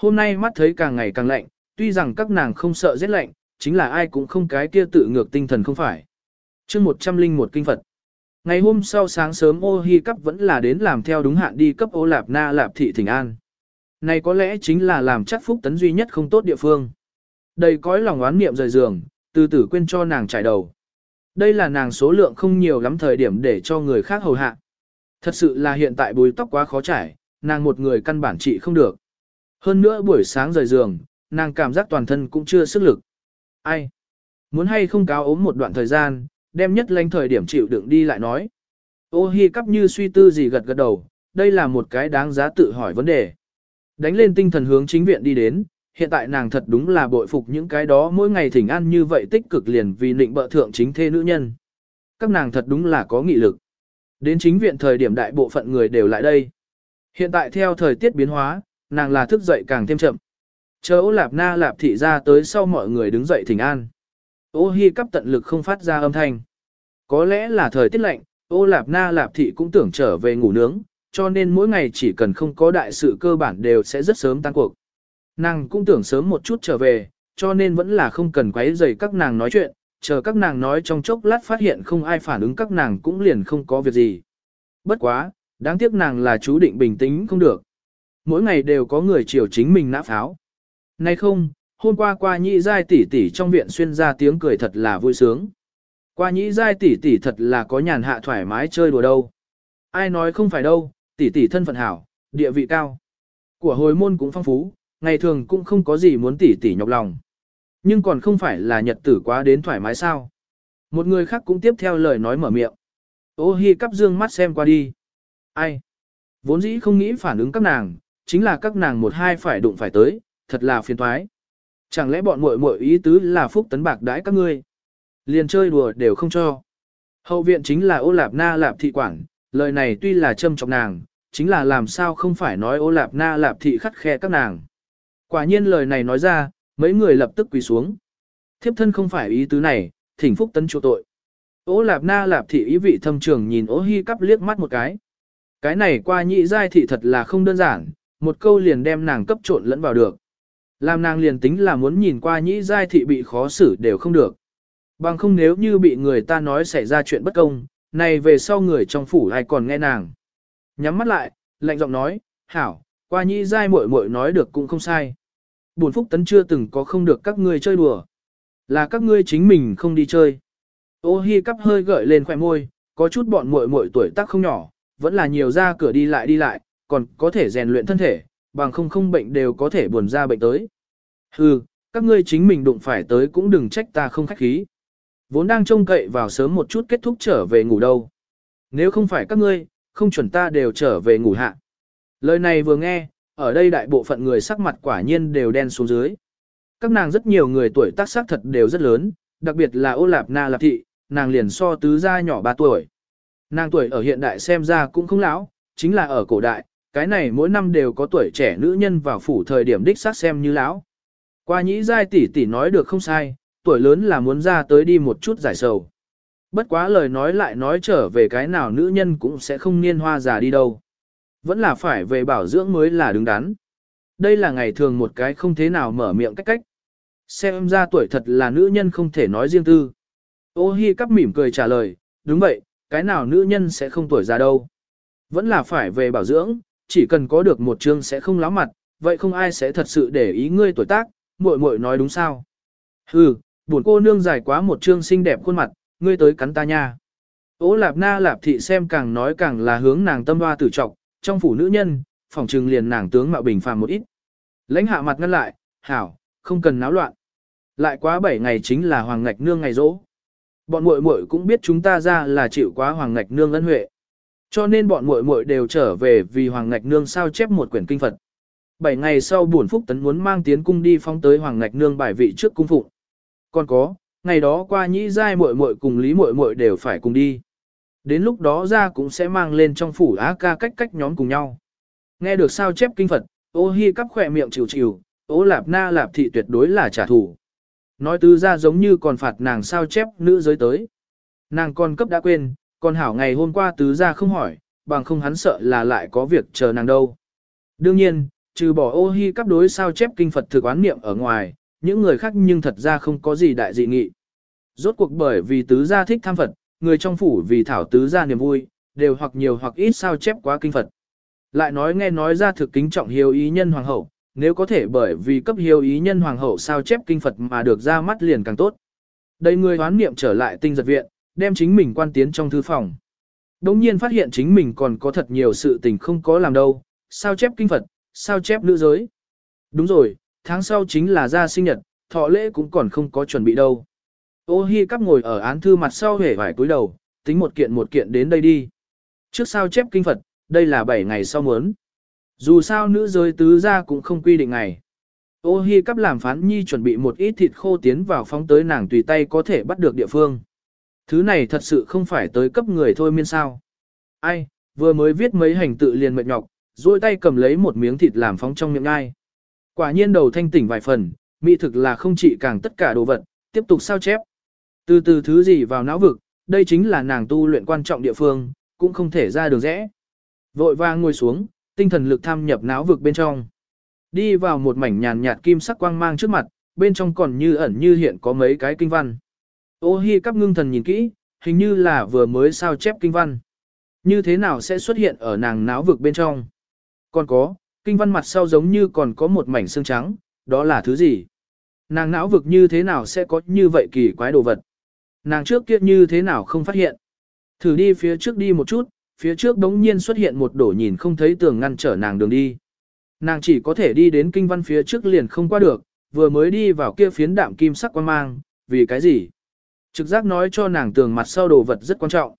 Hôm nay mắt thấy càng ngày càng lạnh, tuy rằng các nàng không sợ rét lạnh, chính là ai cũng không cái kia tự ngược tinh thần không phải. chương một trăm linh một kinh Phật. Ngày hôm sau sáng sớm ô hi cấp vẫn là đến làm theo đúng hạn đi cấp ô lạp na lạp thị thỉnh an. Này có lẽ chính là làm chắc phúc tấn duy nhất không tốt địa phương. Đầy cõi lòng oán niệm rời giường, từ tử quên cho nàng trải đầu. Đây là nàng số lượng không nhiều lắm thời điểm để cho người khác hầu hạ. Thật sự là hiện tại bùi tóc quá khó trải, nàng một người căn bản trị không được. Hơn nữa buổi sáng rời giường, nàng cảm giác toàn thân cũng chưa sức lực. Ai? Muốn hay không cáo ốm một đoạn thời gian, đem nhất lãnh thời điểm chịu đựng đi lại nói. Ô hi cắp như suy tư gì gật gật đầu, đây là một cái đáng giá tự hỏi vấn đề. Đánh lên tinh thần hướng chính viện đi đến, hiện tại nàng thật đúng là bội phục những cái đó mỗi ngày thỉnh an như vậy tích cực liền vì nịnh bợ thượng chính thê nữ nhân. Các nàng thật đúng là có nghị lực. Đến chính viện thời điểm đại bộ phận người đều lại đây. Hiện tại theo thời tiết biến hóa, nàng là thức dậy càng thêm chậm. Chờ ô lạp na lạp thị ra tới sau mọi người đứng dậy thỉnh an. Ô hi cắp tận lực không phát ra âm thanh. Có lẽ là thời tiết lạnh, ô lạp na lạp thị cũng tưởng trở về ngủ nướng, cho nên mỗi ngày chỉ cần không có đại sự cơ bản đều sẽ rất sớm tan cuộc. Nàng cũng tưởng sớm một chút trở về, cho nên vẫn là không cần quấy rầy các nàng nói chuyện, chờ các nàng nói trong chốc lát phát hiện không ai phản ứng các nàng cũng liền không có việc gì. Bất quá, đáng tiếc nàng là chú định bình tĩnh không được. Mỗi ngày đều có người chiều chính mình nã pháo. Nay không, hôm qua qua nhị giai tỷ tỷ trong viện xuyên ra tiếng cười thật là vui sướng. Qua nhị giai tỷ tỷ thật là có nhàn hạ thoải mái chơi đùa đâu. Ai nói không phải đâu, tỷ tỷ thân phận hảo, địa vị cao. Của hồi môn cũng phong phú, ngày thường cũng không có gì muốn tỷ tỷ nhọc lòng. Nhưng còn không phải là nhật tử quá đến thoải mái sao. Một người khác cũng tiếp theo lời nói mở miệng. Ô hi cắp dương mắt xem qua đi. Ai? Vốn dĩ không nghĩ phản ứng các nàng, chính là các nàng một hai phải đụng phải tới, thật là phiền toái. Chẳng lẽ bọn muội muội ý tứ là phúc tấn bạc đãi các ngươi? Liền chơi đùa đều không cho. Hậu viện chính là ô lạp na lạp thị quản, lời này tuy là châm trọng nàng, chính là làm sao không phải nói ô lạp na lạp thị khắt khe các nàng. Quả nhiên lời này nói ra, mấy người lập tức quỳ xuống. Thiếp thân không phải ý tứ này, thỉnh phúc tấn chỗ tội. Ô lạp na lạp thị ý vị thâm trường nhìn ô hi cắp liếc mắt một cái. Cái này qua nhị giai thị thật là không đơn giản, một câu liền đem nàng cấp trộn lẫn vào được. Làm nàng liền tính là muốn nhìn qua nhị giai thị bị khó xử đều không được. Bằng không nếu như bị người ta nói xảy ra chuyện bất công, này về sau người trong phủ ai còn nghe nàng. Nhắm mắt lại, lạnh giọng nói, hảo, qua nhị giai muội muội nói được cũng không sai. Buồn phúc tấn chưa từng có không được các ngươi chơi đùa. Là các ngươi chính mình không đi chơi. Ô hi cắp hơi gợi lên khỏe môi, có chút bọn muội muội tuổi tác không nhỏ, vẫn là nhiều ra cửa đi lại đi lại, còn có thể rèn luyện thân thể, bằng không không bệnh đều có thể buồn ra bệnh tới. Hừ, các ngươi chính mình đụng phải tới cũng đừng trách ta không khách khí. Vốn đang trông cậy vào sớm một chút kết thúc trở về ngủ đâu. Nếu không phải các ngươi, không chuẩn ta đều trở về ngủ hạ. Lời này vừa nghe, ở đây đại bộ phận người sắc mặt quả nhiên đều đen xuống dưới. Các nàng rất nhiều người tuổi tác sắc thật đều rất lớn, đặc biệt là ô lạp na lạp thị, nàng liền so tứ gia nhỏ 3 tuổi. Nàng tuổi ở hiện đại xem ra cũng không lão, chính là ở cổ đại, cái này mỗi năm đều có tuổi trẻ nữ nhân vào phủ thời điểm đích xác xem như lão. Qua nhĩ giai tỷ tỷ nói được không sai, tuổi lớn là muốn ra tới đi một chút giải sầu. Bất quá lời nói lại nói trở về cái nào nữ nhân cũng sẽ không niên hoa già đi đâu. Vẫn là phải về bảo dưỡng mới là đứng đắn. Đây là ngày thường một cái không thế nào mở miệng cách cách. Xem ra tuổi thật là nữ nhân không thể nói riêng tư. Ô hi cắp mỉm cười trả lời, đúng vậy, cái nào nữ nhân sẽ không tuổi già đâu. Vẫn là phải về bảo dưỡng, chỉ cần có được một chương sẽ không láo mặt, vậy không ai sẽ thật sự để ý ngươi tuổi tác, muội muội nói đúng sao. Hừ, buồn cô nương dài quá một chương xinh đẹp khuôn mặt, ngươi tới cắn ta nha. Ô lạp na lạp thị xem càng nói càng là hướng nàng tâm hoa tử trọng, trong phủ nữ nhân, phòng trừng liền nàng tướng mạo bình phàm một ít. Lãnh hạ mặt ngăn lại, hảo, không cần náo loạn. Lại quá 7 ngày chính là hoàng ngạch nương ngày rỗ. Bọn muội muội cũng biết chúng ta ra là chịu quá hoàng ngạch nương ân huệ. Cho nên bọn muội muội đều trở về vì hoàng ngạch nương sao chép một quyển kinh Phật. Bảy ngày sau buồn phúc tấn muốn mang tiến cung đi phóng tới hoàng ngạch nương bài vị trước cung phụng. Còn có, ngày đó qua nhĩ giai muội muội cùng lý muội muội đều phải cùng đi. Đến lúc đó ra cũng sẽ mang lên trong phủ á ca cách cách nhóm cùng nhau. Nghe được sao chép kinh Phật, ô hi cắp khỏe miệng chịu chịu, ô lạp na lạp thị tuyệt đối là trả thù. Nói tứ ra giống như còn phạt nàng sao chép nữ giới tới. Nàng còn cấp đã quên, còn hảo ngày hôm qua tứ ra không hỏi, bằng không hắn sợ là lại có việc chờ nàng đâu. Đương nhiên, trừ bỏ ô hi cắp đối sao chép kinh Phật thực oán niệm ở ngoài, những người khác nhưng thật ra không có gì đại dị nghị. Rốt cuộc bởi vì tứ gia thích tham Phật, người trong phủ vì thảo tứ gia niềm vui, đều hoặc nhiều hoặc ít sao chép quá kinh Phật. Lại nói nghe nói ra thực kính trọng hiếu ý nhân hoàng hậu, nếu có thể bởi vì cấp hiếu ý nhân hoàng hậu sao chép kinh Phật mà được ra mắt liền càng tốt. Đây người hoán niệm trở lại tinh giật viện, đem chính mình quan tiến trong thư phòng. Đống nhiên phát hiện chính mình còn có thật nhiều sự tình không có làm đâu, sao chép kinh Phật, sao chép nữ giới. Đúng rồi, tháng sau chính là ra sinh nhật, thọ lễ cũng còn không có chuẩn bị đâu. Ô hi cắp ngồi ở án thư mặt sau hề vải cúi đầu, tính một kiện một kiện đến đây đi. Trước sao chép kinh Phật, đây là 7 ngày sau muốn. Dù sao nữ giới tứ gia cũng không quy định ngày. Ô hi cắp làm phán nhi chuẩn bị một ít thịt khô tiến vào phóng tới nàng tùy tay có thể bắt được địa phương. Thứ này thật sự không phải tới cấp người thôi miên sao. Ai, vừa mới viết mấy hành tự liền mệt nhọc, duỗi tay cầm lấy một miếng thịt làm phóng trong miệng ngai. Quả nhiên đầu thanh tỉnh vài phần, mỹ thực là không chỉ càng tất cả đồ vật, tiếp tục sao chép. Từ từ thứ gì vào não vực, đây chính là nàng tu luyện quan trọng địa phương, cũng không thể ra đường rẽ. Vội vàng ngồi xuống, tinh thần lực tham nhập não vực bên trong. Đi vào một mảnh nhàn nhạt kim sắc quang mang trước mặt, bên trong còn như ẩn như hiện có mấy cái kinh văn. Ô hi cắp ngưng thần nhìn kỹ, hình như là vừa mới sao chép kinh văn. Như thế nào sẽ xuất hiện ở nàng não vực bên trong? Còn có, kinh văn mặt sau giống như còn có một mảnh xương trắng, đó là thứ gì? Nàng não vực như thế nào sẽ có như vậy kỳ quái đồ vật? Nàng trước kia như thế nào không phát hiện? Thử đi phía trước đi một chút, phía trước đống nhiên xuất hiện một đổ nhìn không thấy tường ngăn trở nàng đường đi. Nàng chỉ có thể đi đến kinh văn phía trước liền không qua được, vừa mới đi vào kia phiến đạm kim sắc quan mang, vì cái gì? Trực giác nói cho nàng tường mặt sau đồ vật rất quan trọng.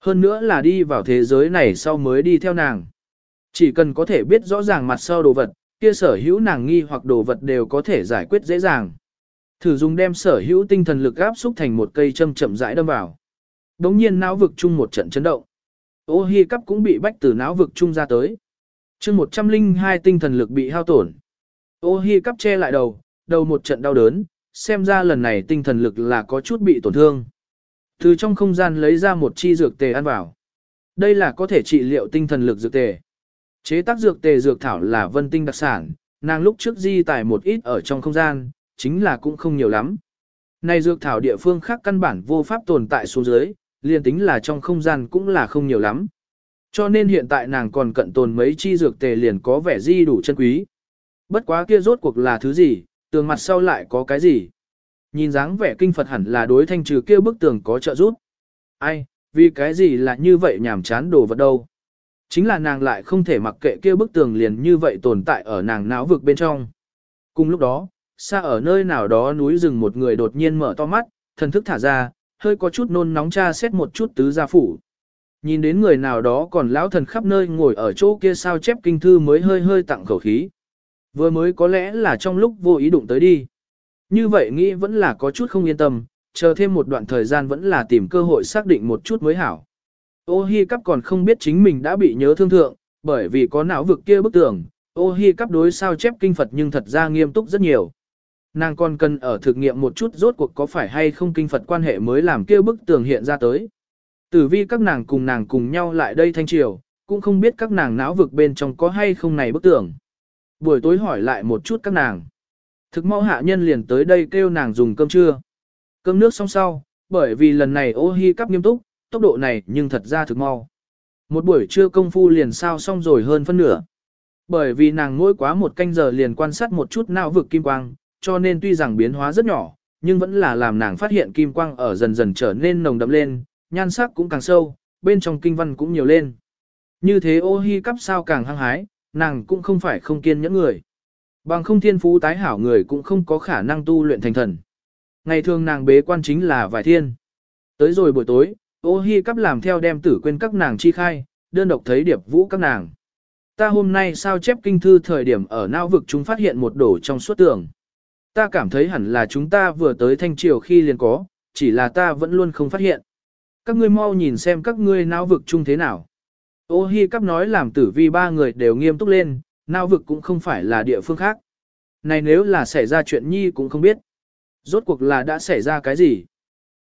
Hơn nữa là đi vào thế giới này sau mới đi theo nàng. Chỉ cần có thể biết rõ ràng mặt sau đồ vật, kia sở hữu nàng nghi hoặc đồ vật đều có thể giải quyết dễ dàng. Thử dùng đem sở hữu tinh thần lực áp xúc thành một cây châm chậm rãi đâm vào. Đống nhiên não vực chung một trận chấn động. Ô hi cắp cũng bị bách từ não vực chung ra tới. chương 102 tinh thần lực bị hao tổn. Ô hi cắp che lại đầu, đầu một trận đau đớn, xem ra lần này tinh thần lực là có chút bị tổn thương. Từ trong không gian lấy ra một chi dược tề ăn vào. Đây là có thể trị liệu tinh thần lực dược tề. Chế tác dược tề dược thảo là vân tinh đặc sản, nàng lúc trước di tải một ít ở trong không gian, chính là cũng không nhiều lắm. Này dược thảo địa phương khác căn bản vô pháp tồn tại xuống dưới, liền tính là trong không gian cũng là không nhiều lắm. Cho nên hiện tại nàng còn cận tồn mấy chi dược tề liền có vẻ di đủ chân quý. Bất quá kia rốt cuộc là thứ gì, tường mặt sau lại có cái gì. Nhìn dáng vẻ kinh Phật hẳn là đối thanh trừ kia bức tường có trợ giúp. Ai, vì cái gì là như vậy nhảm chán đồ vật đâu. Chính là nàng lại không thể mặc kệ kia bức tường liền như vậy tồn tại ở nàng não vực bên trong. Cùng lúc đó, xa ở nơi nào đó núi rừng một người đột nhiên mở to mắt, thần thức thả ra, hơi có chút nôn nóng cha xét một chút tứ gia phủ. Nhìn đến người nào đó còn lão thần khắp nơi ngồi ở chỗ kia sao chép kinh thư mới hơi hơi tặng khẩu khí. Vừa mới có lẽ là trong lúc vô ý đụng tới đi. Như vậy nghĩ vẫn là có chút không yên tâm, chờ thêm một đoạn thời gian vẫn là tìm cơ hội xác định một chút mới hảo. Ô hi cắp còn không biết chính mình đã bị nhớ thương thượng, bởi vì có não vực kia bức tường, ô hi cắp đối sao chép kinh Phật nhưng thật ra nghiêm túc rất nhiều. Nàng còn cần ở thực nghiệm một chút rốt cuộc có phải hay không kinh Phật quan hệ mới làm kia bức tường hiện ra tới. Tử vi các nàng cùng nàng cùng nhau lại đây thanh triều, cũng không biết các nàng não vực bên trong có hay không này bức tường. Buổi tối hỏi lại một chút các nàng. Thực mau hạ nhân liền tới đây kêu nàng dùng cơm trưa. Cơm nước xong sau, bởi vì lần này ô hi cắp nghiêm túc, tốc độ này nhưng thật ra thực mau. Một buổi trưa công phu liền sao xong rồi hơn phân nửa. Bởi vì nàng mỗi quá một canh giờ liền quan sát một chút não vực kim quang, cho nên tuy rằng biến hóa rất nhỏ, nhưng vẫn là làm nàng phát hiện kim quang ở dần dần trở nên nồng đậm lên, nhan sắc cũng càng sâu, bên trong kinh văn cũng nhiều lên. Như thế ô hi cắp sao càng hăng hái, nàng cũng không phải không kiên nhẫn người. Bằng không thiên phú tái hảo người cũng không có khả năng tu luyện thành thần. Ngày thường nàng bế quan chính là vài thiên. Tới rồi buổi tối, ô hi cắp làm theo đem tử quên các nàng chi khai, đơn độc thấy điệp vũ các nàng. Ta hôm nay sao chép kinh thư thời điểm ở não vực chúng phát hiện một đổ trong suốt tường. Ta cảm thấy hẳn là chúng ta vừa tới thanh triều khi liền có, chỉ là ta vẫn luôn không phát hiện. Các ngươi mau nhìn xem các ngươi não vực chung thế nào. Ô hi cắp nói làm tử vi ba người đều nghiêm túc lên, nào vực cũng không phải là địa phương khác. Này nếu là xảy ra chuyện nhi cũng không biết. Rốt cuộc là đã xảy ra cái gì?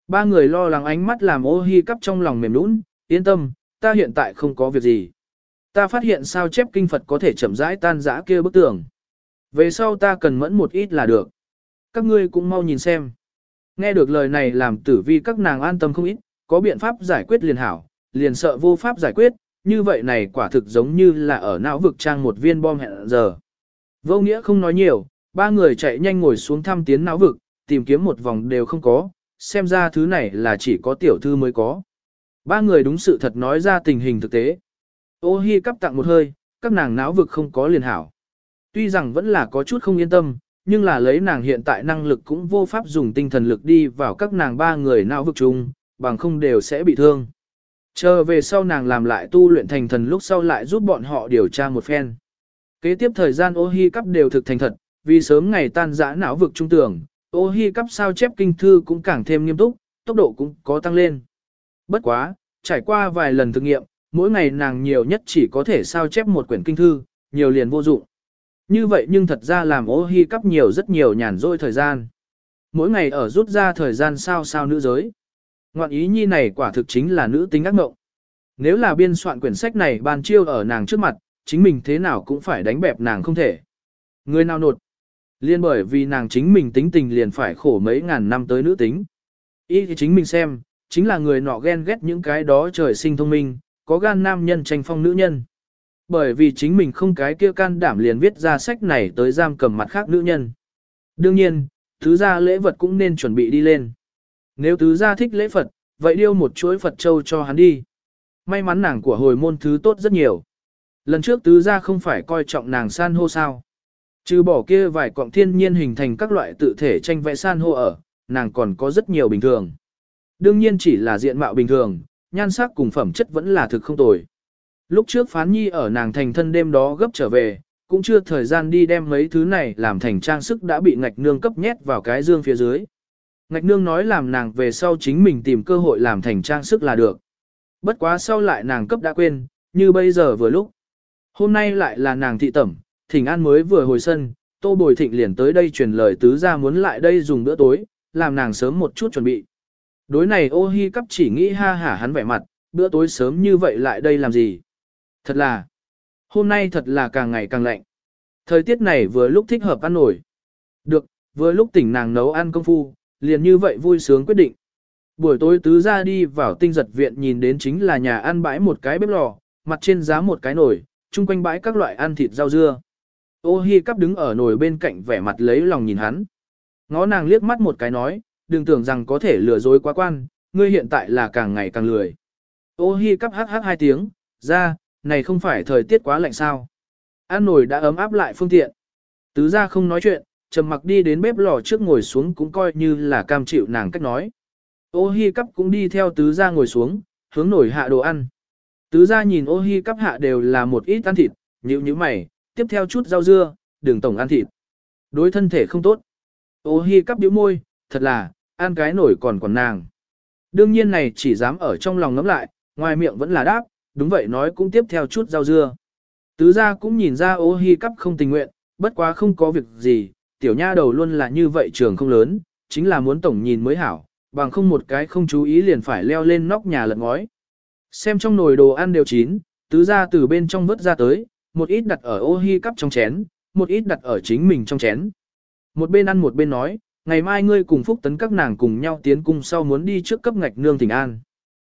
Ba người lo lắng ánh mắt làm ô hi cắp trong lòng mềm nũng, yên tâm, ta hiện tại không có việc gì. Ta phát hiện sao chép kinh Phật có thể chậm rãi tan rã kia bức tường. Về sau ta cần mẫn một ít là được. Các ngươi cũng mau nhìn xem. Nghe được lời này làm tử vi các nàng an tâm không ít, có biện pháp giải quyết liền hảo, liền sợ vô pháp giải quyết, như vậy này quả thực giống như là ở não vực trang một viên bom hẹn giờ. Vô nghĩa không nói nhiều, ba người chạy nhanh ngồi xuống thăm tiến não vực, tìm kiếm một vòng đều không có, xem ra thứ này là chỉ có tiểu thư mới có. Ba người đúng sự thật nói ra tình hình thực tế. Ô hi cắp tặng một hơi, các nàng não vực không có liền hảo. Tuy rằng vẫn là có chút không yên tâm, nhưng là lấy nàng hiện tại năng lực cũng vô pháp dùng tinh thần lực đi vào các nàng ba người não vực chung, bằng không đều sẽ bị thương. Chờ về sau nàng làm lại tu luyện thành thần lúc sau lại giúp bọn họ điều tra một phen. Kế tiếp thời gian ô hi cắp đều thực thành thật, vì sớm ngày tan giã não vực trung tưởng, ô hi cắp sao chép kinh thư cũng càng thêm nghiêm túc, tốc độ cũng có tăng lên. Bất quá, trải qua vài lần thực nghiệm, mỗi ngày nàng nhiều nhất chỉ có thể sao chép một quyển kinh thư, nhiều liền vô dụng. Như vậy nhưng thật ra làm ô hi cắp nhiều rất nhiều nhàn rỗi thời gian. Mỗi ngày ở rút ra thời gian sao sao nữ giới. Ngoạn ý nhi này quả thực chính là nữ tính ác mộng. Nếu là biên soạn quyển sách này ban chiêu ở nàng trước mặt, chính mình thế nào cũng phải đánh bẹp nàng không thể. Người nào nột. Liên bởi vì nàng chính mình tính tình liền phải khổ mấy ngàn năm tới nữ tính. Ý thì chính mình xem, chính là người nọ ghen ghét những cái đó trời sinh thông minh, có gan nam nhân tranh phong nữ nhân. Bởi vì chính mình không cái kia can đảm liền viết ra sách này tới giam cầm mặt khác nữ nhân. Đương nhiên, thứ ra lễ vật cũng nên chuẩn bị đi lên. Nếu tứ gia thích lễ Phật, vậy điêu một chuỗi Phật châu cho hắn đi. May mắn nàng của hồi môn thứ tốt rất nhiều. Lần trước tứ gia không phải coi trọng nàng san hô sao. Trừ bỏ kia vài quạng thiên nhiên hình thành các loại tự thể tranh vẽ san hô ở, nàng còn có rất nhiều bình thường. Đương nhiên chỉ là diện mạo bình thường, nhan sắc cùng phẩm chất vẫn là thực không tồi. Lúc trước phán nhi ở nàng thành thân đêm đó gấp trở về, cũng chưa thời gian đi đem mấy thứ này làm thành trang sức đã bị ngạch nương cấp nhét vào cái dương phía dưới. Ngạch nương nói làm nàng về sau chính mình tìm cơ hội làm thành trang sức là được. Bất quá sau lại nàng cấp đã quên, như bây giờ vừa lúc. Hôm nay lại là nàng thị tẩm, thỉnh an mới vừa hồi sân, tô bồi thịnh liền tới đây truyền lời tứ ra muốn lại đây dùng bữa tối, làm nàng sớm một chút chuẩn bị. Đối này ô hi cắp chỉ nghĩ ha hả hắn vẻ mặt, bữa tối sớm như vậy lại đây làm gì. Thật là, hôm nay thật là càng ngày càng lạnh. Thời tiết này vừa lúc thích hợp ăn nổi. Được, vừa lúc tỉnh nàng nấu ăn công phu, liền như vậy vui sướng quyết định. Buổi tối tứ ra đi vào tinh giật viện nhìn đến chính là nhà ăn bãi một cái bếp lò, mặt trên giá một cái nồi, chung quanh bãi các loại ăn thịt rau dưa. Ô hi cắp đứng ở nồi bên cạnh vẻ mặt lấy lòng nhìn hắn. Ngó nàng liếc mắt một cái nói, đừng tưởng rằng có thể lừa dối quá quan, ngươi hiện tại là càng ngày càng lười. Ô hi cắp hắc hắc hai tiếng, ra, này không phải thời tiết quá lạnh sao. Ăn nồi đã ấm áp lại phương tiện. Tứ ra không nói chuyện, trầm mặc đi đến bếp lò trước ngồi xuống cũng coi như là cam chịu nàng cách nói. Ô hi cắp cũng đi theo tứ gia ngồi xuống, hướng nổi hạ đồ ăn. Tứ gia nhìn ô hi cắp hạ đều là một ít ăn thịt, nhịu như mày, tiếp theo chút rau dưa, đường tổng ăn thịt. Đối thân thể không tốt. Ô hi cắp điếu môi, thật là, ăn cái nổi còn còn nàng. Đương nhiên này chỉ dám ở trong lòng ngắm lại, ngoài miệng vẫn là đáp, đúng vậy nói cũng tiếp theo chút rau dưa. Tứ gia cũng nhìn ra ô hi cắp không tình nguyện, bất quá không có việc gì, tiểu nha đầu luôn là như vậy trường không lớn, chính là muốn tổng nhìn mới hảo, bằng không một cái không chú ý liền phải leo lên nóc nhà lật ngói. Xem trong nồi đồ ăn đều chín, tứ ra từ bên trong vớt ra tới, một ít đặt ở ô hi cắp trong chén, một ít đặt ở chính mình trong chén. Một bên ăn một bên nói, ngày mai ngươi cùng phúc tấn các nàng cùng nhau tiến cung sau muốn đi trước cấp ngạch nương thỉnh an.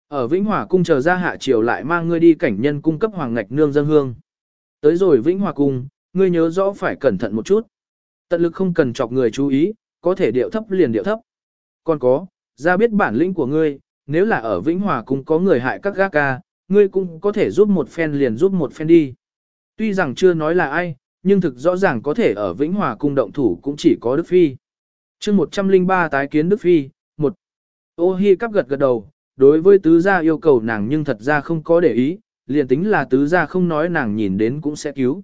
Ở Vĩnh Hòa cung chờ ra hạ triều lại mang ngươi đi cảnh nhân cung cấp hoàng ngạch nương dân hương. Tới rồi Vĩnh Hòa cung, ngươi nhớ rõ phải cẩn thận một chút. Tận lực không cần chọc người chú ý, có thể điệu thấp liền điệu thấp. Còn có, ra biết bản lĩnh của ngươi, nếu là ở Vĩnh Hòa cũng có người hại các gác ca, ngươi cũng có thể giúp một phen liền giúp một phen đi. Tuy rằng chưa nói là ai, nhưng thực rõ ràng có thể ở Vĩnh Hòa cung động thủ cũng chỉ có Đức Phi. chương 103 tái kiến Đức Phi, một Ô Hi cắp gật gật đầu, đối với tứ gia yêu cầu nàng nhưng thật ra không có để ý, liền tính là tứ gia không nói nàng nhìn đến cũng sẽ cứu.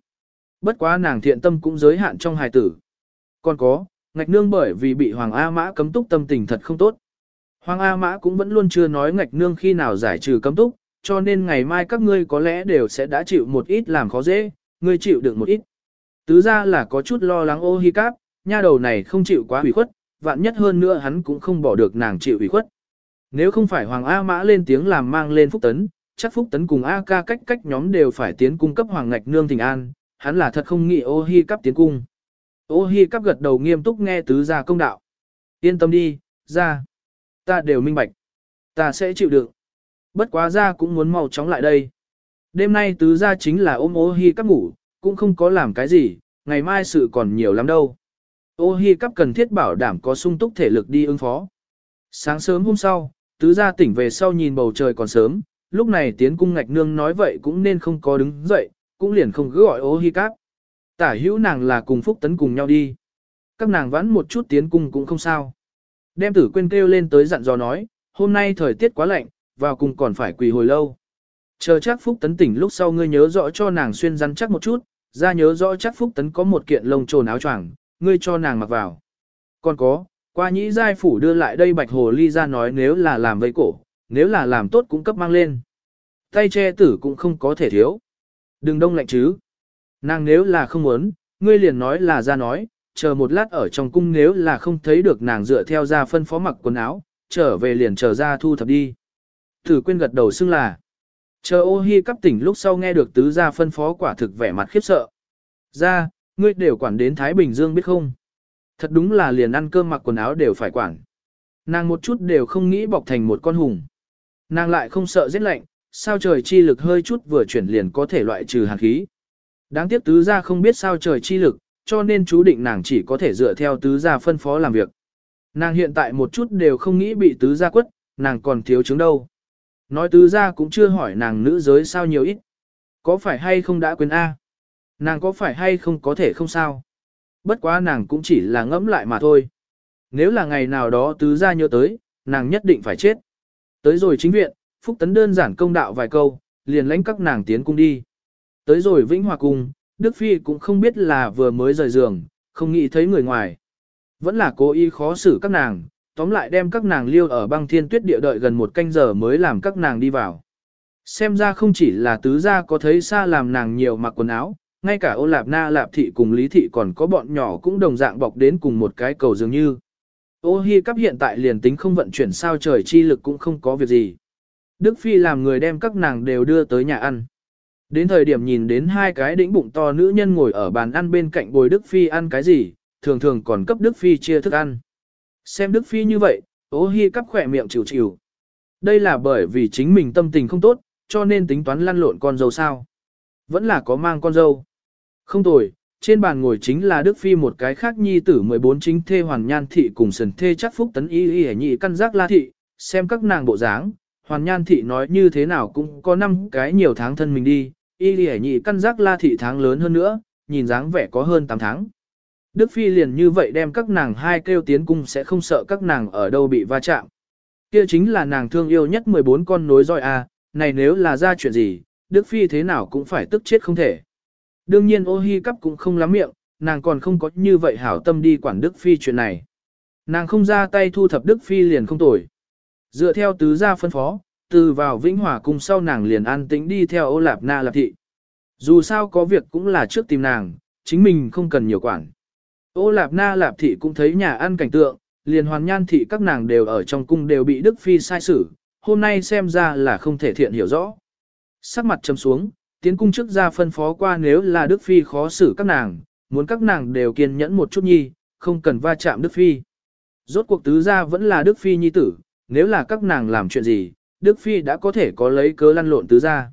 Bất quá nàng thiện tâm cũng giới hạn trong hài tử. Còn có, ngạch nương bởi vì bị Hoàng A Mã cấm túc tâm tình thật không tốt. Hoàng A Mã cũng vẫn luôn chưa nói ngạch nương khi nào giải trừ cấm túc, cho nên ngày mai các ngươi có lẽ đều sẽ đã chịu một ít làm khó dễ, ngươi chịu được một ít. Tứ ra là có chút lo lắng ô hi cáp, nha đầu này không chịu quá ủy khuất, vạn nhất hơn nữa hắn cũng không bỏ được nàng chịu ủy khuất. Nếu không phải Hoàng A Mã lên tiếng làm mang lên Phúc Tấn, chắc Phúc Tấn cùng A ca cách cách nhóm đều phải tiến cung cấp Hoàng Ngạch Nương Thịnh An, hắn là thật không nghĩ ô hi cắp tiến cung. Ô hi cắp gật đầu nghiêm túc nghe tứ gia công đạo. Yên tâm đi, ra. Ta đều minh bạch. Ta sẽ chịu đựng. Bất quá ra cũng muốn mau chóng lại đây. Đêm nay tứ gia chính là ôm ô hi cắp ngủ, cũng không có làm cái gì, ngày mai sự còn nhiều lắm đâu. Ô hi cắp cần thiết bảo đảm có sung túc thể lực đi ứng phó. Sáng sớm hôm sau, tứ gia tỉnh về sau nhìn bầu trời còn sớm, lúc này tiến cung ngạch nương nói vậy cũng nên không có đứng dậy, cũng liền không cứ gọi ô hi cắp. Tả hữu nàng là cùng phúc tấn cùng nhau đi. Các nàng vẫn một chút tiến cung cũng không sao. Đem tử quên kêu lên tới dặn dò nói, hôm nay thời tiết quá lạnh, vào cùng còn phải quỳ hồi lâu. Chờ chắc phúc tấn tỉnh lúc sau ngươi nhớ rõ cho nàng xuyên rắn chắc một chút, ra nhớ rõ chắc phúc tấn có một kiện lông trồn áo choàng, ngươi cho nàng mặc vào. Còn có, qua nhĩ giai phủ đưa lại đây bạch hồ ly ra nói nếu là làm vây cổ, nếu là làm tốt cũng cấp mang lên. Tay che tử cũng không có thể thiếu. Đừng đông lạnh chứ. Nàng nếu là không muốn, ngươi liền nói là ra nói, chờ một lát ở trong cung nếu là không thấy được nàng dựa theo ra phân phó mặc quần áo, trở về liền chờ ra thu thập đi. Tử quên gật đầu xưng là. Chờ ô hi cắp tỉnh lúc sau nghe được tứ gia phân phó quả thực vẻ mặt khiếp sợ. Ra, ngươi đều quản đến Thái Bình Dương biết không? Thật đúng là liền ăn cơm mặc quần áo đều phải quản. Nàng một chút đều không nghĩ bọc thành một con hùng. Nàng lại không sợ rét lạnh, sao trời chi lực hơi chút vừa chuyển liền có thể loại trừ hàn khí. Đáng tiếc tứ gia không biết sao trời chi lực, cho nên chú định nàng chỉ có thể dựa theo tứ gia phân phó làm việc. Nàng hiện tại một chút đều không nghĩ bị tứ gia quất, nàng còn thiếu chứng đâu. Nói tứ gia cũng chưa hỏi nàng nữ giới sao nhiều ít. Có phải hay không đã quên A? Nàng có phải hay không có thể không sao? Bất quá nàng cũng chỉ là ngẫm lại mà thôi. Nếu là ngày nào đó tứ gia nhớ tới, nàng nhất định phải chết. Tới rồi chính viện, Phúc Tấn đơn giản công đạo vài câu, liền lãnh các nàng tiến cung đi. Tới rồi Vĩnh Hòa Cung, Đức Phi cũng không biết là vừa mới rời giường, không nghĩ thấy người ngoài. Vẫn là cố ý khó xử các nàng, tóm lại đem các nàng liêu ở băng thiên tuyết địa đợi gần một canh giờ mới làm các nàng đi vào. Xem ra không chỉ là tứ gia có thấy xa làm nàng nhiều mặc quần áo, ngay cả ô lạp na lạp thị cùng lý thị còn có bọn nhỏ cũng đồng dạng bọc đến cùng một cái cầu dường như. Ô hi cắp hiện tại liền tính không vận chuyển sao trời chi lực cũng không có việc gì. Đức Phi làm người đem các nàng đều đưa tới nhà ăn. Đến thời điểm nhìn đến hai cái đĩnh bụng to nữ nhân ngồi ở bàn ăn bên cạnh bồi Đức Phi ăn cái gì, thường thường còn cấp Đức Phi chia thức ăn. Xem Đức Phi như vậy, ố hi cắp khỏe miệng chịu chịu. Đây là bởi vì chính mình tâm tình không tốt, cho nên tính toán lăn lộn con dâu sao. Vẫn là có mang con dâu. Không tồi, trên bàn ngồi chính là Đức Phi một cái khác nhi tử 14 chính thê hoàn nhan thị cùng sần thê chắc phúc tấn y y nhị căn giác la thị, xem các nàng bộ dáng, hoàn nhan thị nói như thế nào cũng có năm cái nhiều tháng thân mình đi, y lì nhị căn giác la thị tháng lớn hơn nữa, nhìn dáng vẻ có hơn 8 tháng. Đức Phi liền như vậy đem các nàng hai kêu tiến cung sẽ không sợ các nàng ở đâu bị va chạm. Kia chính là nàng thương yêu nhất 14 con nối roi a, này nếu là ra chuyện gì, Đức Phi thế nào cũng phải tức chết không thể. Đương nhiên ô hi cắp cũng không lắm miệng, nàng còn không có như vậy hảo tâm đi quản Đức Phi chuyện này. Nàng không ra tay thu thập Đức Phi liền không tồi. Dựa theo tứ gia phân phó, từ vào Vĩnh Hòa cung sau nàng liền an tĩnh đi theo ô lạp na lạp thị. Dù sao có việc cũng là trước tìm nàng, chính mình không cần nhiều quản. Ô lạp na lạp thị cũng thấy nhà ăn cảnh tượng, liền hoàn nhan thị các nàng đều ở trong cung đều bị Đức Phi sai xử, hôm nay xem ra là không thể thiện hiểu rõ. Sắc mặt châm xuống, tiến cung trước ra phân phó qua nếu là Đức Phi khó xử các nàng, muốn các nàng đều kiên nhẫn một chút nhi, không cần va chạm Đức Phi. Rốt cuộc tứ gia vẫn là Đức Phi nhi tử, nếu là các nàng làm chuyện gì, Đức Phi đã có thể có lấy cớ lăn lộn tứ gia.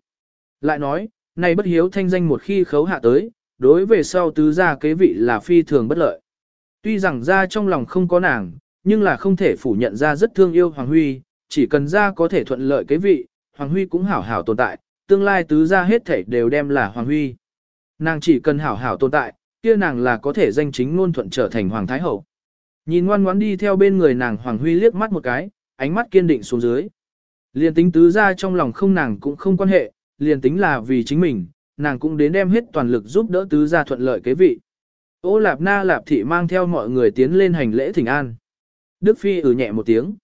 Lại nói, này bất hiếu thanh danh một khi khấu hạ tới, đối về sau tứ gia kế vị là phi thường bất lợi. Tuy rằng gia trong lòng không có nàng, nhưng là không thể phủ nhận ra rất thương yêu Hoàng Huy, chỉ cần gia có thể thuận lợi kế vị, Hoàng Huy cũng hảo hảo tồn tại, tương lai tứ gia hết thảy đều đem là Hoàng Huy. Nàng chỉ cần hảo hảo tồn tại, kia nàng là có thể danh chính ngôn thuận trở thành Hoàng Thái Hậu. Nhìn ngoan ngoãn đi theo bên người nàng Hoàng Huy liếc mắt một cái, ánh mắt kiên định xuống dưới. Liền tính tứ gia trong lòng không nàng cũng không quan hệ, liền tính là vì chính mình, nàng cũng đến đem hết toàn lực giúp đỡ tứ gia thuận lợi kế vị. Ô Lạp Na Lạp Thị mang theo mọi người tiến lên hành lễ thỉnh an. Đức Phi ử nhẹ một tiếng.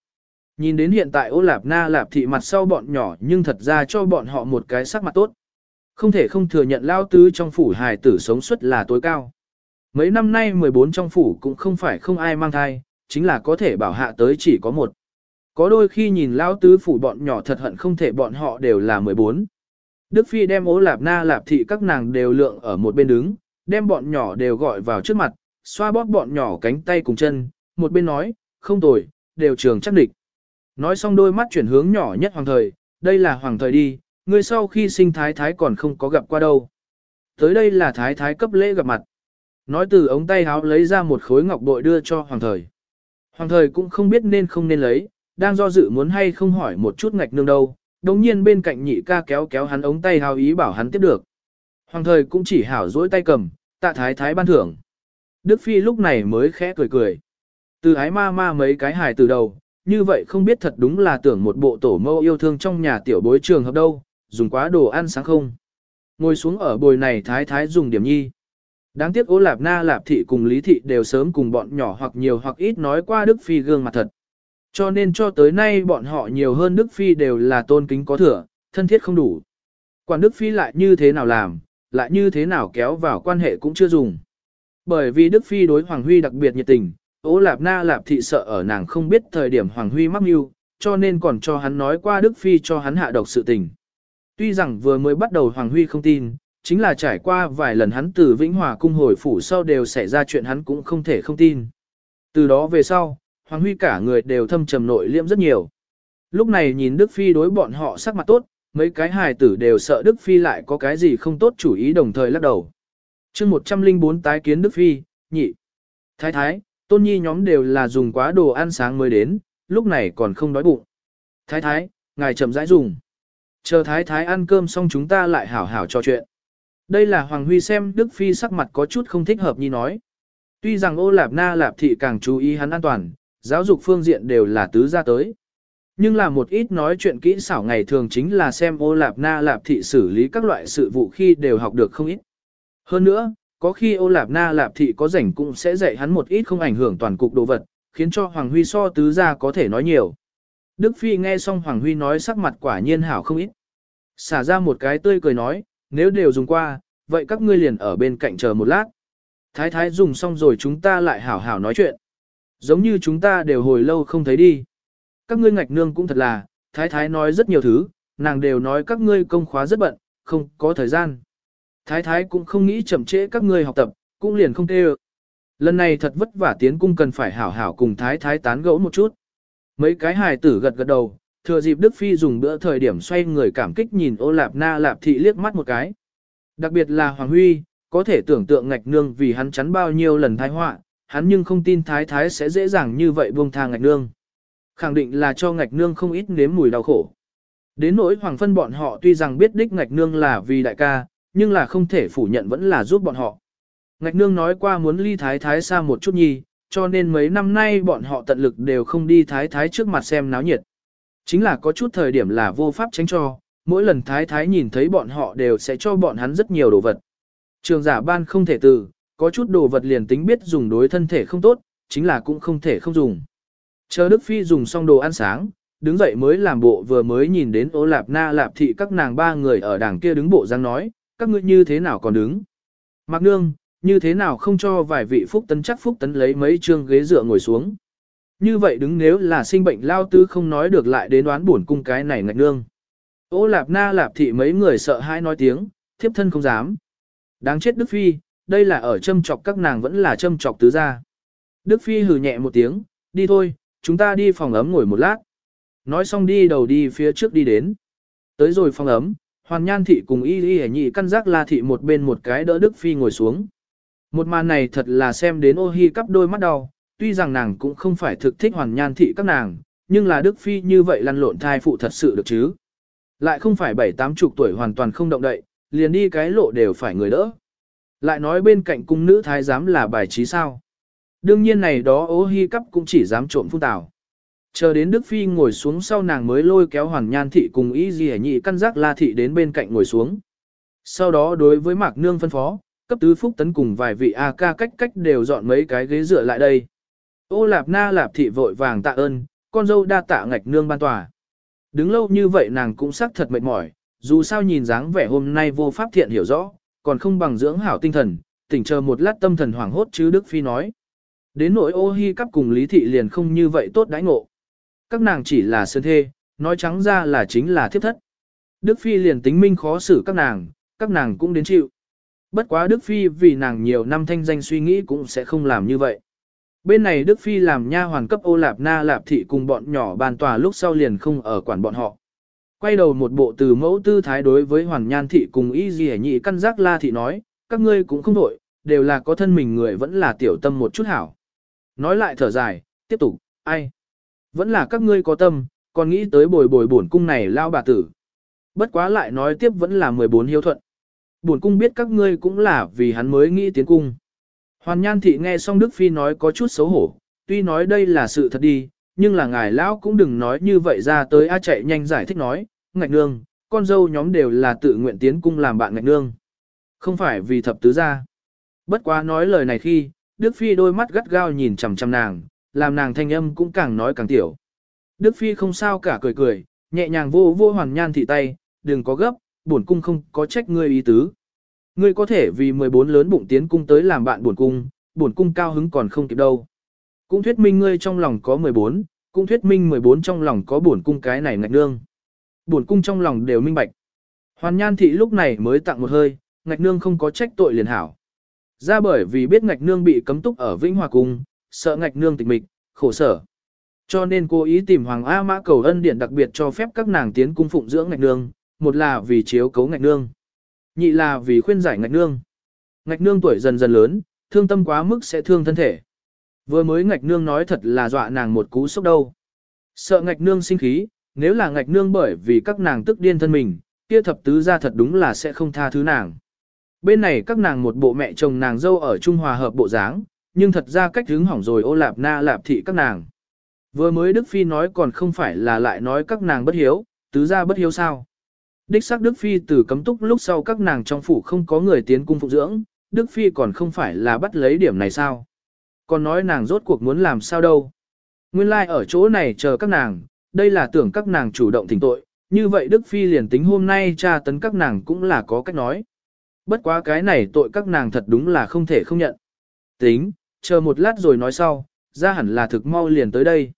Nhìn đến hiện tại ô lạp na lạp thị mặt sau bọn nhỏ nhưng thật ra cho bọn họ một cái sắc mặt tốt. Không thể không thừa nhận lao tứ trong phủ hài tử sống suất là tối cao. Mấy năm nay 14 trong phủ cũng không phải không ai mang thai, chính là có thể bảo hạ tới chỉ có một. Có đôi khi nhìn lao tứ phủ bọn nhỏ thật hận không thể bọn họ đều là 14. Đức Phi đem ố lạp na lạp thị các nàng đều lượng ở một bên đứng, đem bọn nhỏ đều gọi vào trước mặt, xoa bóp bọn nhỏ cánh tay cùng chân, một bên nói, không tồi, đều trường chắc địch. Nói xong đôi mắt chuyển hướng nhỏ nhất hoàng thời, đây là hoàng thời đi, người sau khi sinh thái thái còn không có gặp qua đâu. Tới đây là thái thái cấp lễ gặp mặt. Nói từ ống tay háo lấy ra một khối ngọc bội đưa cho hoàng thời. Hoàng thời cũng không biết nên không nên lấy, đang do dự muốn hay không hỏi một chút ngạch nương đâu, đồng nhiên bên cạnh nhị ca kéo kéo hắn ống tay hào ý bảo hắn tiếp được. Hoàng thời cũng chỉ hảo dỗi tay cầm, tạ thái thái ban thưởng. Đức Phi lúc này mới khẽ cười cười. Từ ái ma ma mấy cái hài từ đầu, như vậy không biết thật đúng là tưởng một bộ tổ mâu yêu thương trong nhà tiểu bối trường hợp đâu, dùng quá đồ ăn sáng không. Ngồi xuống ở bồi này thái thái dùng điểm nhi. Đáng tiếc Ô Lạp Na Lạp Thị cùng Lý Thị đều sớm cùng bọn nhỏ hoặc nhiều hoặc ít nói qua Đức Phi gương mặt thật. Cho nên cho tới nay bọn họ nhiều hơn Đức Phi đều là tôn kính có thừa, thân thiết không đủ. Quản Đức Phi lại như thế nào làm, lại như thế nào kéo vào quan hệ cũng chưa dùng. Bởi vì Đức Phi đối Hoàng Huy đặc biệt nhiệt tình, Ô Lạp Na Lạp Thị sợ ở nàng không biết thời điểm Hoàng Huy mắc mưu, cho nên còn cho hắn nói qua Đức Phi cho hắn hạ độc sự tình. Tuy rằng vừa mới bắt đầu Hoàng Huy không tin, chính là trải qua vài lần hắn từ Vĩnh Hòa cung hồi phủ sau đều xảy ra chuyện hắn cũng không thể không tin. Từ đó về sau, Hoàng Huy cả người đều thâm trầm nội liễm rất nhiều. Lúc này nhìn Đức Phi đối bọn họ sắc mặt tốt, mấy cái hài tử đều sợ Đức Phi lại có cái gì không tốt chủ ý đồng thời lắc đầu. chương 104 tái kiến Đức Phi, nhị. Thái thái, tôn nhi nhóm đều là dùng quá đồ ăn sáng mới đến, lúc này còn không đói bụng. Thái thái, ngài chậm rãi dùng. Chờ thái thái ăn cơm xong chúng ta lại hảo hảo trò chuyện. Đây là Hoàng Huy xem Đức Phi sắc mặt có chút không thích hợp như nói. Tuy rằng ô lạp na lạp thị càng chú ý hắn an toàn, giáo dục phương diện đều là tứ gia tới. Nhưng là một ít nói chuyện kỹ xảo ngày thường chính là xem ô lạp na lạp thị xử lý các loại sự vụ khi đều học được không ít. Hơn nữa, có khi ô lạp na lạp thị có rảnh cũng sẽ dạy hắn một ít không ảnh hưởng toàn cục đồ vật, khiến cho Hoàng Huy so tứ gia có thể nói nhiều. Đức Phi nghe xong Hoàng Huy nói sắc mặt quả nhiên hảo không ít. Xả ra một cái tươi cười nói, nếu đều dùng qua, vậy các ngươi liền ở bên cạnh chờ một lát. Thái thái dùng xong rồi chúng ta lại hảo hảo nói chuyện. Giống như chúng ta đều hồi lâu không thấy đi. Các ngươi ngạch nương cũng thật là, thái thái nói rất nhiều thứ, nàng đều nói các ngươi công khóa rất bận, không có thời gian. Thái thái cũng không nghĩ chậm trễ các ngươi học tập, cũng liền không tê Lần này thật vất vả tiến cung cần phải hảo hảo cùng thái thái tán gẫu một chút. Mấy cái hài tử gật gật đầu, thừa dịp Đức Phi dùng bữa thời điểm xoay người cảm kích nhìn ô lạp na lạp thị liếc mắt một cái. Đặc biệt là Hoàng Huy, có thể tưởng tượng ngạch nương vì hắn chắn bao nhiêu lần thái họa, hắn nhưng không tin thái thái sẽ dễ dàng như vậy buông tha ngạch nương. Khẳng định là cho ngạch nương không ít nếm mùi đau khổ. Đến nỗi hoàng phân bọn họ tuy rằng biết đích ngạch nương là vì đại ca, nhưng là không thể phủ nhận vẫn là giúp bọn họ. Ngạch nương nói qua muốn ly thái thái xa một chút nhi, cho nên mấy năm nay bọn họ tận lực đều không đi thái thái trước mặt xem náo nhiệt. Chính là có chút thời điểm là vô pháp tránh cho, mỗi lần thái thái nhìn thấy bọn họ đều sẽ cho bọn hắn rất nhiều đồ vật. Trường giả ban không thể từ, có chút đồ vật liền tính biết dùng đối thân thể không tốt, chính là cũng không thể không dùng. Chờ Đức Phi dùng xong đồ ăn sáng, đứng dậy mới làm bộ vừa mới nhìn đến ô lạp na lạp thị các nàng ba người ở đằng kia đứng bộ răng nói, các ngươi như thế nào còn đứng. Mạc nương, như thế nào không cho vài vị phúc tấn chắc phúc tấn lấy mấy chương ghế dựa ngồi xuống. Như vậy đứng nếu là sinh bệnh lao tư không nói được lại đến đoán buồn cung cái này ngạch nương. Ô lạp na lạp thị mấy người sợ hãi nói tiếng, thiếp thân không dám. Đáng chết Đức Phi, đây là ở châm chọc các nàng vẫn là châm chọc tứ gia. Đức Phi hừ nhẹ một tiếng, đi thôi, chúng ta đi phòng ấm ngồi một lát. Nói xong đi đầu đi phía trước đi đến. Tới rồi phòng ấm, hoàn nhan thị cùng y y nhị căn giác la thị một bên một cái đỡ Đức Phi ngồi xuống. Một màn này thật là xem đến ô hi cắp đôi mắt đau, tuy rằng nàng cũng không phải thực thích hoàn nhan thị các nàng, nhưng là Đức Phi như vậy lăn lộn thai phụ thật sự được chứ. Lại không phải bảy tám chục tuổi hoàn toàn không động đậy, liền đi cái lộ đều phải người đỡ. Lại nói bên cạnh cung nữ thái giám là bài trí sao. Đương nhiên này đó ố hi cắp cũng chỉ dám trộm phun tào. Chờ đến Đức Phi ngồi xuống sau nàng mới lôi kéo Hoàng Nhan Thị cùng Y Dì Nhị căn giác La Thị đến bên cạnh ngồi xuống. Sau đó đối với Mạc Nương phân phó, cấp tứ phúc tấn cùng vài vị A ca cách cách đều dọn mấy cái ghế dựa lại đây. Ô Lạp Na Lạp Thị vội vàng tạ ơn, con dâu đa tạ ngạch nương ban tòa. Đứng lâu như vậy nàng cũng sắc thật mệt mỏi, dù sao nhìn dáng vẻ hôm nay vô pháp thiện hiểu rõ, còn không bằng dưỡng hảo tinh thần, tỉnh chờ một lát tâm thần hoảng hốt chứ Đức Phi nói. Đến nỗi ô hi cắp cùng Lý Thị liền không như vậy tốt đãi ngộ. Các nàng chỉ là sơn thê, nói trắng ra là chính là thiếp thất. Đức Phi liền tính minh khó xử các nàng, các nàng cũng đến chịu. Bất quá Đức Phi vì nàng nhiều năm thanh danh suy nghĩ cũng sẽ không làm như vậy. Bên này Đức Phi làm nha hoàn cấp ô lạp na lạp thị cùng bọn nhỏ bàn tòa lúc sau liền không ở quản bọn họ. Quay đầu một bộ từ mẫu tư thái đối với hoàn nhan thị cùng y dì nhị căn giác la thị nói, các ngươi cũng không đổi, đều là có thân mình người vẫn là tiểu tâm một chút hảo. Nói lại thở dài, tiếp tục, ai? Vẫn là các ngươi có tâm, còn nghĩ tới bồi bồi bổn cung này lao bà tử. Bất quá lại nói tiếp vẫn là 14 hiếu thuận. Bổn cung biết các ngươi cũng là vì hắn mới nghĩ tiến cung. Hoàn nhan thị nghe xong Đức Phi nói có chút xấu hổ, tuy nói đây là sự thật đi, nhưng là ngài lão cũng đừng nói như vậy ra tới a chạy nhanh giải thích nói, ngạch nương, con dâu nhóm đều là tự nguyện tiến cung làm bạn ngạch nương. Không phải vì thập tứ gia. Bất quá nói lời này khi, Đức Phi đôi mắt gắt gao nhìn chằm chằm nàng, làm nàng thanh âm cũng càng nói càng tiểu. Đức Phi không sao cả cười cười, nhẹ nhàng vô vô hoàn nhan thị tay, đừng có gấp, bổn cung không có trách ngươi ý tứ. Ngươi có thể vì 14 lớn bụng tiến cung tới làm bạn bổn cung, bổn cung cao hứng còn không kịp đâu. Cũng thuyết minh ngươi trong lòng có 14, cũng thuyết minh 14 trong lòng có bổn cung cái này ngạch nương buồn cung trong lòng đều minh bạch. Hoàn nhan thị lúc này mới tặng một hơi, ngạch nương không có trách tội liền hảo. Ra bởi vì biết ngạch nương bị cấm túc ở Vĩnh Hòa Cung, sợ ngạch nương tịch mịch, khổ sở. Cho nên cô ý tìm Hoàng A Mã cầu ân điện đặc biệt cho phép các nàng tiến cung phụng dưỡng ngạch nương, một là vì chiếu cấu ngạch nương, nhị là vì khuyên giải ngạch nương. Ngạch nương tuổi dần dần lớn, thương tâm quá mức sẽ thương thân thể. Vừa mới ngạch nương nói thật là dọa nàng một cú sốc đâu. Sợ ngạch nương sinh khí, nếu là ngạch nương bởi vì các nàng tức điên thân mình, kia thập tứ gia thật đúng là sẽ không tha thứ nàng. Bên này các nàng một bộ mẹ chồng nàng dâu ở Trung Hòa hợp bộ dáng, nhưng thật ra cách hứng hỏng rồi ô lạp na lạp thị các nàng. Vừa mới Đức Phi nói còn không phải là lại nói các nàng bất hiếu, tứ gia bất hiếu sao. Đích xác Đức Phi từ cấm túc lúc sau các nàng trong phủ không có người tiến cung phụ dưỡng, Đức Phi còn không phải là bắt lấy điểm này sao. Còn nói nàng rốt cuộc muốn làm sao đâu. Nguyên lai like ở chỗ này chờ các nàng, đây là tưởng các nàng chủ động thỉnh tội, như vậy Đức Phi liền tính hôm nay tra tấn các nàng cũng là có cách nói. Bất quá cái này tội các nàng thật đúng là không thể không nhận. Tính, chờ một lát rồi nói sau, ra hẳn là thực mau liền tới đây.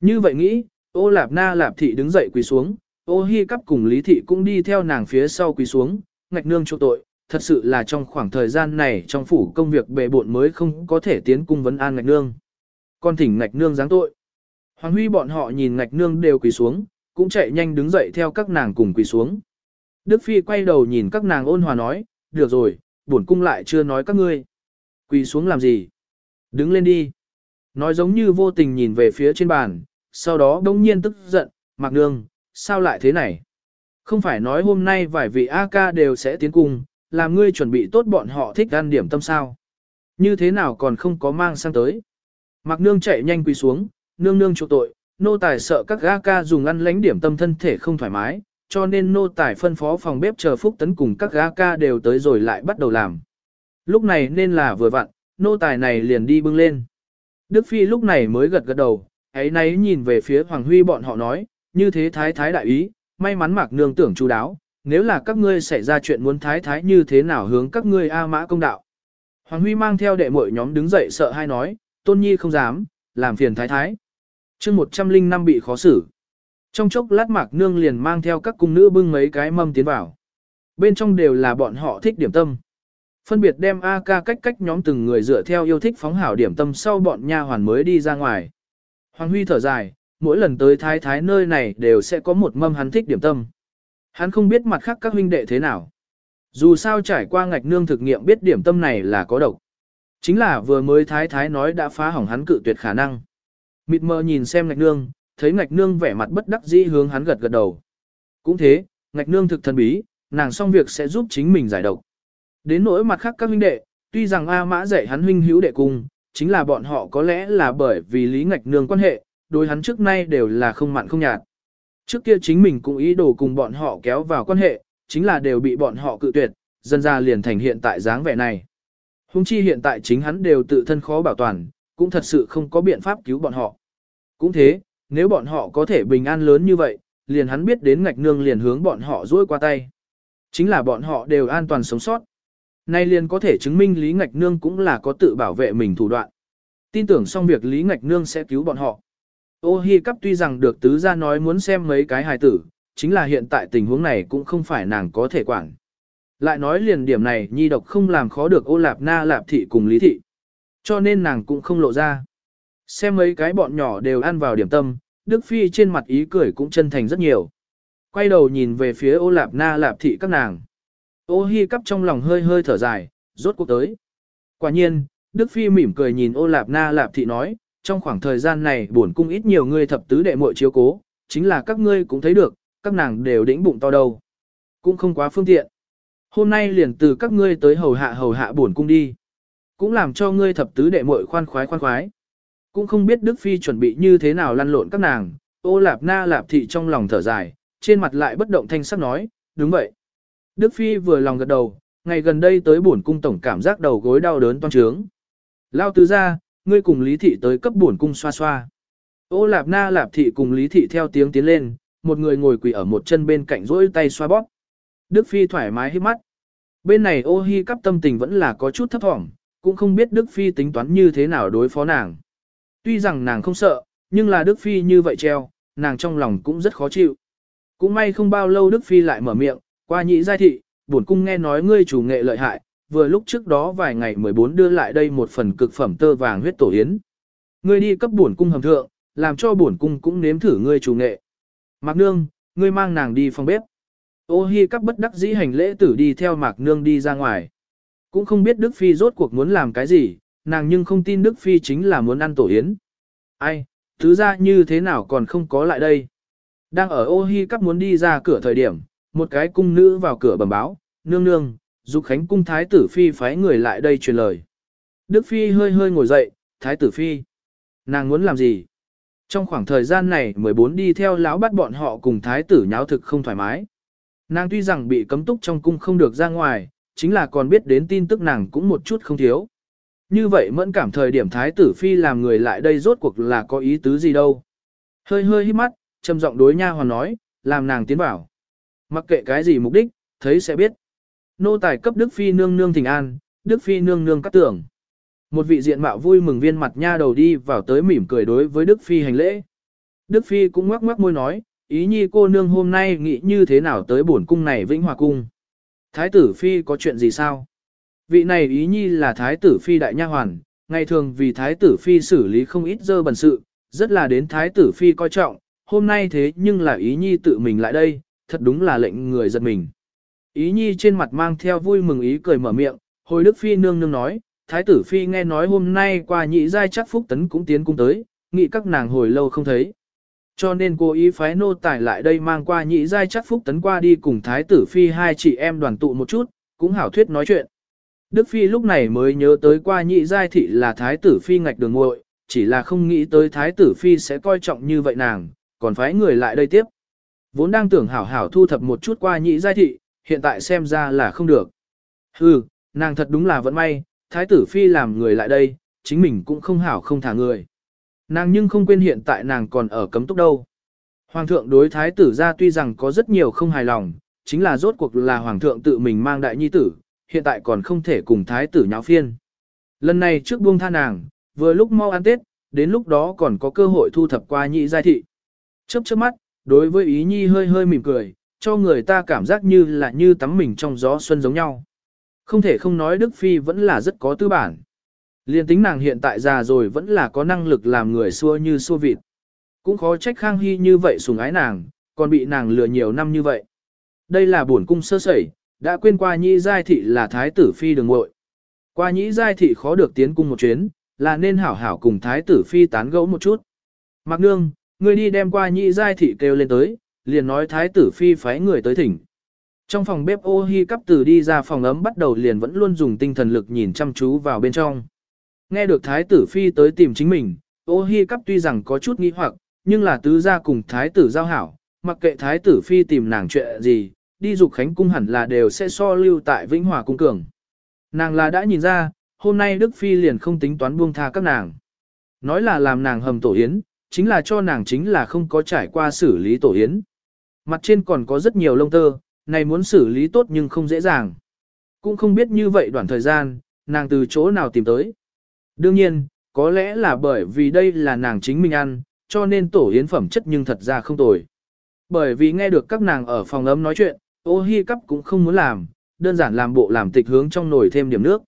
Như vậy nghĩ, ô lạp na lạp thị đứng dậy quỳ xuống, ô hi cắp cùng lý thị cũng đi theo nàng phía sau quỳ xuống, ngạch nương chỗ tội, thật sự là trong khoảng thời gian này trong phủ công việc bề bộn mới không có thể tiến cung vấn an ngạch nương. Con thỉnh ngạch nương giáng tội. Hoàng huy bọn họ nhìn ngạch nương đều quỳ xuống, cũng chạy nhanh đứng dậy theo các nàng cùng quỳ xuống. Đức Phi quay đầu nhìn các nàng ôn hòa nói, được rồi, bổn cung lại chưa nói các ngươi. Quỳ xuống làm gì? Đứng lên đi. Nói giống như vô tình nhìn về phía trên bàn, sau đó đông nhiên tức giận, mặc nương, sao lại thế này? Không phải nói hôm nay vài vị A ca đều sẽ tiến cung, làm ngươi chuẩn bị tốt bọn họ thích ăn điểm tâm sao? Như thế nào còn không có mang sang tới? Mặc nương chạy nhanh quỳ xuống, nương nương chỗ tội, nô tài sợ các ga ca dùng ăn lánh điểm tâm thân thể không thoải mái, cho nên nô tài phân phó phòng bếp chờ phúc tấn cùng các ga ca đều tới rồi lại bắt đầu làm. Lúc này nên là vừa vặn, nô tài này liền đi bưng lên. Đức Phi lúc này mới gật gật đầu, ấy nấy nhìn về phía Hoàng Huy bọn họ nói, như thế thái thái đại ý, may mắn mạc nương tưởng chú đáo, nếu là các ngươi xảy ra chuyện muốn thái thái như thế nào hướng các ngươi A mã công đạo. Hoàng Huy mang theo đệ muội nhóm đứng dậy sợ hai nói, tôn nhi không dám, làm phiền thái thái chương 105 bị khó xử. Trong chốc lát mạc nương liền mang theo các cung nữ bưng mấy cái mâm tiến vào. Bên trong đều là bọn họ thích điểm tâm. Phân biệt đem A ca cách cách nhóm từng người dựa theo yêu thích phóng hảo điểm tâm sau bọn nha hoàn mới đi ra ngoài. Hoàng Huy thở dài, mỗi lần tới thái thái nơi này đều sẽ có một mâm hắn thích điểm tâm. Hắn không biết mặt khác các huynh đệ thế nào. Dù sao trải qua ngạch nương thực nghiệm biết điểm tâm này là có độc. Chính là vừa mới thái thái nói đã phá hỏng hắn cự tuyệt khả năng. Mịt mờ nhìn xem ngạch nương, thấy ngạch nương vẻ mặt bất đắc dĩ hướng hắn gật gật đầu. Cũng thế, ngạch nương thực thần bí, nàng xong việc sẽ giúp chính mình giải độc. Đến nỗi mặt khác các huynh đệ, tuy rằng A Mã dạy hắn huynh hữu đệ cùng, chính là bọn họ có lẽ là bởi vì lý ngạch nương quan hệ, đối hắn trước nay đều là không mặn không nhạt. Trước kia chính mình cũng ý đồ cùng bọn họ kéo vào quan hệ, chính là đều bị bọn họ cự tuyệt, dần ra liền thành hiện tại dáng vẻ này. Hùng chi hiện tại chính hắn đều tự thân khó bảo toàn, cũng thật sự không có biện pháp cứu bọn họ. Cũng thế, nếu bọn họ có thể bình an lớn như vậy, liền hắn biết đến ngạch nương liền hướng bọn họ dối qua tay. Chính là bọn họ đều an toàn sống sót. Nay liền có thể chứng minh Lý Ngạch Nương cũng là có tự bảo vệ mình thủ đoạn. Tin tưởng xong việc Lý Ngạch Nương sẽ cứu bọn họ. Ô Hi Cắp tuy rằng được tứ gia nói muốn xem mấy cái hài tử, chính là hiện tại tình huống này cũng không phải nàng có thể quản. Lại nói liền điểm này nhi độc không làm khó được ô lạp na lạp thị cùng lý thị. Cho nên nàng cũng không lộ ra. Xem mấy cái bọn nhỏ đều ăn vào điểm tâm, Đức Phi trên mặt ý cười cũng chân thành rất nhiều. Quay đầu nhìn về phía ô lạp na lạp thị các nàng. Ô hi cắp trong lòng hơi hơi thở dài, rốt cuộc tới. Quả nhiên, Đức Phi mỉm cười nhìn ô lạp na lạp thị nói, trong khoảng thời gian này bổn cung ít nhiều người thập tứ đệ muội chiếu cố, chính là các ngươi cũng thấy được, các nàng đều đĩnh bụng to đầu. Cũng không quá phương tiện. Hôm nay liền từ các ngươi tới hầu hạ hầu hạ bổn cung đi. Cũng làm cho ngươi thập tứ đệ muội khoan khoái khoan khoái. Cũng không biết Đức Phi chuẩn bị như thế nào lăn lộn các nàng, ô lạp na lạp thị trong lòng thở dài, trên mặt lại bất động thanh sắc nói, đúng vậy. Đức Phi vừa lòng gật đầu, ngày gần đây tới bổn cung tổng cảm giác đầu gối đau đớn toan trướng. Lao tứ ra, ngươi cùng Lý Thị tới cấp bổn cung xoa xoa. Ô Lạp Na Lạp Thị cùng Lý Thị theo tiếng tiến lên, một người ngồi quỳ ở một chân bên cạnh rỗi tay xoa bóp. Đức Phi thoải mái hít mắt. Bên này ô hi cắp tâm tình vẫn là có chút thấp thỏm, cũng không biết Đức Phi tính toán như thế nào đối phó nàng. Tuy rằng nàng không sợ, nhưng là Đức Phi như vậy treo, nàng trong lòng cũng rất khó chịu. Cũng may không bao lâu Đức Phi lại mở miệng, qua nhị giai thị, bổn cung nghe nói ngươi chủ nghệ lợi hại, vừa lúc trước đó vài ngày 14 đưa lại đây một phần cực phẩm tơ vàng huyết tổ yến. Ngươi đi cấp bổn cung hầm thượng, làm cho bổn cung cũng nếm thử ngươi chủ nghệ. Mạc Nương, ngươi mang nàng đi phòng bếp. Ô hi các bất đắc dĩ hành lễ tử đi theo Mạc Nương đi ra ngoài. Cũng không biết Đức Phi rốt cuộc muốn làm cái gì, nàng nhưng không tin Đức Phi chính là muốn ăn tổ yến. Ai, thứ ra như thế nào còn không có lại đây. Đang ở ô hi cắp muốn đi ra cửa thời điểm, một cái cung nữ vào cửa bẩm báo, nương nương, dục khánh cung thái tử phi phái người lại đây truyền lời. Đức phi hơi hơi ngồi dậy, thái tử phi. Nàng muốn làm gì? Trong khoảng thời gian này 14 đi theo lão bắt bọn họ cùng thái tử nháo thực không thoải mái. Nàng tuy rằng bị cấm túc trong cung không được ra ngoài, chính là còn biết đến tin tức nàng cũng một chút không thiếu. Như vậy mẫn cảm thời điểm thái tử phi làm người lại đây rốt cuộc là có ý tứ gì đâu. Hơi hơi hít mắt, trầm giọng đối nha hoàn nói, làm nàng tiến vào. Mặc kệ cái gì mục đích, thấy sẽ biết. Nô tài cấp Đức Phi nương nương thỉnh an, Đức Phi nương nương cắt tưởng. Một vị diện mạo vui mừng viên mặt nha đầu đi vào tới mỉm cười đối với Đức Phi hành lễ. Đức Phi cũng ngoắc ngoắc môi nói, ý nhi cô nương hôm nay nghĩ như thế nào tới bổn cung này vĩnh hòa cung. Thái tử Phi có chuyện gì sao? Vị này ý nhi là Thái tử Phi đại nha hoàn, ngày thường vì Thái tử Phi xử lý không ít dơ bẩn sự, rất là đến Thái tử Phi coi trọng, hôm nay thế nhưng là ý nhi tự mình lại đây, thật đúng là lệnh người giật mình. Ý nhi trên mặt mang theo vui mừng ý cười mở miệng, hồi đức phi nương nương nói, thái tử phi nghe nói hôm nay qua nhị giai chắc phúc tấn cũng tiến cung tới, nghĩ các nàng hồi lâu không thấy. Cho nên cô ý phái nô tài lại đây mang qua nhị giai chắc phúc tấn qua đi cùng thái tử phi hai chị em đoàn tụ một chút, cũng hảo thuyết nói chuyện. Đức phi lúc này mới nhớ tới qua nhị giai thị là thái tử phi ngạch đường muội, chỉ là không nghĩ tới thái tử phi sẽ coi trọng như vậy nàng, còn phái người lại đây tiếp. Vốn đang tưởng hảo hảo thu thập một chút qua nhị giai thị, hiện tại xem ra là không được. Hừ, nàng thật đúng là vẫn may, thái tử phi làm người lại đây, chính mình cũng không hảo không thả người. Nàng nhưng không quên hiện tại nàng còn ở cấm túc đâu. Hoàng thượng đối thái tử ra tuy rằng có rất nhiều không hài lòng, chính là rốt cuộc là hoàng thượng tự mình mang đại nhi tử, hiện tại còn không thể cùng thái tử nháo phiên. Lần này trước buông tha nàng, vừa lúc mau ăn Tết, đến lúc đó còn có cơ hội thu thập qua nhị giai thị. Chớp chớp mắt, đối với ý nhi hơi hơi mỉm cười, cho người ta cảm giác như là như tắm mình trong gió xuân giống nhau. Không thể không nói Đức Phi vẫn là rất có tư bản. Liên tính nàng hiện tại già rồi vẫn là có năng lực làm người xua như xua vịt. Cũng khó trách Khang Hy như vậy sùng ái nàng, còn bị nàng lừa nhiều năm như vậy. Đây là buồn cung sơ sẩy, đã quên qua nhĩ giai thị là thái tử phi đường ngội. Qua nhĩ giai thị khó được tiến cung một chuyến, là nên hảo hảo cùng thái tử phi tán gẫu một chút. Mạc nương, Người đi đem qua nhị giai thị kêu lên tới, liền nói thái tử phi phái người tới thỉnh. Trong phòng bếp ô hi cắp từ đi ra phòng ấm bắt đầu liền vẫn luôn dùng tinh thần lực nhìn chăm chú vào bên trong. Nghe được thái tử phi tới tìm chính mình, ô hi cắp tuy rằng có chút nghi hoặc, nhưng là tứ gia cùng thái tử giao hảo, mặc kệ thái tử phi tìm nàng chuyện gì, đi dục khánh cung hẳn là đều sẽ so lưu tại Vĩnh Hòa cung cường. Nàng là đã nhìn ra, hôm nay Đức Phi liền không tính toán buông tha các nàng. Nói là làm nàng hầm tổ yến, chính là cho nàng chính là không có trải qua xử lý tổ yến. Mặt trên còn có rất nhiều lông tơ, này muốn xử lý tốt nhưng không dễ dàng. Cũng không biết như vậy đoạn thời gian, nàng từ chỗ nào tìm tới. Đương nhiên, có lẽ là bởi vì đây là nàng chính mình ăn, cho nên tổ yến phẩm chất nhưng thật ra không tồi. Bởi vì nghe được các nàng ở phòng ấm nói chuyện, ô hi cắp cũng không muốn làm, đơn giản làm bộ làm tịch hướng trong nồi thêm điểm nước.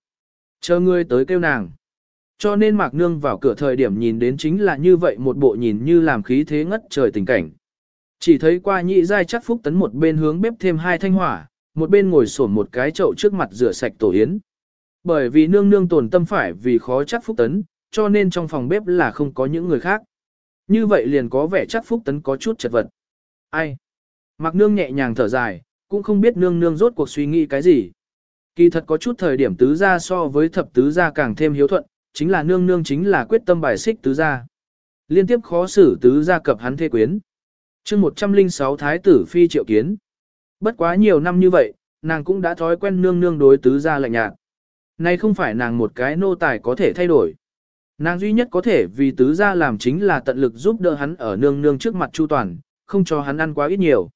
Chờ ngươi tới kêu nàng. Cho nên Mạc Nương vào cửa thời điểm nhìn đến chính là như vậy một bộ nhìn như làm khí thế ngất trời tình cảnh. Chỉ thấy qua nhị giai chắc phúc tấn một bên hướng bếp thêm hai thanh hỏa, một bên ngồi sổn một cái chậu trước mặt rửa sạch tổ yến. Bởi vì nương nương tổn tâm phải vì khó chắc phúc tấn, cho nên trong phòng bếp là không có những người khác. Như vậy liền có vẻ chắc phúc tấn có chút chật vật. Ai? mặc nương nhẹ nhàng thở dài, cũng không biết nương nương rốt cuộc suy nghĩ cái gì. Kỳ thật có chút thời điểm tứ gia so với thập tứ gia càng thêm hiếu thuận, chính là nương nương chính là quyết tâm bài xích tứ gia. Liên tiếp khó xử tứ gia cập hắn thê quyến. chương 106 Thái tử Phi triệu kiến. Bất quá nhiều năm như vậy, nàng cũng đã thói quen nương nương đối tứ gia lạnh nhạt. Nay không phải nàng một cái nô tài có thể thay đổi. Nàng duy nhất có thể vì tứ gia làm chính là tận lực giúp đỡ hắn ở nương nương trước mặt chu toàn, không cho hắn ăn quá ít nhiều.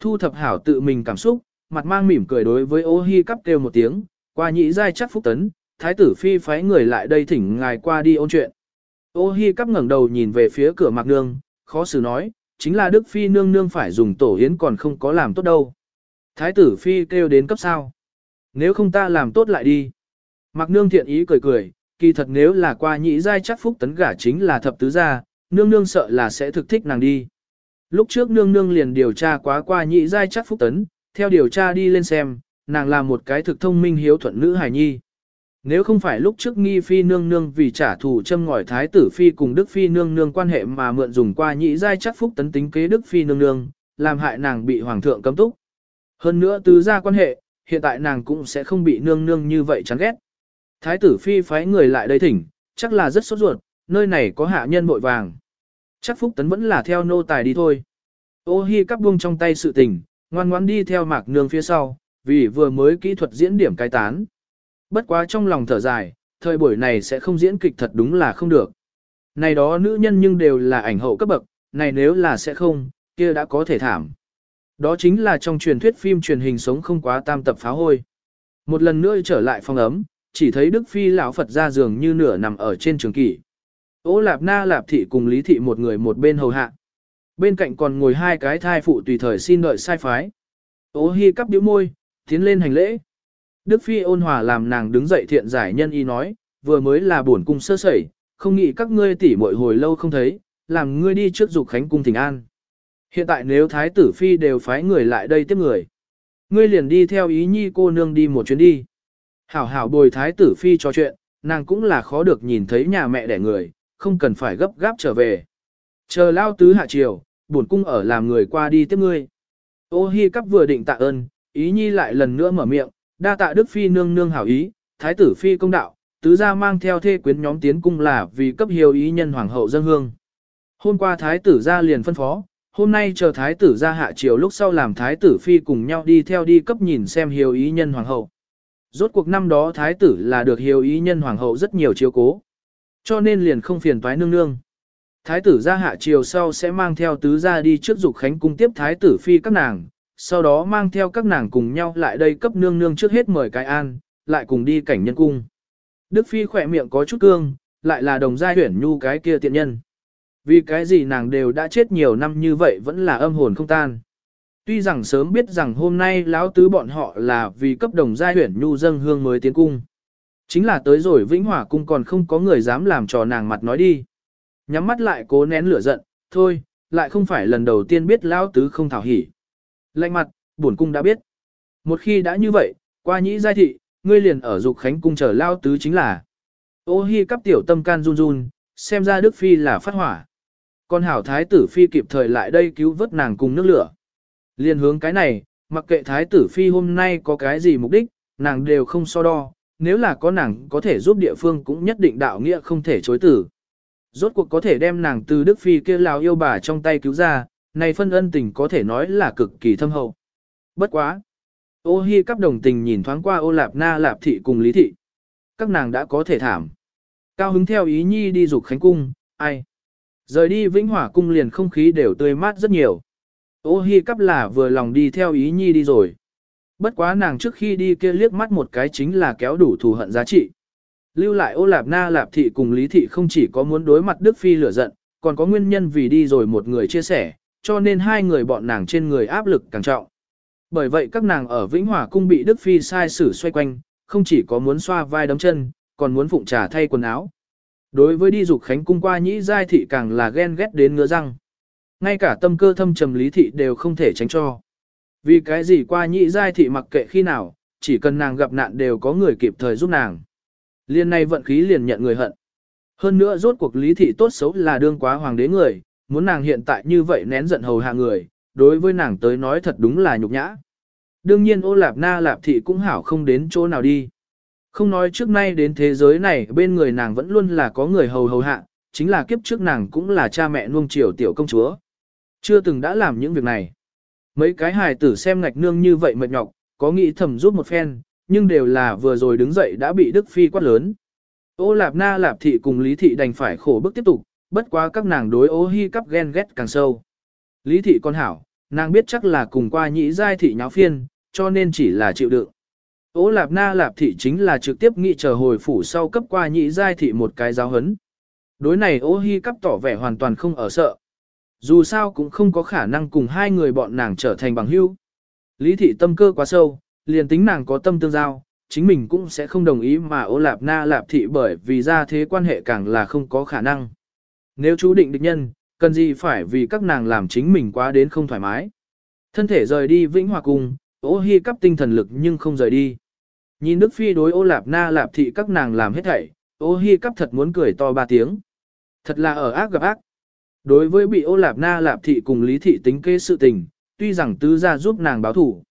Thu thập hảo tự mình cảm xúc, mặt mang mỉm cười đối với ô hi cắp kêu một tiếng, qua nhị giai chắc phúc tấn, thái tử phi phái người lại đây thỉnh ngài qua đi ôn chuyện. Ô hi cắp ngẩng đầu nhìn về phía cửa mạc nương, khó xử nói, chính là đức phi nương nương phải dùng tổ yến còn không có làm tốt đâu. Thái tử phi kêu đến cấp sao. Nếu không ta làm tốt lại đi. Mạc nương thiện ý cười cười, kỳ thật nếu là qua nhị giai chắc phúc tấn gả chính là thập tứ gia, nương nương sợ là sẽ thực thích nàng đi. Lúc trước nương nương liền điều tra quá qua nhị giai chắc phúc tấn, theo điều tra đi lên xem, nàng là một cái thực thông minh hiếu thuận nữ hài nhi. Nếu không phải lúc trước nghi phi nương nương vì trả thù châm ngòi thái tử phi cùng đức phi nương nương quan hệ mà mượn dùng qua nhị giai chắc phúc tấn tính kế đức phi nương nương, làm hại nàng bị hoàng thượng cấm túc. Hơn nữa tứ gia quan hệ, hiện tại nàng cũng sẽ không bị nương nương như vậy chán ghét. Thái tử phi phái người lại đây thỉnh, chắc là rất sốt ruột, nơi này có hạ nhân bội vàng. Chắc phúc tấn vẫn là theo nô tài đi thôi. Ô hi cắp buông trong tay sự tình, ngoan ngoãn đi theo mạc nương phía sau, vì vừa mới kỹ thuật diễn điểm cai tán. Bất quá trong lòng thở dài, thời buổi này sẽ không diễn kịch thật đúng là không được. Này đó nữ nhân nhưng đều là ảnh hậu cấp bậc, này nếu là sẽ không, kia đã có thể thảm. Đó chính là trong truyền thuyết phim truyền hình sống không quá tam tập phá hôi. Một lần nữa trở lại phòng ấm, chỉ thấy Đức Phi lão Phật ra giường như nửa nằm ở trên trường kỷ. Ô Lạp Na Lạp Thị cùng Lý Thị một người một bên hầu hạ. Bên cạnh còn ngồi hai cái thai phụ tùy thời xin đợi sai phái. Ô Hi cắp điếu môi, tiến lên hành lễ. Đức Phi ôn hòa làm nàng đứng dậy thiện giải nhân y nói, vừa mới là buồn cung sơ sẩy, không nghĩ các ngươi tỉ muội hồi lâu không thấy, làm ngươi đi trước dục khánh cung thỉnh an. Hiện tại nếu thái tử phi đều phái người lại đây tiếp người, ngươi liền đi theo ý nhi cô nương đi một chuyến đi. Hảo hảo bồi thái tử phi cho chuyện, nàng cũng là khó được nhìn thấy nhà mẹ đẻ người, không cần phải gấp gáp trở về. Chờ lao tứ hạ triều, bổn cung ở làm người qua đi tiếp ngươi. Ô hi cắp vừa định tạ ơn, ý nhi lại lần nữa mở miệng, đa tạ đức phi nương nương hảo ý, thái tử phi công đạo, tứ gia mang theo thê quyến nhóm tiến cung là vì cấp hiếu ý nhân hoàng hậu dân hương. Hôm qua thái tử gia liền phân phó, hôm nay chờ thái tử gia hạ triều lúc sau làm thái tử phi cùng nhau đi theo đi cấp nhìn xem hiếu ý nhân hoàng hậu. Rốt cuộc năm đó thái tử là được hiếu ý nhân hoàng hậu rất nhiều chiếu cố. Cho nên liền không phiền toái nương nương. Thái tử ra hạ triều sau sẽ mang theo tứ gia đi trước dục khánh cung tiếp thái tử phi các nàng, sau đó mang theo các nàng cùng nhau lại đây cấp nương nương trước hết mời cái an, lại cùng đi cảnh nhân cung. Đức phi khỏe miệng có chút cương, lại là đồng gia huyển nhu cái kia tiện nhân. Vì cái gì nàng đều đã chết nhiều năm như vậy vẫn là âm hồn không tan. Tuy rằng sớm biết rằng hôm nay lão tứ bọn họ là vì cấp đồng giai huyển nhu dâng hương mới tiến cung. Chính là tới rồi vĩnh hỏa cung còn không có người dám làm trò nàng mặt nói đi. Nhắm mắt lại cố nén lửa giận, thôi, lại không phải lần đầu tiên biết lão tứ không thảo hỉ. Lạnh mặt, bổn cung đã biết. Một khi đã như vậy, qua nhĩ giai thị, ngươi liền ở dục khánh cung chờ Lão tứ chính là. Ô hi cắp tiểu tâm can run run, xem ra Đức Phi là phát hỏa. Con hảo thái tử Phi kịp thời lại đây cứu vớt nàng cùng nước lửa. Liên hướng cái này, mặc kệ thái tử phi hôm nay có cái gì mục đích, nàng đều không so đo, nếu là có nàng có thể giúp địa phương cũng nhất định đạo nghĩa không thể chối tử. Rốt cuộc có thể đem nàng từ Đức Phi kia lào yêu bà trong tay cứu ra, này phân ân tình có thể nói là cực kỳ thâm hậu. Bất quá. Ô hi cắp đồng tình nhìn thoáng qua ô lạp na lạp thị cùng lý thị. Các nàng đã có thể thảm. Cao hứng theo ý nhi đi dục khánh cung, ai. Rời đi vĩnh hỏa cung liền không khí đều tươi mát rất nhiều. Ô hi cắp là vừa lòng đi theo ý nhi đi rồi. Bất quá nàng trước khi đi kia liếc mắt một cái chính là kéo đủ thù hận giá trị. Lưu lại ô lạp na lạp thị cùng lý thị không chỉ có muốn đối mặt Đức Phi lửa giận, còn có nguyên nhân vì đi rồi một người chia sẻ, cho nên hai người bọn nàng trên người áp lực càng trọng. Bởi vậy các nàng ở Vĩnh Hòa cung bị Đức Phi sai xử xoay quanh, không chỉ có muốn xoa vai đấm chân, còn muốn phụng trà thay quần áo. Đối với đi dục khánh cung qua nhĩ giai thị càng là ghen ghét đến ngứa răng. Ngay cả tâm cơ thâm trầm lý thị đều không thể tránh cho. Vì cái gì qua nhị giai thị mặc kệ khi nào, chỉ cần nàng gặp nạn đều có người kịp thời giúp nàng. Liên này vận khí liền nhận người hận. Hơn nữa rốt cuộc lý thị tốt xấu là đương quá hoàng đế người, muốn nàng hiện tại như vậy nén giận hầu hạ người, đối với nàng tới nói thật đúng là nhục nhã. Đương nhiên ô lạp na lạp thị cũng hảo không đến chỗ nào đi. Không nói trước nay đến thế giới này bên người nàng vẫn luôn là có người hầu hầu hạ, chính là kiếp trước nàng cũng là cha mẹ nuông chiều tiểu công chúa. Chưa từng đã làm những việc này. Mấy cái hài tử xem ngạch nương như vậy mệt nhọc, Có nghĩ thầm giúp một phen, nhưng đều là vừa rồi đứng dậy đã bị Đức Phi quát lớn. Ô Lạp Na Lạp Thị cùng Lý Thị đành phải khổ bức tiếp tục, bất quá các nàng đối ô hi cắp ghen ghét càng sâu. Lý Thị con hảo, nàng biết chắc là cùng qua nhị giai thị nháo phiên, cho nên chỉ là chịu đựng. Ô Lạp Na Lạp Thị chính là trực tiếp nghị chờ hồi phủ sau cấp qua nhị giai thị một cái giáo hấn. Đối này ô hi cắp tỏ vẻ hoàn toàn không ở sợ. Dù sao cũng không có khả năng cùng hai người bọn nàng trở thành bằng hữu. Lý thị tâm cơ quá sâu, liền tính nàng có tâm tương giao, chính mình cũng sẽ không đồng ý mà ô lạp na lạp thị bởi vì ra thế quan hệ càng là không có khả năng. Nếu chú định địch nhân, cần gì phải vì các nàng làm chính mình quá đến không thoải mái. Thân thể rời đi vĩnh hòa cung, ô hi cắp tinh thần lực nhưng không rời đi. Nhìn Đức Phi đối ô lạp na lạp thị các nàng làm hết thảy, ô hi cắp thật muốn cười to ba tiếng. Thật là ở ác gặp ác. Đối với bị ô lạp na lạp thị cùng lý thị tính kế sự tình, tuy rằng tứ gia giúp nàng báo thủ.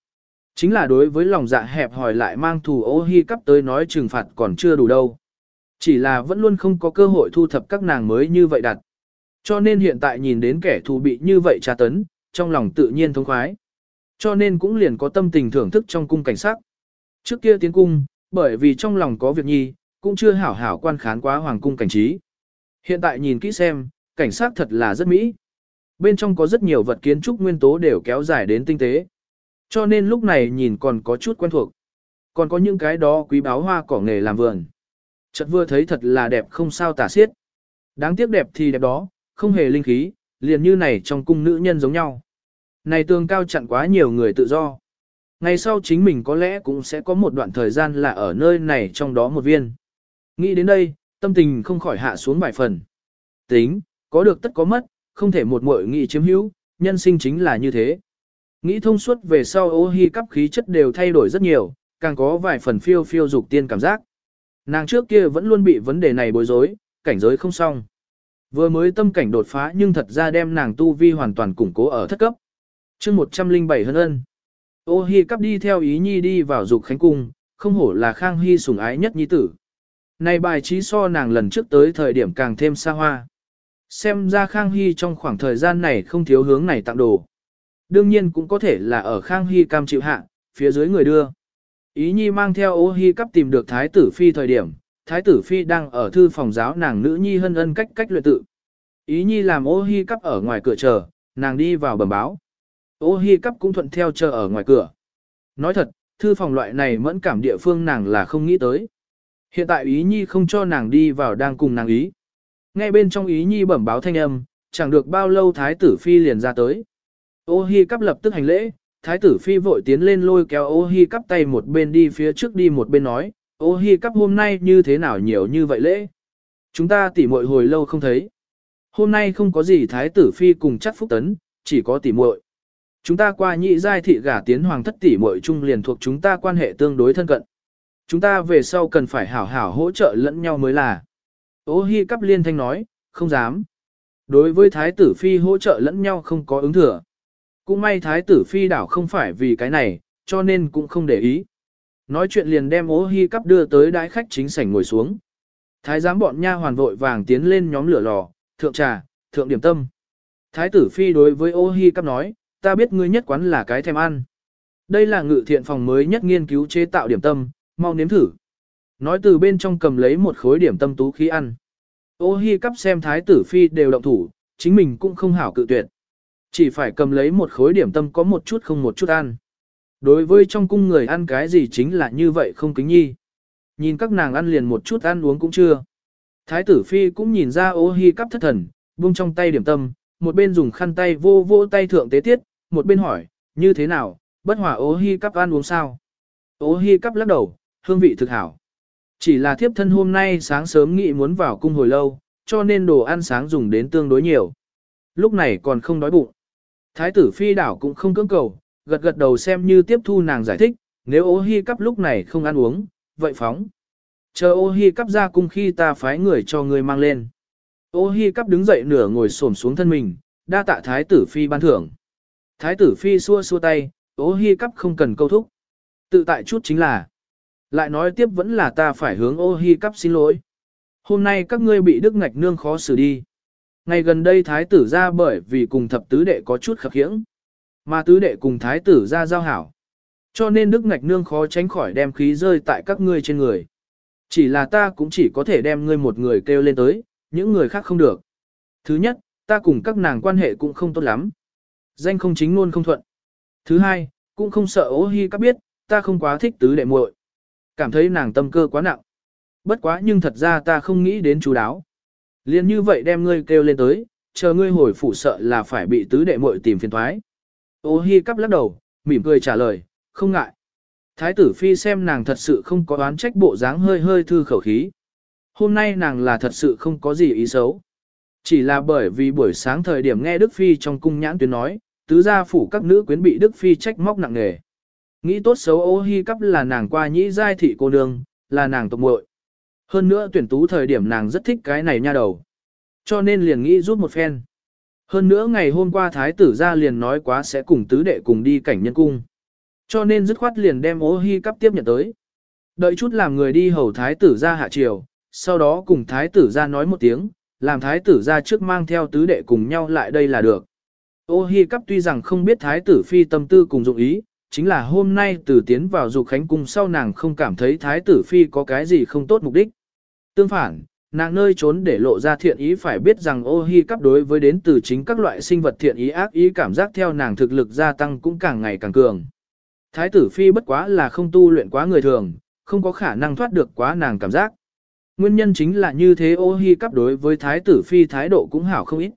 Chính là đối với lòng dạ hẹp hỏi lại mang thù ô hi cắp tới nói trừng phạt còn chưa đủ đâu. Chỉ là vẫn luôn không có cơ hội thu thập các nàng mới như vậy đặt. Cho nên hiện tại nhìn đến kẻ thù bị như vậy tra tấn, trong lòng tự nhiên thông khoái. Cho nên cũng liền có tâm tình thưởng thức trong cung cảnh sát. Trước kia tiến cung, bởi vì trong lòng có việc nhi, cũng chưa hảo hảo quan khán quá hoàng cung cảnh trí. Hiện tại nhìn kỹ xem, cảnh sát thật là rất mỹ. Bên trong có rất nhiều vật kiến trúc nguyên tố đều kéo dài đến tinh tế. Cho nên lúc này nhìn còn có chút quen thuộc. Còn có những cái đó quý báo hoa cỏ nghề làm vườn. Chợt vừa thấy thật là đẹp không sao tả xiết. Đáng tiếc đẹp thì đẹp đó, không hề linh khí, liền như này trong cung nữ nhân giống nhau. Này tường cao chặn quá nhiều người tự do. Ngày sau chính mình có lẽ cũng sẽ có một đoạn thời gian là ở nơi này trong đó một viên. Nghĩ đến đây, tâm tình không khỏi hạ xuống vài phần. Tính, có được tất có mất, không thể một muội nghị chiếm hữu, nhân sinh chính là như thế. Nghĩ thông suốt về sau ô hi cắp khí chất đều thay đổi rất nhiều, càng có vài phần phiêu phiêu dục tiên cảm giác. Nàng trước kia vẫn luôn bị vấn đề này bối rối, cảnh giới không xong. Vừa mới tâm cảnh đột phá nhưng thật ra đem nàng tu vi hoàn toàn củng cố ở thất cấp. chương 107 hơn ân. Ô hi cắp đi theo ý nhi đi vào dục khánh cung, không hổ là khang hy sủng ái nhất nhi tử. Này bài trí so nàng lần trước tới thời điểm càng thêm xa hoa. Xem ra Khang Hy trong khoảng thời gian này không thiếu hướng này tặng đồ. Đương nhiên cũng có thể là ở Khang Hy cam chịu hạ, phía dưới người đưa. Ý nhi mang theo ô hy cấp tìm được Thái tử Phi thời điểm, Thái tử Phi đang ở thư phòng giáo nàng nữ nhi hân ân cách cách luyện tự. Ý nhi làm ô hy cấp ở ngoài cửa chờ, nàng đi vào bẩm báo. Ô hy cấp cũng thuận theo chờ ở ngoài cửa. Nói thật, thư phòng loại này mẫn cảm địa phương nàng là không nghĩ tới. Hiện tại ý nhi không cho nàng đi vào đang cùng nàng ý. Nghe bên trong ý nhi bẩm báo thanh âm, chẳng được bao lâu thái tử phi liền ra tới. Ô hi cắp lập tức hành lễ, thái tử phi vội tiến lên lôi kéo ô hi cắp tay một bên đi phía trước đi một bên nói, ô hi cắp hôm nay như thế nào nhiều như vậy lễ. Chúng ta tỉ muội hồi lâu không thấy. Hôm nay không có gì thái tử phi cùng chắc phúc tấn, chỉ có tỉ muội. Chúng ta qua nhị giai thị gả tiến hoàng thất tỉ muội chung liền thuộc chúng ta quan hệ tương đối thân cận. Chúng ta về sau cần phải hảo hảo hỗ trợ lẫn nhau mới là. Ô hi cắp liên thanh nói, không dám. Đối với thái tử phi hỗ trợ lẫn nhau không có ứng thừa. Cũng may thái tử phi đảo không phải vì cái này, cho nên cũng không để ý. Nói chuyện liền đem ô hi cắp đưa tới đái khách chính sảnh ngồi xuống. Thái giám bọn nha hoàn vội vàng tiến lên nhóm lửa lò, thượng trà, thượng điểm tâm. Thái tử phi đối với ô hi cắp nói, ta biết ngươi nhất quán là cái thèm ăn. Đây là ngự thiện phòng mới nhất nghiên cứu chế tạo điểm tâm, mau nếm thử. Nói từ bên trong cầm lấy một khối điểm tâm tú khí ăn. Ô hi cắp xem thái tử phi đều động thủ, chính mình cũng không hảo cự tuyệt. Chỉ phải cầm lấy một khối điểm tâm có một chút không một chút ăn. Đối với trong cung người ăn cái gì chính là như vậy không kính nhi. Nhìn các nàng ăn liền một chút ăn uống cũng chưa. Thái tử phi cũng nhìn ra ô hi cắp thất thần, buông trong tay điểm tâm, một bên dùng khăn tay vô vô tay thượng tế tiết, một bên hỏi, như thế nào, bất hòa ô hi cắp ăn uống sao? Ô hi cắp lắc đầu, hương vị thực hảo. Chỉ là thiếp thân hôm nay sáng sớm nghĩ muốn vào cung hồi lâu, cho nên đồ ăn sáng dùng đến tương đối nhiều. Lúc này còn không đói bụng. Thái tử phi đảo cũng không cưỡng cầu, gật gật đầu xem như tiếp thu nàng giải thích, nếu ô hi cắp lúc này không ăn uống, vậy phóng. Chờ ô hi cắp ra cung khi ta phái người cho người mang lên. Ô hi cắp đứng dậy nửa ngồi xổm xuống thân mình, đa tạ thái tử phi ban thưởng. Thái tử phi xua xua tay, ô hi cắp không cần câu thúc. Tự tại chút chính là. Lại nói tiếp vẫn là ta phải hướng ô hi cắp xin lỗi. Hôm nay các ngươi bị Đức Ngạch Nương khó xử đi. Ngày gần đây thái tử ra bởi vì cùng thập tứ đệ có chút khập khiễng. Mà tứ đệ cùng thái tử ra giao hảo. Cho nên Đức Ngạch Nương khó tránh khỏi đem khí rơi tại các ngươi trên người. Chỉ là ta cũng chỉ có thể đem ngươi một người kêu lên tới, những người khác không được. Thứ nhất, ta cùng các nàng quan hệ cũng không tốt lắm. Danh không chính luôn không thuận. Thứ hai, cũng không sợ ố hi các biết, ta không quá thích tứ đệ muội. Cảm thấy nàng tâm cơ quá nặng. Bất quá nhưng thật ra ta không nghĩ đến chú đáo. Liên như vậy đem ngươi kêu lên tới, chờ ngươi hồi phủ sợ là phải bị tứ đệ muội tìm phiền thoái. Ô hi cắp lắc đầu, mỉm cười trả lời, không ngại. Thái tử phi xem nàng thật sự không có oán trách bộ dáng hơi hơi thư khẩu khí. Hôm nay nàng là thật sự không có gì ý xấu. Chỉ là bởi vì buổi sáng thời điểm nghe Đức Phi trong cung nhãn tuyến nói, tứ gia phủ các nữ quyến bị Đức Phi trách móc nặng nề. Nghĩ tốt xấu ô hi cắp là nàng qua nhĩ giai thị cô nương, là nàng tộc muội. Hơn nữa tuyển tú thời điểm nàng rất thích cái này nha đầu. Cho nên liền nghĩ rút một phen. Hơn nữa ngày hôm qua thái tử ra liền nói quá sẽ cùng tứ đệ cùng đi cảnh nhân cung. Cho nên dứt khoát liền đem ô hi cắp tiếp nhận tới. Đợi chút làm người đi hầu thái tử ra hạ triều, sau đó cùng thái tử ra nói một tiếng, làm thái tử ra trước mang theo tứ đệ cùng nhau lại đây là được. Ô hi cắp tuy rằng không biết thái tử phi tâm tư cùng dụng ý, chính là hôm nay từ tiến vào dục khánh cung sau nàng không cảm thấy thái tử phi có cái gì không tốt mục đích. Tương phản, nàng nơi trốn để lộ ra thiện ý phải biết rằng ô hi cắp đối với đến từ chính các loại sinh vật thiện ý ác ý cảm giác theo nàng thực lực gia tăng cũng càng ngày càng cường. Thái tử phi bất quá là không tu luyện quá người thường, không có khả năng thoát được quá nàng cảm giác. Nguyên nhân chính là như thế ô hi cắp đối với thái tử phi thái độ cũng hảo không ít.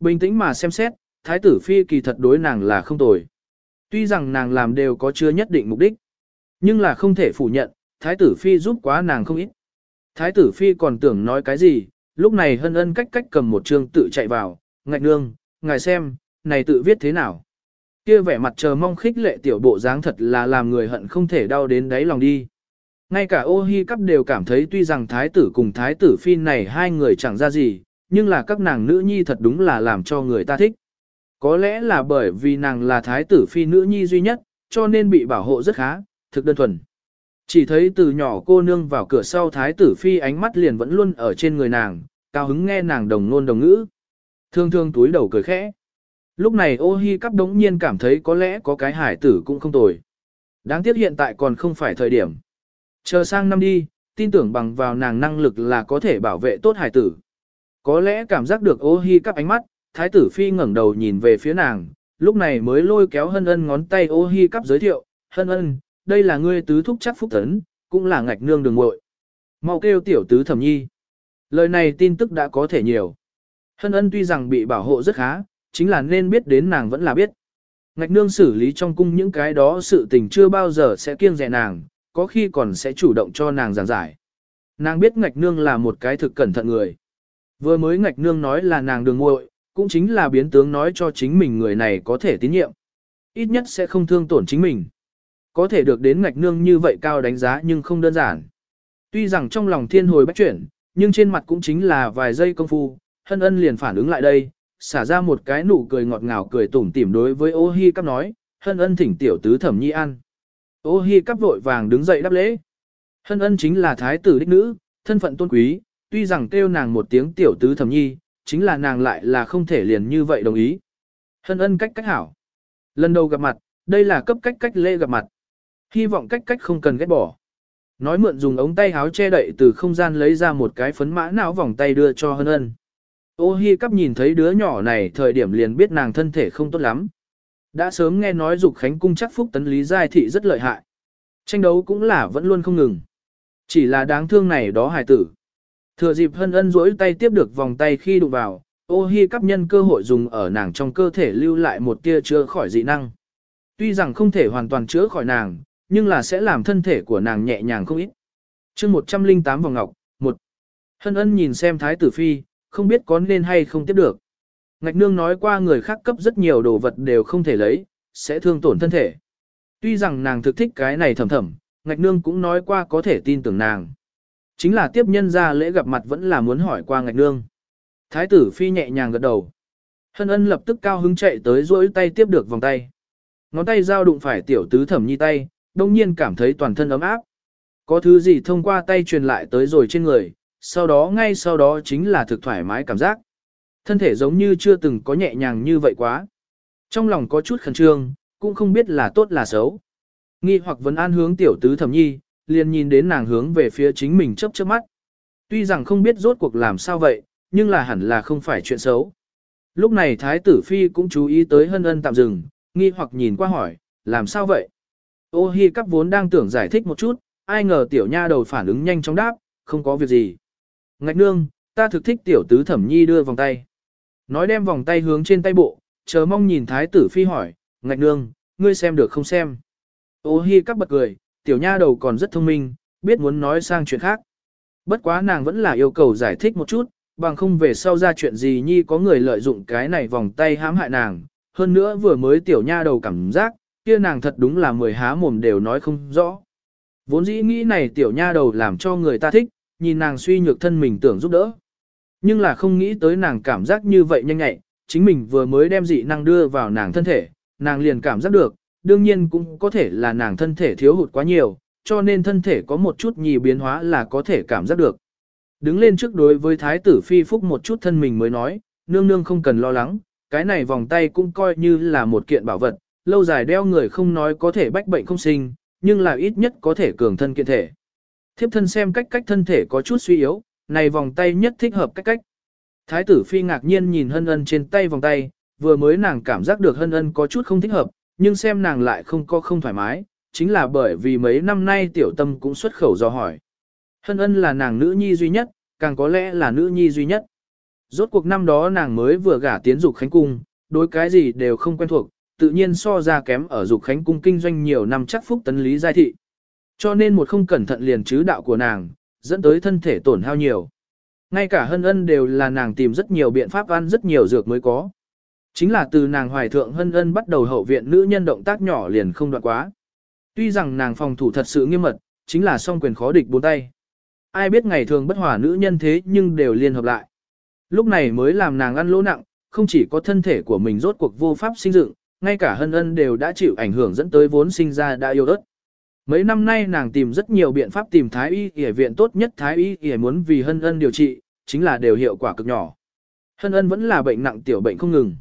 Bình tĩnh mà xem xét, thái tử phi kỳ thật đối nàng là không tồi. Tuy rằng nàng làm đều có chưa nhất định mục đích, nhưng là không thể phủ nhận, thái tử phi giúp quá nàng không ít. Thái tử phi còn tưởng nói cái gì, lúc này hân ân cách cách cầm một chương tự chạy vào, ngạch nương, ngài xem, này tự viết thế nào. Kia vẻ mặt chờ mong khích lệ tiểu bộ dáng thật là làm người hận không thể đau đến đáy lòng đi. Ngay cả ô hi cắp đều cảm thấy tuy rằng thái tử cùng thái tử phi này hai người chẳng ra gì, nhưng là các nàng nữ nhi thật đúng là làm cho người ta thích. Có lẽ là bởi vì nàng là thái tử phi nữ nhi duy nhất, cho nên bị bảo hộ rất khá, thực đơn thuần. Chỉ thấy từ nhỏ cô nương vào cửa sau thái tử phi ánh mắt liền vẫn luôn ở trên người nàng, cao hứng nghe nàng đồng nôn đồng ngữ. Thương thương túi đầu cười khẽ. Lúc này ô hi cắp đống nhiên cảm thấy có lẽ có cái hải tử cũng không tồi. Đáng tiếc hiện tại còn không phải thời điểm. Chờ sang năm đi, tin tưởng bằng vào nàng năng lực là có thể bảo vệ tốt hải tử. Có lẽ cảm giác được ô hi cắp ánh mắt, thái tử phi ngẩng đầu nhìn về phía nàng, lúc này mới lôi kéo hân ân ngón tay ô hi cắp giới thiệu, hân ân, đây là ngươi tứ thúc chắc phúc tấn, cũng là ngạch nương đường muội. Mau kêu tiểu tứ thẩm nhi. Lời này tin tức đã có thể nhiều. Hân ân tuy rằng bị bảo hộ rất khá, chính là nên biết đến nàng vẫn là biết. Ngạch nương xử lý trong cung những cái đó sự tình chưa bao giờ sẽ kiêng dè nàng, có khi còn sẽ chủ động cho nàng giảng giải. Nàng biết ngạch nương là một cái thực cẩn thận người. Vừa mới ngạch nương nói là nàng đường muội, cũng chính là biến tướng nói cho chính mình người này có thể tín nhiệm. Ít nhất sẽ không thương tổn chính mình. Có thể được đến ngạch nương như vậy cao đánh giá nhưng không đơn giản. Tuy rằng trong lòng thiên hồi bách chuyển, nhưng trên mặt cũng chính là vài giây công phu, hân ân liền phản ứng lại đây, xả ra một cái nụ cười ngọt ngào cười tủm tỉm đối với ô hi cắp nói, hân ân thỉnh tiểu tứ thẩm nhi ăn. Ô hi cắp vội vàng đứng dậy đáp lễ. Hân ân chính là thái tử đích nữ, thân phận tôn quý, tuy rằng kêu nàng một tiếng tiểu tứ thẩm nhi, chính là nàng lại là không thể liền như vậy đồng ý. Hân ân cách cách hảo. Lần đầu gặp mặt, đây là cấp cách cách lễ gặp mặt. Hy vọng cách cách không cần ghét bỏ. Nói mượn dùng ống tay áo che đậy từ không gian lấy ra một cái phấn mã não vòng tay đưa cho hân ân. Ô hi cắp nhìn thấy đứa nhỏ này thời điểm liền biết nàng thân thể không tốt lắm. Đã sớm nghe nói dục khánh cung chắc phúc tấn lý giai thị rất lợi hại. Tranh đấu cũng là vẫn luôn không ngừng. Chỉ là đáng thương này đó hài tử. Thừa dịp hân ân rỗi tay tiếp được vòng tay khi đụng vào, ô hi cắp nhân cơ hội dùng ở nàng trong cơ thể lưu lại một tia chữa khỏi dị năng. Tuy rằng không thể hoàn toàn chữa khỏi nàng, nhưng là sẽ làm thân thể của nàng nhẹ nhàng không ít. chương 108 vòng ngọc, một Hân ân nhìn xem thái tử phi, không biết có nên hay không tiếp được. Ngạch nương nói qua người khác cấp rất nhiều đồ vật đều không thể lấy, sẽ thương tổn thân thể. Tuy rằng nàng thực thích cái này thầm thầm, ngạch nương cũng nói qua có thể tin tưởng nàng. Chính là tiếp nhân ra lễ gặp mặt vẫn là muốn hỏi qua ngạch nương. Thái tử phi nhẹ nhàng gật đầu. Hân ân lập tức cao hứng chạy tới duỗi tay tiếp được vòng tay. Ngón tay giao đụng phải tiểu tứ thẩm nhi tay, đông nhiên cảm thấy toàn thân ấm áp. Có thứ gì thông qua tay truyền lại tới rồi trên người, sau đó ngay sau đó chính là thực thoải mái cảm giác. Thân thể giống như chưa từng có nhẹ nhàng như vậy quá. Trong lòng có chút khẩn trương, cũng không biết là tốt là xấu. Nghi hoặc vấn an hướng tiểu tứ thẩm nhi, liền nhìn đến nàng hướng về phía chính mình chớp chớp mắt. Tuy rằng không biết rốt cuộc làm sao vậy, nhưng là hẳn là không phải chuyện xấu. Lúc này Thái tử Phi cũng chú ý tới hân ân tạm dừng, nghi hoặc nhìn qua hỏi, làm sao vậy? Ô hi cắp vốn đang tưởng giải thích một chút, ai ngờ tiểu nha đầu phản ứng nhanh chóng đáp, không có việc gì. Ngạch nương, ta thực thích tiểu tứ thẩm nhi đưa vòng tay. Nói đem vòng tay hướng trên tay bộ, chờ mong nhìn thái tử phi hỏi, ngạch nương, ngươi xem được không xem. Ô hi cắp bật cười, tiểu nha đầu còn rất thông minh, biết muốn nói sang chuyện khác. Bất quá nàng vẫn là yêu cầu giải thích một chút, bằng không về sau ra chuyện gì nhi có người lợi dụng cái này vòng tay hãm hại nàng. Hơn nữa vừa mới tiểu nha đầu cảm giác, kia nàng thật đúng là mười há mồm đều nói không rõ. Vốn dĩ nghĩ này tiểu nha đầu làm cho người ta thích, nhìn nàng suy nhược thân mình tưởng giúp đỡ. Nhưng là không nghĩ tới nàng cảm giác như vậy nhanh nhạy, chính mình vừa mới đem dị năng đưa vào nàng thân thể, nàng liền cảm giác được, đương nhiên cũng có thể là nàng thân thể thiếu hụt quá nhiều, cho nên thân thể có một chút nhì biến hóa là có thể cảm giác được. Đứng lên trước đối với thái tử phi phúc một chút thân mình mới nói, nương nương không cần lo lắng, cái này vòng tay cũng coi như là một kiện bảo vật, lâu dài đeo người không nói có thể bách bệnh không sinh, nhưng là ít nhất có thể cường thân kiện thể. Thiếp thân xem cách cách thân thể có chút suy yếu, này vòng tay nhất thích hợp cách cách. Thái tử phi ngạc nhiên nhìn hân ân trên tay vòng tay, vừa mới nàng cảm giác được hân ân có chút không thích hợp, nhưng xem nàng lại không có không thoải mái, chính là bởi vì mấy năm nay tiểu tâm cũng xuất khẩu do hỏi. Hân ân là nàng nữ nhi duy nhất, càng có lẽ là nữ nhi duy nhất. Rốt cuộc năm đó nàng mới vừa gả tiến dục khánh cung, đối cái gì đều không quen thuộc, tự nhiên so ra kém ở dục khánh cung kinh doanh nhiều năm chắc phúc tấn lý giai thị. Cho nên một không cẩn thận liền chứ đạo của nàng, dẫn tới thân thể tổn hao nhiều. Ngay cả hân ân đều là nàng tìm rất nhiều biện pháp ăn rất nhiều dược mới có. Chính là từ nàng hoài thượng hân ân bắt đầu hậu viện nữ nhân động tác nhỏ liền không đoạn quá. Tuy rằng nàng phòng thủ thật sự nghiêm mật, chính là song quyền khó địch bốn tay. Ai biết ngày thường bất hòa nữ nhân thế nhưng đều liên hợp lại. Lúc này mới làm nàng ăn lỗ nặng, không chỉ có thân thể của mình rốt cuộc vô pháp sinh dựng, ngay cả hân ân đều đã chịu ảnh hưởng dẫn tới vốn sinh ra đã yêu đất. Mấy năm nay nàng tìm rất nhiều biện pháp tìm thái y y viện tốt nhất thái y y muốn vì hân ân điều trị, chính là đều hiệu quả cực nhỏ. Hân ân vẫn là bệnh nặng tiểu bệnh không ngừng.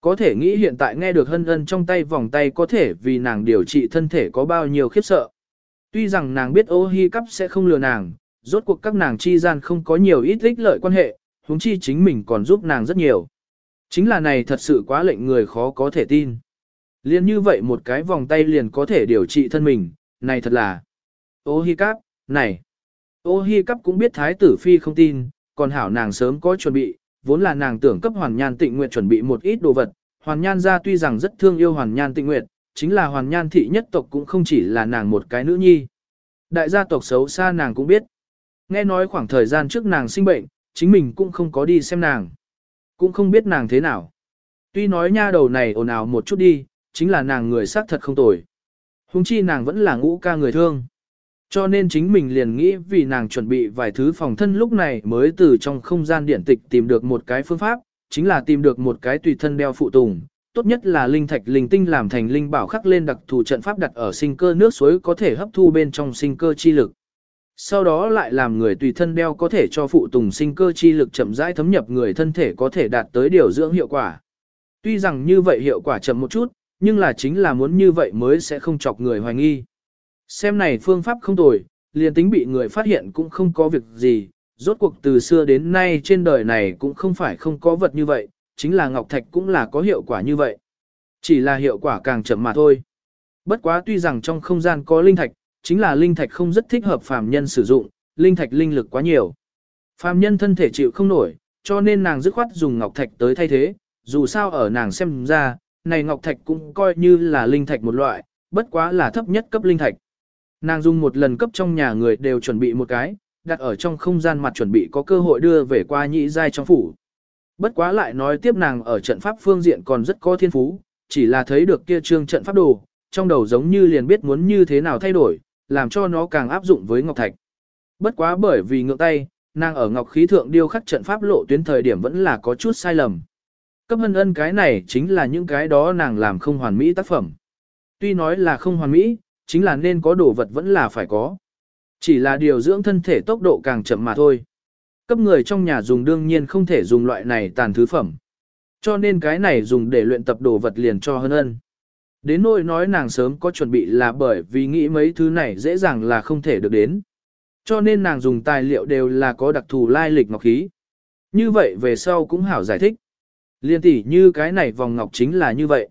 Có thể nghĩ hiện tại nghe được hân ân trong tay vòng tay có thể vì nàng điều trị thân thể có bao nhiêu khiếp sợ. Tuy rằng nàng biết ô hi cắp sẽ không lừa nàng, rốt cuộc các nàng chi gian không có nhiều ít ích lợi quan hệ, huống chi chính mình còn giúp nàng rất nhiều. Chính là này thật sự quá lệnh người khó có thể tin. Liên như vậy một cái vòng tay liền có thể điều trị thân mình, này thật là. Ô hi cắp, này. Ô hi cắp cũng biết thái tử phi không tin, còn hảo nàng sớm có chuẩn bị, vốn là nàng tưởng cấp hoàn nhan tịnh nguyện chuẩn bị một ít đồ vật. Hoàn nhan gia tuy rằng rất thương yêu hoàn nhan tịnh nguyện, chính là hoàn nhan thị nhất tộc cũng không chỉ là nàng một cái nữ nhi. Đại gia tộc xấu xa nàng cũng biết. Nghe nói khoảng thời gian trước nàng sinh bệnh, chính mình cũng không có đi xem nàng. Cũng không biết nàng thế nào. Tuy nói nha đầu này ồn ào một chút đi, chính là nàng người xác thật không tồi. Hùng chi nàng vẫn là ngũ ca người thương. Cho nên chính mình liền nghĩ vì nàng chuẩn bị vài thứ phòng thân lúc này mới từ trong không gian điện tịch tìm được một cái phương pháp, chính là tìm được một cái tùy thân đeo phụ tùng. Tốt nhất là linh thạch linh tinh làm thành linh bảo khắc lên đặc thù trận pháp đặt ở sinh cơ nước suối có thể hấp thu bên trong sinh cơ chi lực. Sau đó lại làm người tùy thân đeo có thể cho phụ tùng sinh cơ chi lực chậm rãi thấm nhập người thân thể có thể đạt tới điều dưỡng hiệu quả. Tuy rằng như vậy hiệu quả chậm một chút, nhưng là chính là muốn như vậy mới sẽ không chọc người hoài nghi. Xem này phương pháp không tồi, liền tính bị người phát hiện cũng không có việc gì, rốt cuộc từ xưa đến nay trên đời này cũng không phải không có vật như vậy, chính là Ngọc Thạch cũng là có hiệu quả như vậy. Chỉ là hiệu quả càng chậm mà thôi. Bất quá tuy rằng trong không gian có linh thạch, chính là linh thạch không rất thích hợp phàm nhân sử dụng, linh thạch linh lực quá nhiều. Phàm nhân thân thể chịu không nổi, cho nên nàng dứt khoát dùng ngọc thạch tới thay thế, dù sao ở nàng xem ra, này ngọc thạch cũng coi như là linh thạch một loại, bất quá là thấp nhất cấp linh thạch. Nàng dùng một lần cấp trong nhà người đều chuẩn bị một cái, đặt ở trong không gian mặt chuẩn bị có cơ hội đưa về qua nhị giai trong phủ. Bất quá lại nói tiếp nàng ở trận pháp phương diện còn rất có thiên phú, chỉ là thấy được kia trương trận pháp đồ, trong đầu giống như liền biết muốn như thế nào thay đổi, làm cho nó càng áp dụng với ngọc thạch. Bất quá bởi vì ngượng tay, nàng ở ngọc khí thượng điêu khắc trận pháp lộ tuyến thời điểm vẫn là có chút sai lầm. Cấp hân ân cái này chính là những cái đó nàng làm không hoàn mỹ tác phẩm. Tuy nói là không hoàn mỹ, chính là nên có đồ vật vẫn là phải có. Chỉ là điều dưỡng thân thể tốc độ càng chậm mà thôi. Cấp người trong nhà dùng đương nhiên không thể dùng loại này tàn thứ phẩm. Cho nên cái này dùng để luyện tập đồ vật liền cho hơn ân. Đến nỗi nói nàng sớm có chuẩn bị là bởi vì nghĩ mấy thứ này dễ dàng là không thể được đến. Cho nên nàng dùng tài liệu đều là có đặc thù lai lịch ngọc khí. Như vậy về sau cũng hảo giải thích. Liên tỷ như cái này vòng ngọc chính là như vậy.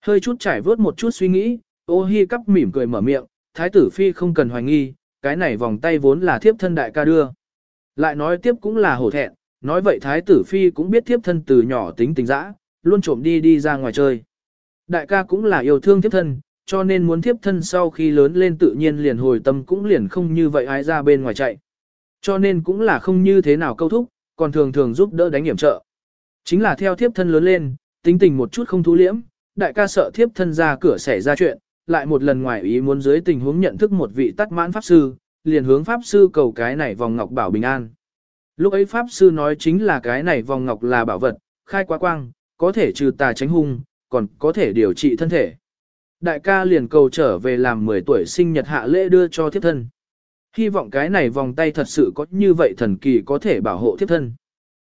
Hơi chút trải vớt một chút suy nghĩ, ô hi cắp mỉm cười mở miệng, thái tử phi không cần hoài nghi, cái này vòng tay vốn là thiếp thân đại ca đưa. Lại nói tiếp cũng là hổ thẹn, nói vậy thái tử phi cũng biết thiếp thân từ nhỏ tính tình dã, luôn trộm đi đi ra ngoài chơi. Đại ca cũng là yêu thương thiếp thân, cho nên muốn thiếp thân sau khi lớn lên tự nhiên liền hồi tâm cũng liền không như vậy ai ra bên ngoài chạy. Cho nên cũng là không như thế nào câu thúc, còn thường thường giúp đỡ đánh hiểm trợ. Chính là theo thiếp thân lớn lên, tính tình một chút không thú liễm, đại ca sợ thiếp thân ra cửa xảy ra chuyện, lại một lần ngoài ý muốn dưới tình huống nhận thức một vị tắt mãn pháp sư, liền hướng pháp sư cầu cái này vòng ngọc bảo bình an. Lúc ấy pháp sư nói chính là cái này vòng ngọc là bảo vật, khai quá quang, có thể trừ tà tránh hung, còn có thể điều trị thân thể. Đại ca liền cầu trở về làm 10 tuổi sinh nhật hạ lễ đưa cho thiếp thân. Hy vọng cái này vòng tay thật sự có như vậy thần kỳ có thể bảo hộ thiếp thân.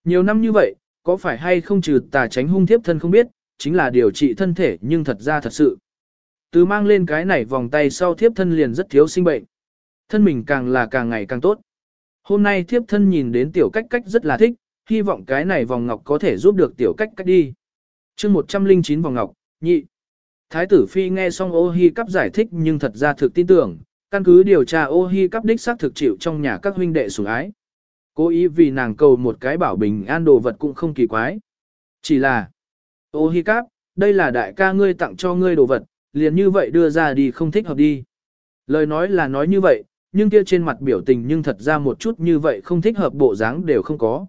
Nhiều năm như vậy, có phải hay không trừ tà tránh hung thiếp thân không biết, chính là điều trị thân thể nhưng thật ra thật sự. Từ mang lên cái này vòng tay sau thiếp thân liền rất thiếu sinh bệnh. Thân mình càng là càng ngày càng tốt. Hôm nay thiếp thân nhìn đến tiểu cách cách rất là thích, hy vọng cái này vòng ngọc có thể giúp được tiểu cách cách đi. chương 109 vòng ngọc, nhị. Thái tử Phi nghe xong ô hi cắp giải thích nhưng thật ra thực tin tưởng, căn cứ điều tra ô hi cắp đích xác thực chịu trong nhà các huynh đệ sủng ái. Cố ý vì nàng cầu một cái bảo bình an đồ vật cũng không kỳ quái. Chỉ là, ô hi cắp, đây là đại ca ngươi tặng cho ngươi đồ vật, liền như vậy đưa ra đi không thích hợp đi. Lời nói là nói như vậy, nhưng kia trên mặt biểu tình nhưng thật ra một chút như vậy không thích hợp bộ dáng đều không có.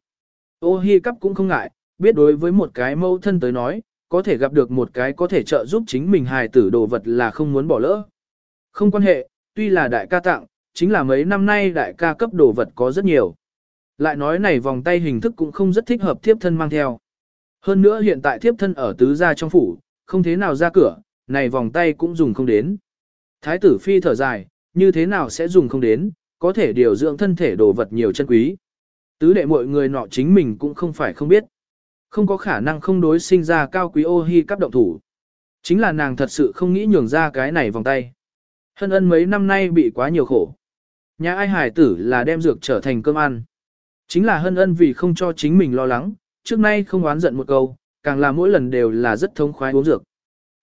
Ô hi cắp cũng không ngại, biết đối với một cái mâu thân tới nói, có thể gặp được một cái có thể trợ giúp chính mình hài tử đồ vật là không muốn bỏ lỡ. Không quan hệ, tuy là đại ca tặng, chính là mấy năm nay đại ca cấp đồ vật có rất nhiều. Lại nói này vòng tay hình thức cũng không rất thích hợp thiếp thân mang theo. Hơn nữa hiện tại thiếp thân ở tứ gia trong phủ, không thế nào ra cửa, này vòng tay cũng dùng không đến. Thái tử phi thở dài, như thế nào sẽ dùng không đến, có thể điều dưỡng thân thể đồ vật nhiều chân quý. Tứ đệ mọi người nọ chính mình cũng không phải không biết. Không có khả năng không đối sinh ra cao quý ô hi cấp động thủ. Chính là nàng thật sự không nghĩ nhường ra cái này vòng tay. Hân ân mấy năm nay bị quá nhiều khổ. Nhà ai hải tử là đem dược trở thành cơm ăn. Chính là hân ân vì không cho chính mình lo lắng, trước nay không oán giận một câu, càng là mỗi lần đều là rất thông khoái uống dược.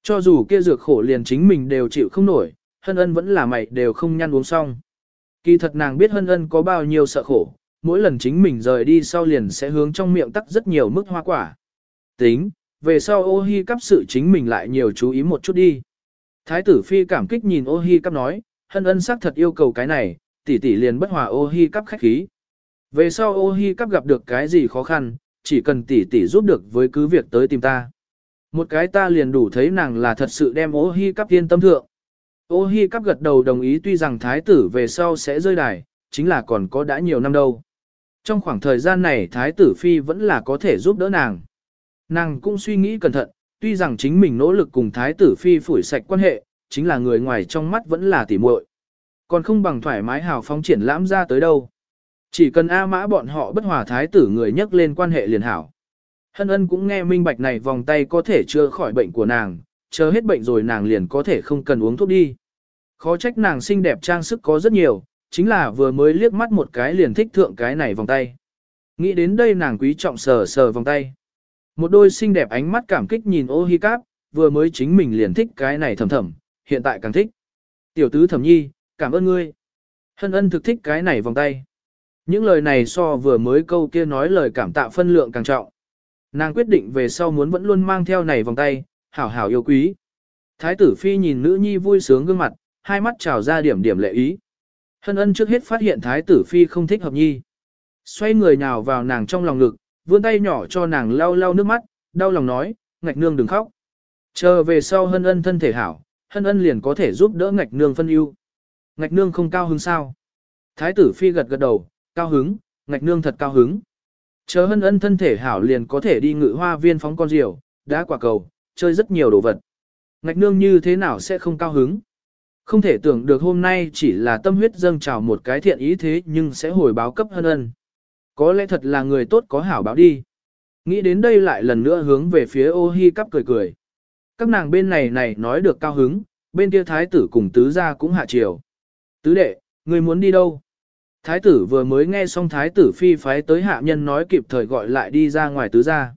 Cho dù kia dược khổ liền chính mình đều chịu không nổi, hân ân vẫn là mày đều không nhăn uống xong. Kỳ thật nàng biết hân ân có bao nhiêu sợ khổ, mỗi lần chính mình rời đi sau liền sẽ hướng trong miệng tắc rất nhiều mức hoa quả. Tính, về sau ô hi cắp sự chính mình lại nhiều chú ý một chút đi. Thái tử phi cảm kích nhìn ô hi cắp nói, hân ân xác thật yêu cầu cái này, tỷ tỷ liền bất hòa ô hi cắp khách khí. Về sau ô hi cắp gặp được cái gì khó khăn, chỉ cần tỷ tỷ giúp được với cứ việc tới tìm ta. Một cái ta liền đủ thấy nàng là thật sự đem ô hi cắp yên tâm thượng. Ô hi cắp gật đầu đồng ý tuy rằng thái tử về sau sẽ rơi đài, chính là còn có đã nhiều năm đâu. Trong khoảng thời gian này thái tử phi vẫn là có thể giúp đỡ nàng. Nàng cũng suy nghĩ cẩn thận, tuy rằng chính mình nỗ lực cùng thái tử phi phủi sạch quan hệ, chính là người ngoài trong mắt vẫn là tỉ muội. Còn không bằng thoải mái hào phóng triển lãm ra tới đâu. Chỉ cần A mã bọn họ bất hòa thái tử người nhắc lên quan hệ liền hảo. Hân ân cũng nghe minh bạch này vòng tay có thể chữa khỏi bệnh của nàng, chờ hết bệnh rồi nàng liền có thể không cần uống thuốc đi. Khó trách nàng xinh đẹp trang sức có rất nhiều, chính là vừa mới liếc mắt một cái liền thích thượng cái này vòng tay. Nghĩ đến đây nàng quý trọng sờ sờ vòng tay. Một đôi xinh đẹp ánh mắt cảm kích nhìn ô hi cáp, vừa mới chính mình liền thích cái này thầm thầm, hiện tại càng thích. Tiểu tứ thẩm nhi, cảm ơn ngươi. Hân ân thực thích cái này vòng tay. Những lời này so vừa mới câu kia nói lời cảm tạ phân lượng càng trọng. Nàng quyết định về sau muốn vẫn luôn mang theo này vòng tay, hảo hảo yêu quý. Thái tử phi nhìn nữ nhi vui sướng gương mặt, hai mắt trào ra điểm điểm lệ ý. Hân ân trước hết phát hiện thái tử phi không thích hợp nhi. Xoay người nào vào nàng trong lòng ngực, vươn tay nhỏ cho nàng lau lau nước mắt, đau lòng nói, ngạch nương đừng khóc. Chờ về sau hân ân thân thể hảo, hân ân liền có thể giúp đỡ ngạch nương phân ưu. Ngạch nương không cao hứng sao? Thái tử phi gật gật đầu, cao hứng, ngạch nương thật cao hứng. Chờ hân ân thân thể hảo liền có thể đi ngự hoa viên phóng con diều, đá quả cầu, chơi rất nhiều đồ vật. Ngạch nương như thế nào sẽ không cao hứng? Không thể tưởng được hôm nay chỉ là tâm huyết dâng trào một cái thiện ý thế nhưng sẽ hồi báo cấp hân ân. Có lẽ thật là người tốt có hảo báo đi. Nghĩ đến đây lại lần nữa hướng về phía ô hi cắp cười cười. Các nàng bên này này nói được cao hứng, bên kia thái tử cùng tứ gia cũng hạ chiều. Tứ đệ, người muốn đi đâu? Thái tử vừa mới nghe xong thái tử phi phái tới hạ nhân nói kịp thời gọi lại đi ra ngoài tứ gia.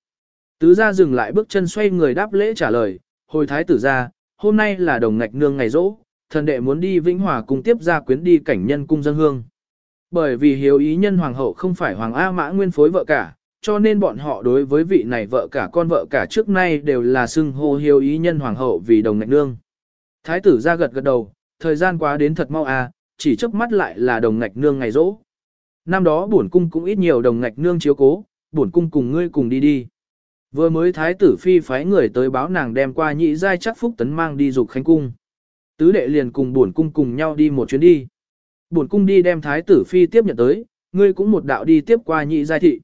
Tứ gia dừng lại bước chân xoay người đáp lễ trả lời, hồi thái tử ra, hôm nay là đồng ngạch nương ngày rỗ, thần đệ muốn đi Vĩnh Hòa cùng tiếp ra quyến đi cảnh nhân cung dân hương. Bởi vì hiếu ý nhân hoàng hậu không phải hoàng A mã nguyên phối vợ cả, cho nên bọn họ đối với vị này vợ cả con vợ cả trước nay đều là xưng hô hiếu ý nhân hoàng hậu vì đồng ngạch nương. Thái tử ra gật gật đầu, thời gian quá đến thật mau à, chỉ chớp mắt lại là đồng ngạch nương ngày rỗ. Năm đó bổn cung cũng ít nhiều đồng ngạch nương chiếu cố, bổn cung cùng ngươi cùng đi đi. Vừa mới thái tử phi phái người tới báo nàng đem qua nhị giai chắc phúc tấn mang đi dục khánh cung. Tứ đệ liền cùng bổn cung cùng nhau đi một chuyến đi. Bổn cung đi đem thái tử phi tiếp nhận tới, ngươi cũng một đạo đi tiếp qua nhị giai thị.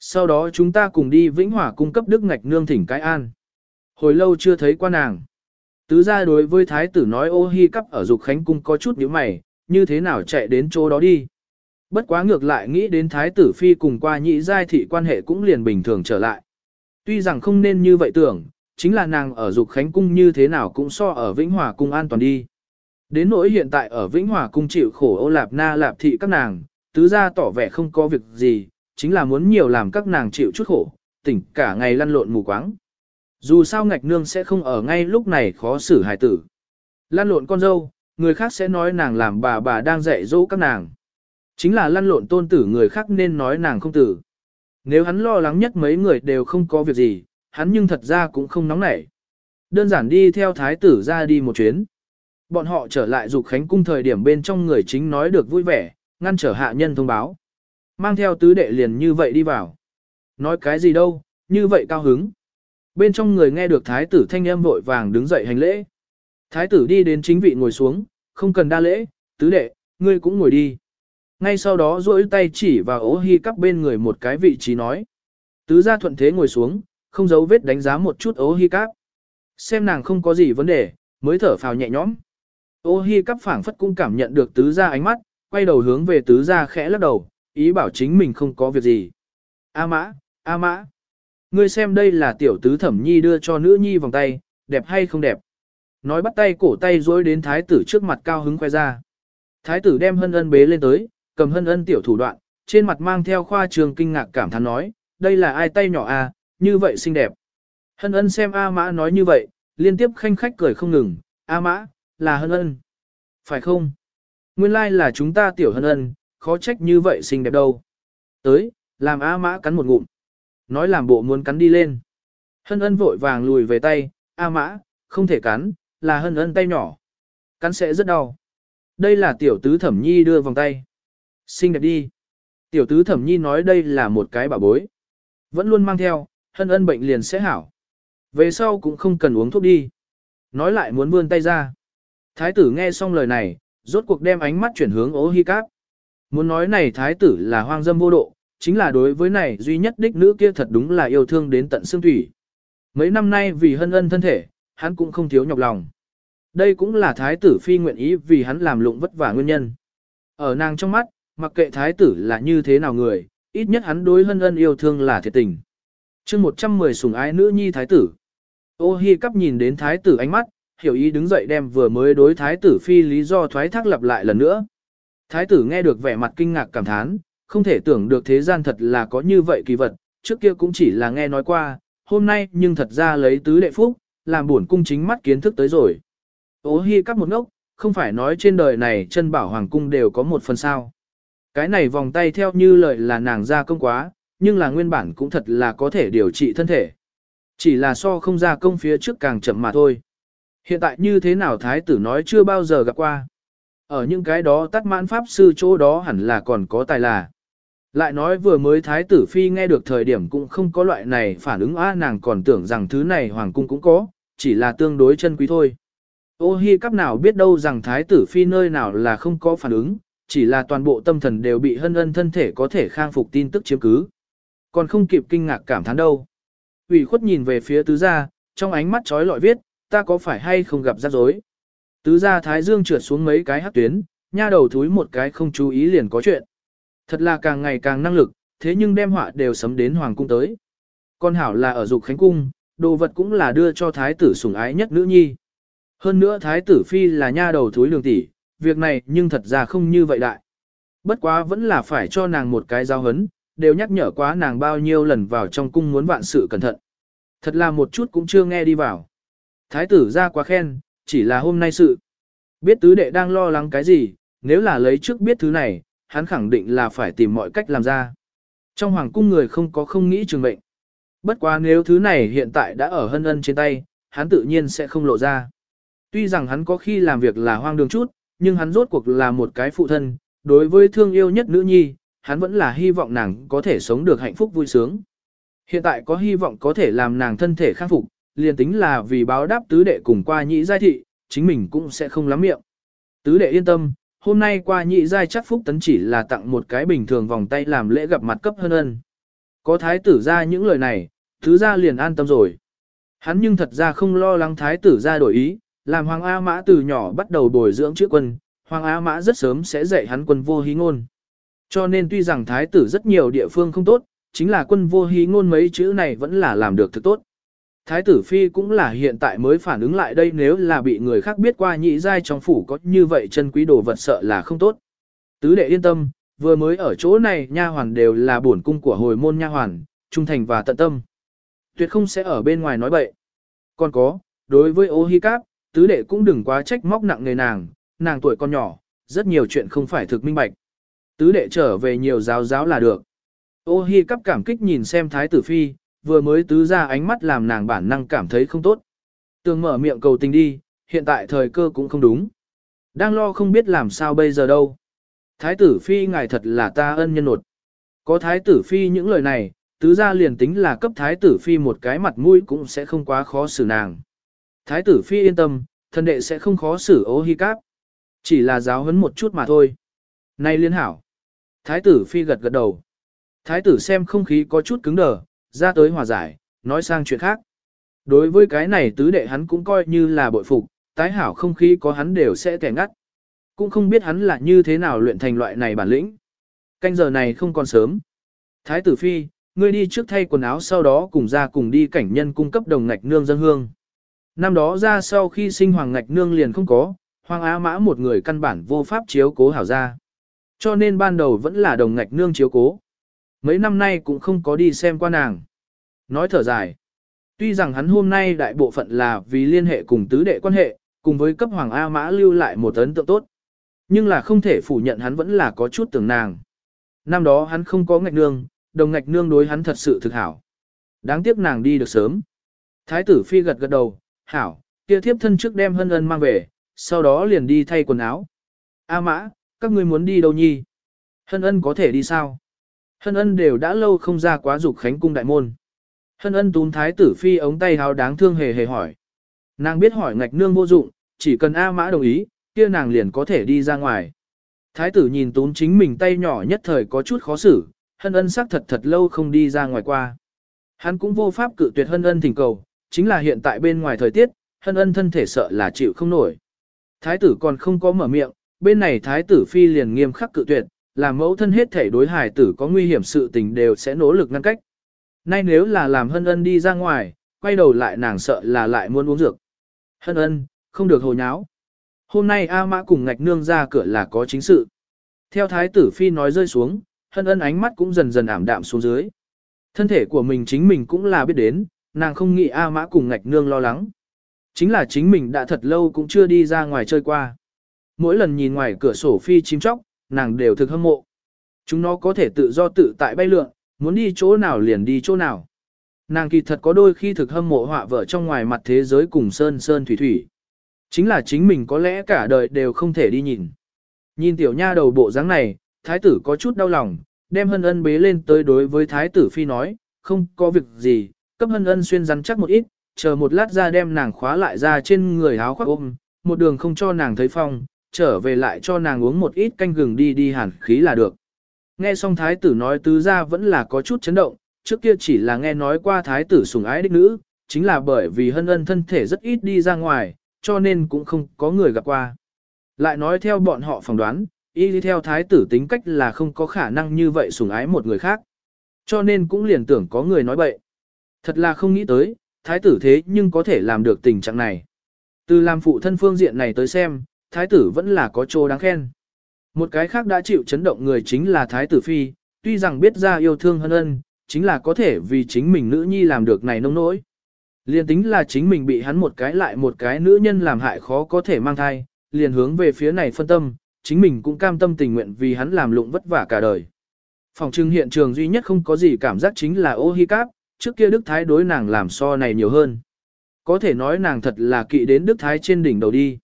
Sau đó chúng ta cùng đi Vĩnh Hỏa cung cấp đức ngạch nương thỉnh cái an. Hồi lâu chưa thấy qua nàng. Tứ gia đối với thái tử nói ô hi cắp ở dục khánh cung có chút nhíu mày, như thế nào chạy đến chỗ đó đi. Bất quá ngược lại nghĩ đến thái tử phi cùng qua nhị giai thị quan hệ cũng liền bình thường trở lại. Tuy rằng không nên như vậy tưởng, chính là nàng ở dục khánh cung như thế nào cũng so ở Vĩnh Hòa cung an toàn đi. Đến nỗi hiện tại ở Vĩnh Hòa cung chịu khổ ô lạp na lạp thị các nàng, tứ gia tỏ vẻ không có việc gì, chính là muốn nhiều làm các nàng chịu chút khổ, tỉnh cả ngày lăn lộn mù quáng. Dù sao ngạch nương sẽ không ở ngay lúc này khó xử hài tử. Lăn lộn con dâu, người khác sẽ nói nàng làm bà bà đang dạy dỗ các nàng. Chính là lăn lộn tôn tử người khác nên nói nàng không tử. Nếu hắn lo lắng nhất mấy người đều không có việc gì, hắn nhưng thật ra cũng không nóng nảy. Đơn giản đi theo thái tử ra đi một chuyến. Bọn họ trở lại dục khánh cung thời điểm bên trong người chính nói được vui vẻ, ngăn trở hạ nhân thông báo. Mang theo tứ đệ liền như vậy đi vào. Nói cái gì đâu, như vậy cao hứng. Bên trong người nghe được thái tử thanh âm vội vàng đứng dậy hành lễ. Thái tử đi đến chính vị ngồi xuống, không cần đa lễ, tứ đệ, ngươi cũng ngồi đi. Ngay sau đó duỗi tay chỉ vào ố hi cắp bên người một cái vị trí nói. Tứ gia thuận thế ngồi xuống, không giấu vết đánh giá một chút ố hi cắp. Xem nàng không có gì vấn đề, mới thở phào nhẹ nhõm. Ô hi cắp phảng phất cũng cảm nhận được tứ gia ánh mắt, quay đầu hướng về tứ gia khẽ lắc đầu, ý bảo chính mình không có việc gì. A mã, A mã. Ngươi xem đây là tiểu tứ thẩm nhi đưa cho nữ nhi vòng tay, đẹp hay không đẹp. Nói bắt tay cổ tay dối đến thái tử trước mặt cao hứng khoe ra. Thái tử đem hân ân bế lên tới, cầm hân ân tiểu thủ đoạn, trên mặt mang theo khoa trường kinh ngạc cảm thán nói, đây là ai tay nhỏ a, à, như vậy xinh đẹp. Hân ân xem A mã nói như vậy, liên tiếp khanh khách cười không ngừng, A mã, là hân ân. Phải không? Nguyên lai like là chúng ta tiểu hân ân, khó trách như vậy xinh đẹp đâu. Tới, làm A mã cắn một ngụm. Nói làm bộ muốn cắn đi lên. Hân ân vội vàng lùi về tay, A mã, không thể cắn, là hân ân tay nhỏ. Cắn sẽ rất đau. Đây là tiểu tứ thẩm nhi đưa vòng tay. Xinh đẹp đi. Tiểu tứ thẩm nhi nói đây là một cái bảo bối. Vẫn luôn mang theo, hân ân bệnh liền sẽ hảo. Về sau cũng không cần uống thuốc đi. Nói lại muốn vươn tay ra. Thái tử nghe xong lời này, rốt cuộc đem ánh mắt chuyển hướng ố hi cáp. Muốn nói này thái tử là hoang dâm vô độ, chính là đối với này duy nhất đích nữ kia thật đúng là yêu thương đến tận xương thủy. Mấy năm nay vì hân ân thân thể, hắn cũng không thiếu nhọc lòng. Đây cũng là thái tử phi nguyện ý vì hắn làm lụng vất vả nguyên nhân. Ở nàng trong mắt, mặc kệ thái tử là như thế nào người, ít nhất hắn đối hân ân yêu thương là thiệt tình. chương 110 sủng ái nữ nhi thái tử. Ô hi cắp nhìn đến thái tử ánh mắt, hiểu ý đứng dậy đem vừa mới đối thái tử phi lý do thoái thác lặp lại lần nữa. Thái tử nghe được vẻ mặt kinh ngạc cảm thán, không thể tưởng được thế gian thật là có như vậy kỳ vật, trước kia cũng chỉ là nghe nói qua, hôm nay nhưng thật ra lấy tứ đệ phúc, làm buồn cung chính mắt kiến thức tới rồi. Ô hi cắp một ngốc, không phải nói trên đời này chân bảo hoàng cung đều có một phần sao. Cái này vòng tay theo như lời là nàng ra công quá, nhưng là nguyên bản cũng thật là có thể điều trị thân thể. Chỉ là so không ra công phía trước càng chậm mà thôi. Hiện tại như thế nào thái tử nói chưa bao giờ gặp qua. Ở những cái đó tắt mãn pháp sư chỗ đó hẳn là còn có tài là. Lại nói vừa mới thái tử phi nghe được thời điểm cũng không có loại này phản ứng á nàng còn tưởng rằng thứ này hoàng cung cũng có, chỉ là tương đối chân quý thôi. Ô hi cắp nào biết đâu rằng thái tử phi nơi nào là không có phản ứng, chỉ là toàn bộ tâm thần đều bị hân ân thân thể có thể khang phục tin tức chiếm cứ. Còn không kịp kinh ngạc cảm thán đâu. ủy khuất nhìn về phía tứ gia, trong ánh mắt trói lọi viết, ta có phải hay không gặp rắc rối. Tứ gia thái dương trượt xuống mấy cái hắc tuyến, nha đầu thúi một cái không chú ý liền có chuyện. Thật là càng ngày càng năng lực, thế nhưng đem họa đều sấm đến hoàng cung tới. Con hảo là ở dục khánh cung, Đồ vật cũng là đưa cho thái tử sủng ái nhất nữ nhi. Hơn nữa thái tử phi là nha đầu thúi đường tỷ, việc này nhưng thật ra không như vậy đại. Bất quá vẫn là phải cho nàng một cái giao hấn, đều nhắc nhở quá nàng bao nhiêu lần vào trong cung muốn vạn sự cẩn thận. Thật là một chút cũng chưa nghe đi vào. Thái tử ra quá khen, chỉ là hôm nay sự. Biết tứ đệ đang lo lắng cái gì, nếu là lấy trước biết thứ này, hắn khẳng định là phải tìm mọi cách làm ra. Trong hoàng cung người không có không nghĩ trường mệnh. Bất quá nếu thứ này hiện tại đã ở hân ân trên tay, hắn tự nhiên sẽ không lộ ra. Tuy rằng hắn có khi làm việc là hoang đường chút, nhưng hắn rốt cuộc là một cái phụ thân, đối với thương yêu nhất nữ nhi, hắn vẫn là hy vọng nàng có thể sống được hạnh phúc vui sướng. Hiện tại có hy vọng có thể làm nàng thân thể khắc phục, liền tính là vì báo đáp tứ đệ cùng qua nhị giai thị, chính mình cũng sẽ không lắm miệng. Tứ đệ yên tâm, hôm nay qua nhị giai chắc phúc tấn chỉ là tặng một cái bình thường vòng tay làm lễ gặp mặt cấp hơn ân. Có thái tử ra những lời này, thứ ra liền an tâm rồi. Hắn nhưng thật ra không lo lắng thái tử ra đổi ý, làm Hoàng A Mã từ nhỏ bắt đầu bồi dưỡng chữ quân, Hoàng A Mã rất sớm sẽ dạy hắn quân vô hí ngôn. Cho nên tuy rằng thái tử rất nhiều địa phương không tốt, chính là quân vô hí ngôn mấy chữ này vẫn là làm được thực tốt. Thái tử Phi cũng là hiện tại mới phản ứng lại đây nếu là bị người khác biết qua nhị giai trong phủ có như vậy chân quý đồ vật sợ là không tốt. Tứ đệ yên tâm, vừa mới ở chỗ này nha hoàn đều là bổn cung của hồi môn nha hoàn, trung thành và tận tâm. Tuyệt không sẽ ở bên ngoài nói bậy. Còn có, đối với ô hi cáp, tứ đệ cũng đừng quá trách móc nặng người nàng, nàng tuổi còn nhỏ, rất nhiều chuyện không phải thực minh bạch. Tứ đệ trở về nhiều giáo giáo là được. Ô hi cáp cảm kích nhìn xem thái tử phi, vừa mới tứ ra ánh mắt làm nàng bản năng cảm thấy không tốt. Tường mở miệng cầu tình đi, hiện tại thời cơ cũng không đúng. Đang lo không biết làm sao bây giờ đâu. Thái tử phi ngài thật là ta ân nhân nột. Có thái tử phi những lời này, tứ ra liền tính là cấp thái tử phi một cái mặt mũi cũng sẽ không quá khó xử nàng. Thái tử phi yên tâm, thân đệ sẽ không khó xử ô hi cáp. Chỉ là giáo huấn một chút mà thôi. Này liên hảo. Thái tử phi gật gật đầu. Thái tử xem không khí có chút cứng đờ, ra tới hòa giải, nói sang chuyện khác. Đối với cái này tứ đệ hắn cũng coi như là bội phục, tái hảo không khí có hắn đều sẽ kẻ ngắt. Cũng không biết hắn là như thế nào luyện thành loại này bản lĩnh. Canh giờ này không còn sớm. Thái tử phi, ngươi đi trước thay quần áo sau đó cùng ra cùng đi cảnh nhân cung cấp đồng ngạch nương dân hương. Năm đó ra sau khi sinh hoàng ngạch nương liền không có, hoàng á mã một người căn bản vô pháp chiếu cố hảo ra. Cho nên ban đầu vẫn là đồng ngạch nương chiếu cố. Mấy năm nay cũng không có đi xem qua nàng. Nói thở dài. Tuy rằng hắn hôm nay đại bộ phận là vì liên hệ cùng tứ đệ quan hệ, cùng với cấp hoàng A mã lưu lại một ấn tượng tốt. Nhưng là không thể phủ nhận hắn vẫn là có chút tưởng nàng. Năm đó hắn không có ngạch nương, đồng ngạch nương đối hắn thật sự thực hảo. Đáng tiếc nàng đi được sớm. Thái tử phi gật gật đầu, hảo, kia thiếp thân trước đem hân ân mang về, sau đó liền đi thay quần áo. A mã, các ngươi muốn đi đâu nhi? Hân ân có thể đi sao? Hân ân đều đã lâu không ra quá dục khánh cung đại môn. Hân ân tún thái tử phi ống tay háo đáng thương hề hề hỏi. Nàng biết hỏi ngạch nương vô dụng, chỉ cần A mã đồng ý, kia nàng liền có thể đi ra ngoài. Thái tử nhìn tún chính mình tay nhỏ nhất thời có chút khó xử, hân ân sắc thật thật lâu không đi ra ngoài qua. Hắn cũng vô pháp cự tuyệt hân ân thỉnh cầu, chính là hiện tại bên ngoài thời tiết, hân ân thân thể sợ là chịu không nổi. Thái tử còn không có mở miệng, bên này thái tử phi liền nghiêm khắc cự tuyệt, làm mẫu thân hết thể đối hài tử có nguy hiểm sự tình đều sẽ nỗ lực ngăn cách. Nay nếu là làm hân ân đi ra ngoài, quay đầu lại nàng sợ là lại muốn uống dược. Hân ân, không được hồ nháo. Hôm nay A Mã cùng ngạch nương ra cửa là có chính sự. Theo thái tử phi nói rơi xuống, hân ân ánh mắt cũng dần dần ảm đạm xuống dưới. Thân thể của mình chính mình cũng là biết đến, nàng không nghĩ A Mã cùng ngạch nương lo lắng. Chính là chính mình đã thật lâu cũng chưa đi ra ngoài chơi qua. Mỗi lần nhìn ngoài cửa sổ phi chim chóc, nàng đều thực hâm mộ. Chúng nó có thể tự do tự tại bay lượn, muốn đi chỗ nào liền đi chỗ nào. Nàng kỳ thật có đôi khi thực hâm mộ họa vợ trong ngoài mặt thế giới cùng sơn sơn thủy thủy. Chính là chính mình có lẽ cả đời đều không thể đi nhìn. Nhìn tiểu nha đầu bộ dáng này, thái tử có chút đau lòng, đem hân ân bế lên tới đối với thái tử phi nói, không có việc gì, cấp hân ân xuyên rắn chắc một ít, chờ một lát ra đem nàng khóa lại ra trên người áo khoác ôm, một đường không cho nàng thấy phong, trở về lại cho nàng uống một ít canh gừng đi đi hàn khí là được. Nghe xong thái tử nói tứ ra vẫn là có chút chấn động, trước kia chỉ là nghe nói qua thái tử sủng ái đích nữ, chính là bởi vì hân ân thân thể rất ít đi ra ngoài, cho nên cũng không có người gặp qua. Lại nói theo bọn họ phỏng đoán, y đi theo thái tử tính cách là không có khả năng như vậy sủng ái một người khác. Cho nên cũng liền tưởng có người nói bậy. Thật là không nghĩ tới, thái tử thế nhưng có thể làm được tình trạng này. Từ làm phụ thân phương diện này tới xem, thái tử vẫn là có chỗ đáng khen. Một cái khác đã chịu chấn động người chính là thái tử phi, tuy rằng biết ra yêu thương hân ân, chính là có thể vì chính mình nữ nhi làm được này nông nỗi. Liên tính là chính mình bị hắn một cái lại một cái nữ nhân làm hại khó có thể mang thai, liền hướng về phía này phân tâm, chính mình cũng cam tâm tình nguyện vì hắn làm lụng vất vả cả đời. Phòng trưng hiện trường duy nhất không có gì cảm giác chính là ô hi cáp, trước kia Đức Thái đối nàng làm so này nhiều hơn. Có thể nói nàng thật là kỵ đến Đức Thái trên đỉnh đầu đi.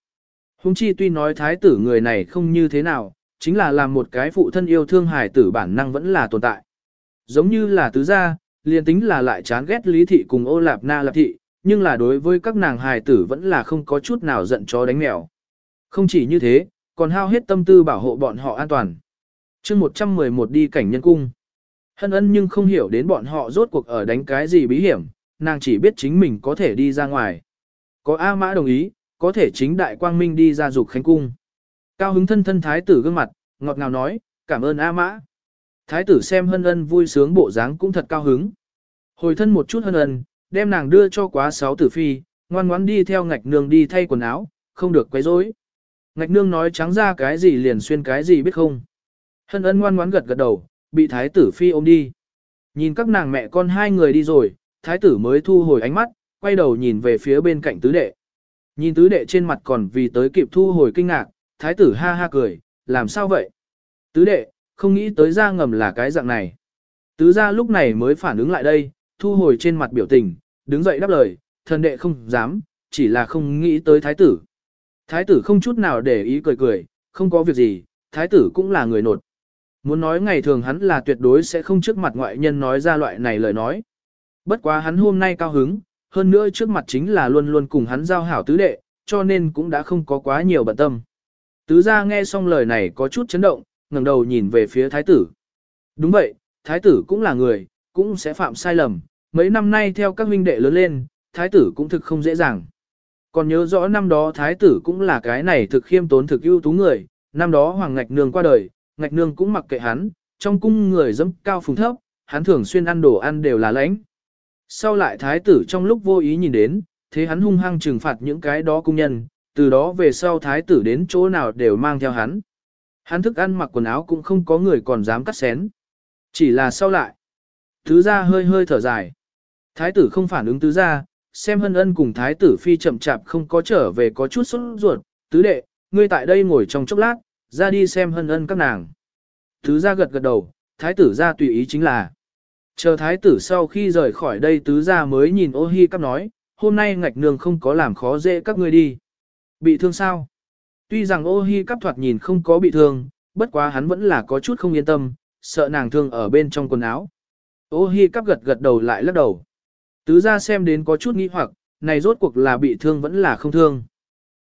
Hùng chi tuy nói Thái tử người này không như thế nào, chính là làm một cái phụ thân yêu thương hài tử bản năng vẫn là tồn tại. Giống như là tứ gia, liền tính là lại chán ghét lý thị cùng ô lạp na lạp thị, nhưng là đối với các nàng hài tử vẫn là không có chút nào giận chó đánh mèo. Không chỉ như thế, còn hao hết tâm tư bảo hộ bọn họ an toàn. chương 111 đi cảnh nhân cung. Hân ân nhưng không hiểu đến bọn họ rốt cuộc ở đánh cái gì bí hiểm, nàng chỉ biết chính mình có thể đi ra ngoài. Có A Mã đồng ý, có thể chính đại quang minh đi ra dục khánh cung. Cao hứng thân thân thái tử gương mặt, ngọt ngào nói, cảm ơn A Mã. Thái tử xem hân ân vui sướng bộ dáng cũng thật cao hứng. Hồi thân một chút hân ân, đem nàng đưa cho quá sáu tử phi, ngoan ngoãn đi theo ngạch nương đi thay quần áo, không được quấy rối. Ngạch nương nói trắng ra cái gì liền xuyên cái gì biết không. Hân ân ngoan ngoãn gật gật đầu, bị thái tử phi ôm đi. Nhìn các nàng mẹ con hai người đi rồi, thái tử mới thu hồi ánh mắt, quay đầu nhìn về phía bên cạnh tứ đệ. Nhìn tứ đệ trên mặt còn vì tới kịp thu hồi kinh ngạc, thái tử ha ha cười, làm sao vậy? Tứ đệ, không nghĩ tới ra ngầm là cái dạng này. Tứ ra lúc này mới phản ứng lại đây, thu hồi trên mặt biểu tình, đứng dậy đáp lời, thần đệ không dám, chỉ là không nghĩ tới thái tử. Thái tử không chút nào để ý cười cười, không có việc gì, thái tử cũng là người nột. Muốn nói ngày thường hắn là tuyệt đối sẽ không trước mặt ngoại nhân nói ra loại này lời nói. Bất quá hắn hôm nay cao hứng, hơn nữa trước mặt chính là luôn luôn cùng hắn giao hảo tứ đệ, cho nên cũng đã không có quá nhiều bận tâm. Tứ gia nghe xong lời này có chút chấn động, ngẩng đầu nhìn về phía thái tử. Đúng vậy, thái tử cũng là người, cũng sẽ phạm sai lầm, mấy năm nay theo các huynh đệ lớn lên, thái tử cũng thực không dễ dàng. Còn nhớ rõ năm đó thái tử cũng là cái này thực khiêm tốn thực ưu tú người, năm đó Hoàng Ngạch Nương qua đời, Ngạch Nương cũng mặc kệ hắn, trong cung người dẫm cao phùng thấp, hắn thường xuyên ăn đồ ăn đều là lãnh. Sau lại thái tử trong lúc vô ý nhìn đến, thế hắn hung hăng trừng phạt những cái đó cung nhân, từ đó về sau thái tử đến chỗ nào đều mang theo hắn. Hắn thức ăn mặc quần áo cũng không có người còn dám cắt xén. Chỉ là sau lại. Tứ gia hơi hơi thở dài. Thái tử không phản ứng tứ gia, xem hân ân cùng thái tử phi chậm chạp không có trở về có chút sốt ruột. Tứ đệ, ngươi tại đây ngồi trong chốc lát, ra đi xem hân ân các nàng. Tứ gia gật gật đầu, thái tử ra tùy ý chính là. Chờ thái tử sau khi rời khỏi đây tứ gia mới nhìn ô hi cắp nói, hôm nay ngạch nương không có làm khó dễ các ngươi đi. Bị thương sao? Tuy rằng ô hi cắp thoạt nhìn không có bị thương, bất quá hắn vẫn là có chút không yên tâm, sợ nàng thương ở bên trong quần áo. Ô hi cắp gật gật đầu lại lắc đầu. Tứ ra xem đến có chút nghi hoặc, này rốt cuộc là bị thương vẫn là không thương.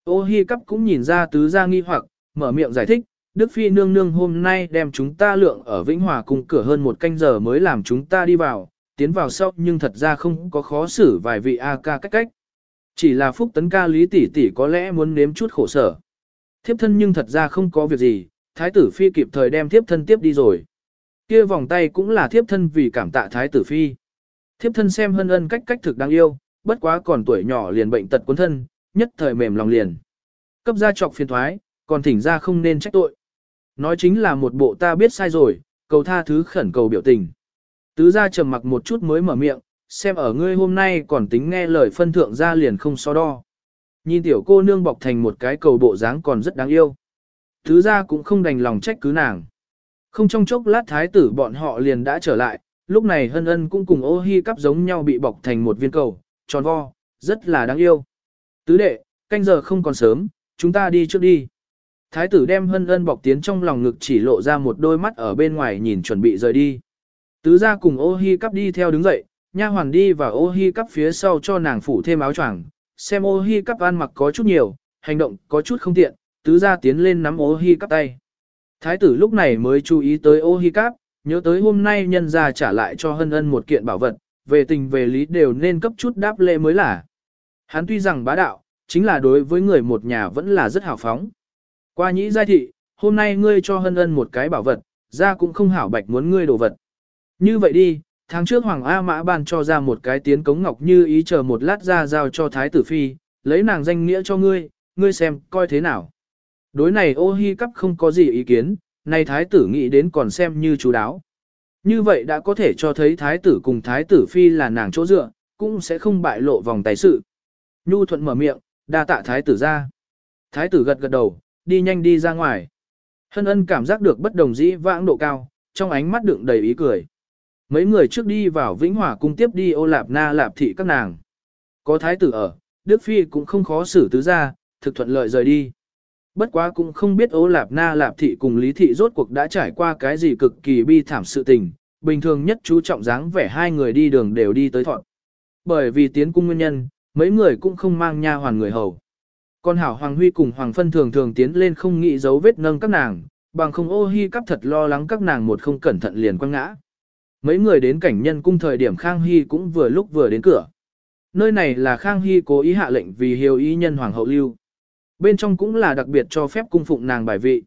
Ô hi cắp cũng nhìn ra tứ ra nghi hoặc, mở miệng giải thích, Đức Phi nương nương hôm nay đem chúng ta lượng ở Vĩnh Hòa cùng cửa hơn một canh giờ mới làm chúng ta đi vào, tiến vào sau nhưng thật ra không có khó xử vài vị A ca cách cách. Chỉ là phúc tấn ca lý tỷ tỷ có lẽ muốn nếm chút khổ sở. Thiếp thân nhưng thật ra không có việc gì, thái tử phi kịp thời đem thiếp thân tiếp đi rồi. Kia vòng tay cũng là thiếp thân vì cảm tạ thái tử phi. Thiếp thân xem hân ân cách cách thực đáng yêu, bất quá còn tuổi nhỏ liền bệnh tật cuốn thân, nhất thời mềm lòng liền. Cấp ra trọc phiền thoái, còn thỉnh ra không nên trách tội. Nói chính là một bộ ta biết sai rồi, cầu tha thứ khẩn cầu biểu tình. Tứ gia trầm mặc một chút mới mở miệng, xem ở ngươi hôm nay còn tính nghe lời phân thượng ra liền không so đo. Nhìn tiểu cô nương bọc thành một cái cầu bộ dáng còn rất đáng yêu. tứ gia cũng không đành lòng trách cứ nàng. Không trong chốc lát thái tử bọn họ liền đã trở lại, lúc này hân ân cũng cùng ô hi cắp giống nhau bị bọc thành một viên cầu, tròn vo, rất là đáng yêu. Tứ đệ, canh giờ không còn sớm, chúng ta đi trước đi. Thái tử đem hân ân bọc tiến trong lòng ngực chỉ lộ ra một đôi mắt ở bên ngoài nhìn chuẩn bị rời đi. Tứ ra cùng ô hi cắp đi theo đứng dậy, nha hoàn đi và ô hi cắp phía sau cho nàng phủ thêm áo choàng, xem ô hi cắp ăn mặc có chút nhiều, hành động có chút không tiện, tứ ra tiến lên nắm ô hi cắp tay. Thái tử lúc này mới chú ý tới ô hi cắp, nhớ tới hôm nay nhân ra trả lại cho hân ân một kiện bảo vật, về tình về lý đều nên cấp chút đáp lễ mới là. Hắn tuy rằng bá đạo, chính là đối với người một nhà vẫn là rất hào phóng. Qua nhĩ giai thị, hôm nay ngươi cho hân ân một cái bảo vật, ra cũng không hảo bạch muốn ngươi đồ vật. Như vậy đi, Tháng trước Hoàng A Mã ban cho ra một cái tiến cống ngọc như ý chờ một lát ra giao cho Thái tử Phi, lấy nàng danh nghĩa cho ngươi, ngươi xem, coi thế nào. Đối này ô hi cắp không có gì ý kiến, nay Thái tử nghĩ đến còn xem như chú đáo. Như vậy đã có thể cho thấy Thái tử cùng Thái tử Phi là nàng chỗ dựa, cũng sẽ không bại lộ vòng tài sự. Nhu thuận mở miệng, đa tạ Thái tử ra. Thái tử gật gật đầu, đi nhanh đi ra ngoài. Hân ân cảm giác được bất đồng dĩ vãng độ cao, trong ánh mắt đựng đầy ý cười. Mấy người trước đi vào Vĩnh Hòa cung tiếp đi ô lạp na lạp thị các nàng. Có thái tử ở, Đức Phi cũng không khó xử tứ ra, thực thuận lợi rời đi. Bất quá cũng không biết ô lạp na lạp thị cùng lý thị rốt cuộc đã trải qua cái gì cực kỳ bi thảm sự tình, bình thường nhất chú trọng dáng vẻ hai người đi đường đều đi tới thọn. Bởi vì tiến cung nguyên nhân, mấy người cũng không mang nha hoàn người hầu. Còn hảo Hoàng Huy cùng Hoàng Phân thường thường tiến lên không nghĩ dấu vết nâng các nàng, bằng không ô hi cắp thật lo lắng các nàng một không cẩn thận liền quăng ngã. Mấy người đến cảnh nhân cung thời điểm Khang Hy cũng vừa lúc vừa đến cửa. Nơi này là Khang Hy cố ý hạ lệnh vì hiếu ý nhân Hoàng hậu lưu. Bên trong cũng là đặc biệt cho phép cung phụng nàng bài vị.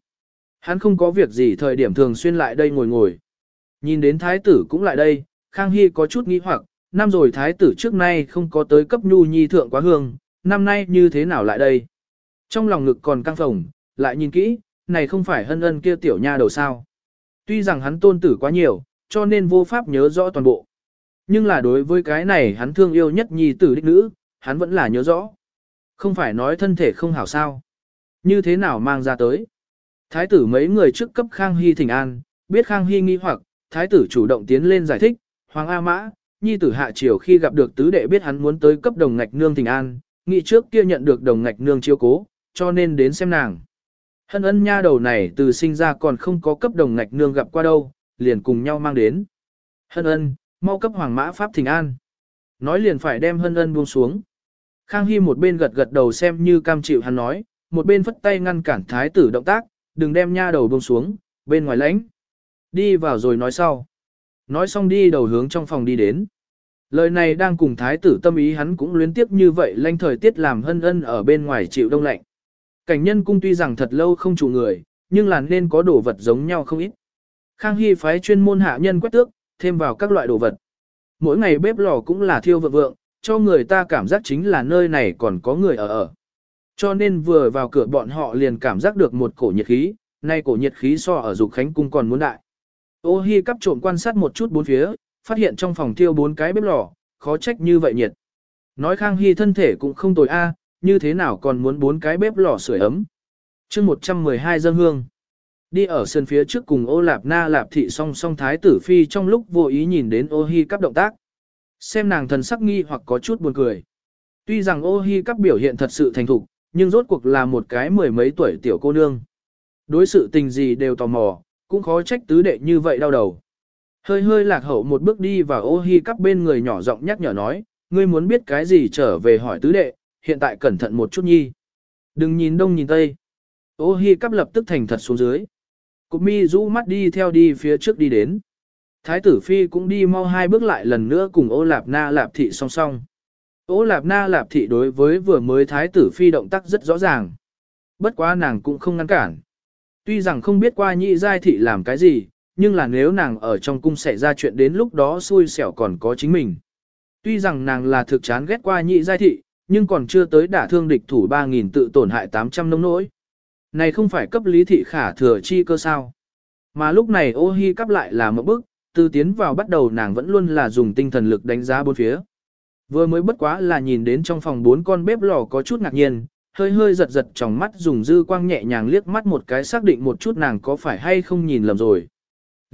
Hắn không có việc gì thời điểm thường xuyên lại đây ngồi ngồi. Nhìn đến thái tử cũng lại đây, Khang Hy có chút nghi hoặc, năm rồi thái tử trước nay không có tới cấp nhu nhi thượng quá hương, năm nay như thế nào lại đây? Trong lòng ngực còn căng phồng, lại nhìn kỹ, này không phải hân ân kia tiểu nha đầu sao. Tuy rằng hắn tôn tử quá nhiều, cho nên vô pháp nhớ rõ toàn bộ. Nhưng là đối với cái này hắn thương yêu nhất nhi tử đích nữ, hắn vẫn là nhớ rõ. Không phải nói thân thể không hảo sao. Như thế nào mang ra tới. Thái tử mấy người trước cấp Khang Hy thỉnh an, biết Khang Hy nghi hoặc, thái tử chủ động tiến lên giải thích, Hoàng A Mã, nhi tử hạ triều khi gặp được tứ đệ biết hắn muốn tới cấp đồng ngạch nương thỉnh an, nghĩ trước kia nhận được đồng ngạch nương chiếu cố, cho nên đến xem nàng. Hân ân nha đầu này từ sinh ra còn không có cấp đồng ngạch nương gặp qua đâu, liền cùng nhau mang đến. Hân ân, mau cấp hoàng mã pháp thỉnh an. Nói liền phải đem hân ân buông xuống. Khang Hy một bên gật gật đầu xem như cam chịu hắn nói, một bên phất tay ngăn cản thái tử động tác, đừng đem nha đầu buông xuống, bên ngoài lãnh. Đi vào rồi nói sau. Nói xong đi đầu hướng trong phòng đi đến. Lời này đang cùng thái tử tâm ý hắn cũng luyến tiếp như vậy lanh thời tiết làm hân ân ở bên ngoài chịu đông lạnh. Cảnh nhân cung tuy rằng thật lâu không chủ người, nhưng là nên có đồ vật giống nhau không ít. Khang Hy phái chuyên môn hạ nhân quét tước, thêm vào các loại đồ vật. Mỗi ngày bếp lò cũng là thiêu vượng vượng, cho người ta cảm giác chính là nơi này còn có người ở ở. Cho nên vừa vào cửa bọn họ liền cảm giác được một cổ nhiệt khí, nay cổ nhiệt khí so ở dục khánh cung còn muốn đại. Ô Hi cắp trộm quan sát một chút bốn phía, phát hiện trong phòng thiêu bốn cái bếp lò, khó trách như vậy nhiệt. Nói Khang Hy thân thể cũng không tồi a, như thế nào còn muốn bốn cái bếp lò sưởi ấm. chương 112 dân hương. Đi ở sân phía trước cùng ô lạp na lạp thị song song thái tử phi trong lúc vô ý nhìn đến ô hi cắp động tác. Xem nàng thần sắc nghi hoặc có chút buồn cười. Tuy rằng ô hi cắp biểu hiện thật sự thành thục, nhưng rốt cuộc là một cái mười mấy tuổi tiểu cô nương. Đối sự tình gì đều tò mò, cũng khó trách tứ đệ như vậy đau đầu. Hơi hơi lạc hậu một bước đi vào ô hi cắp bên người nhỏ giọng nhắc nhở nói, ngươi muốn biết cái gì trở về hỏi tứ đệ, hiện tại cẩn thận một chút nhi. Đừng nhìn đông nhìn tây. Ô hi cắp lập tức thành thật xuống dưới. Cục mi rũ mắt đi theo đi phía trước đi đến. Thái tử phi cũng đi mau hai bước lại lần nữa cùng ô lạp na lạp thị song song. Ô lạp na lạp thị đối với vừa mới thái tử phi động tác rất rõ ràng. Bất quá nàng cũng không ngăn cản. Tuy rằng không biết qua nhị giai thị làm cái gì, nhưng là nếu nàng ở trong cung xảy ra chuyện đến lúc đó xui xẻo còn có chính mình. Tuy rằng nàng là thực chán ghét qua nhị giai thị, nhưng còn chưa tới đả thương địch thủ 3.000 tự tổn hại 800 nông nỗi. Này không phải cấp lý thị khả thừa chi cơ sao. Mà lúc này ô hi cắp lại là một bước, từ tiến vào bắt đầu nàng vẫn luôn là dùng tinh thần lực đánh giá bốn phía. Vừa mới bất quá là nhìn đến trong phòng bốn con bếp lò có chút ngạc nhiên, hơi hơi giật giật trong mắt dùng dư quang nhẹ nhàng liếc mắt một cái xác định một chút nàng có phải hay không nhìn lầm rồi.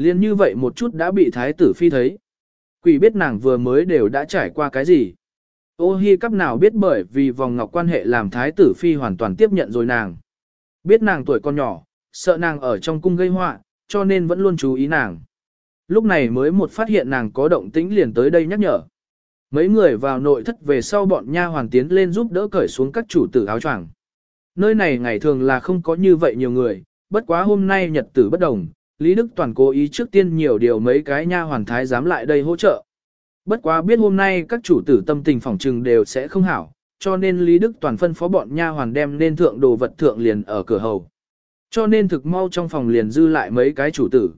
Liên như vậy một chút đã bị thái tử phi thấy. Quỷ biết nàng vừa mới đều đã trải qua cái gì. Ô hi cắp nào biết bởi vì vòng ngọc quan hệ làm thái tử phi hoàn toàn tiếp nhận rồi nàng. Biết nàng tuổi còn nhỏ, sợ nàng ở trong cung gây họa, cho nên vẫn luôn chú ý nàng. Lúc này mới một phát hiện nàng có động tĩnh liền tới đây nhắc nhở. Mấy người vào nội thất về sau bọn nha hoàn tiến lên giúp đỡ cởi xuống các chủ tử áo choàng. Nơi này ngày thường là không có như vậy nhiều người, bất quá hôm nay nhật tử bất đồng, Lý Đức Toàn cố ý trước tiên nhiều điều mấy cái nha hoàn thái dám lại đây hỗ trợ. Bất quá biết hôm nay các chủ tử tâm tình phỏng trừng đều sẽ không hảo, cho nên Lý Đức Toàn phân phó bọn nha hoàn đem nên thượng đồ vật thượng liền ở cửa hầu. Cho nên thực mau trong phòng liền dư lại mấy cái chủ tử.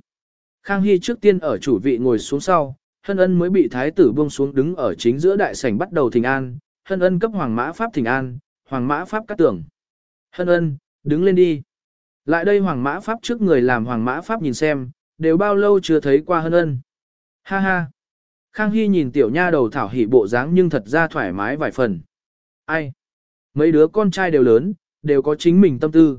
Khang Hy trước tiên ở chủ vị ngồi xuống sau, hân ân mới bị thái tử buông xuống đứng ở chính giữa đại sảnh bắt đầu thỉnh an, hân ân cấp hoàng mã pháp thỉnh an, hoàng mã pháp cắt tưởng. Hân ân, đứng lên đi. Lại đây hoàng mã pháp trước người làm hoàng mã pháp nhìn xem, đều bao lâu chưa thấy qua hân ân. Ha ha. Khang Hy nhìn tiểu nha đầu thảo hỉ bộ dáng nhưng thật ra thoải mái vài phần. Ai? Mấy đứa con trai đều lớn, đều có chính mình tâm tư.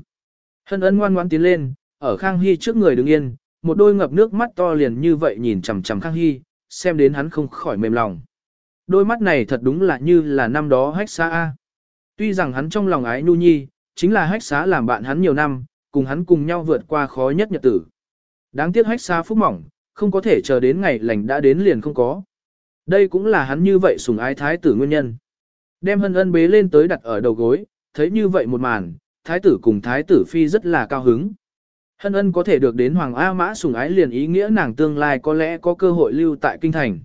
Hân ân ngoan ngoãn tiến lên, ở Khang Hy trước người đứng yên, một đôi ngập nước mắt to liền như vậy nhìn chằm chằm Khang Hy, xem đến hắn không khỏi mềm lòng. Đôi mắt này thật đúng là như là năm đó hách xá A. Tuy rằng hắn trong lòng ái nhu nhi, chính là hách xá làm bạn hắn nhiều năm, cùng hắn cùng nhau vượt qua khó nhất nhật tử. Đáng tiếc hách xa phúc mỏng, không có thể chờ đến ngày lành đã đến liền không có. Đây cũng là hắn như vậy sùng ái thái tử nguyên nhân. Đem hân ân bế lên tới đặt ở đầu gối, thấy như vậy một màn, thái tử cùng thái tử phi rất là cao hứng. Hân ân có thể được đến Hoàng A Mã sùng ái liền ý nghĩa nàng tương lai có lẽ có cơ hội lưu tại kinh thành.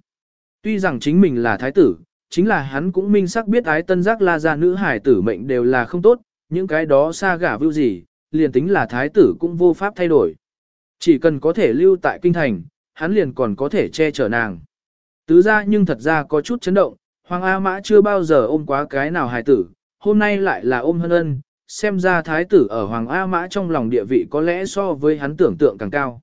Tuy rằng chính mình là thái tử, chính là hắn cũng minh xác biết ái tân giác la ra nữ hải tử mệnh đều là không tốt, những cái đó xa gả vưu gì, liền tính là thái tử cũng vô pháp thay đổi. Chỉ cần có thể lưu tại kinh thành, hắn liền còn có thể che chở nàng. Tứ ra nhưng thật ra có chút chấn động, Hoàng A Mã chưa bao giờ ôm quá cái nào hài tử, hôm nay lại là ôm hân ân, xem ra thái tử ở Hoàng A Mã trong lòng địa vị có lẽ so với hắn tưởng tượng càng cao.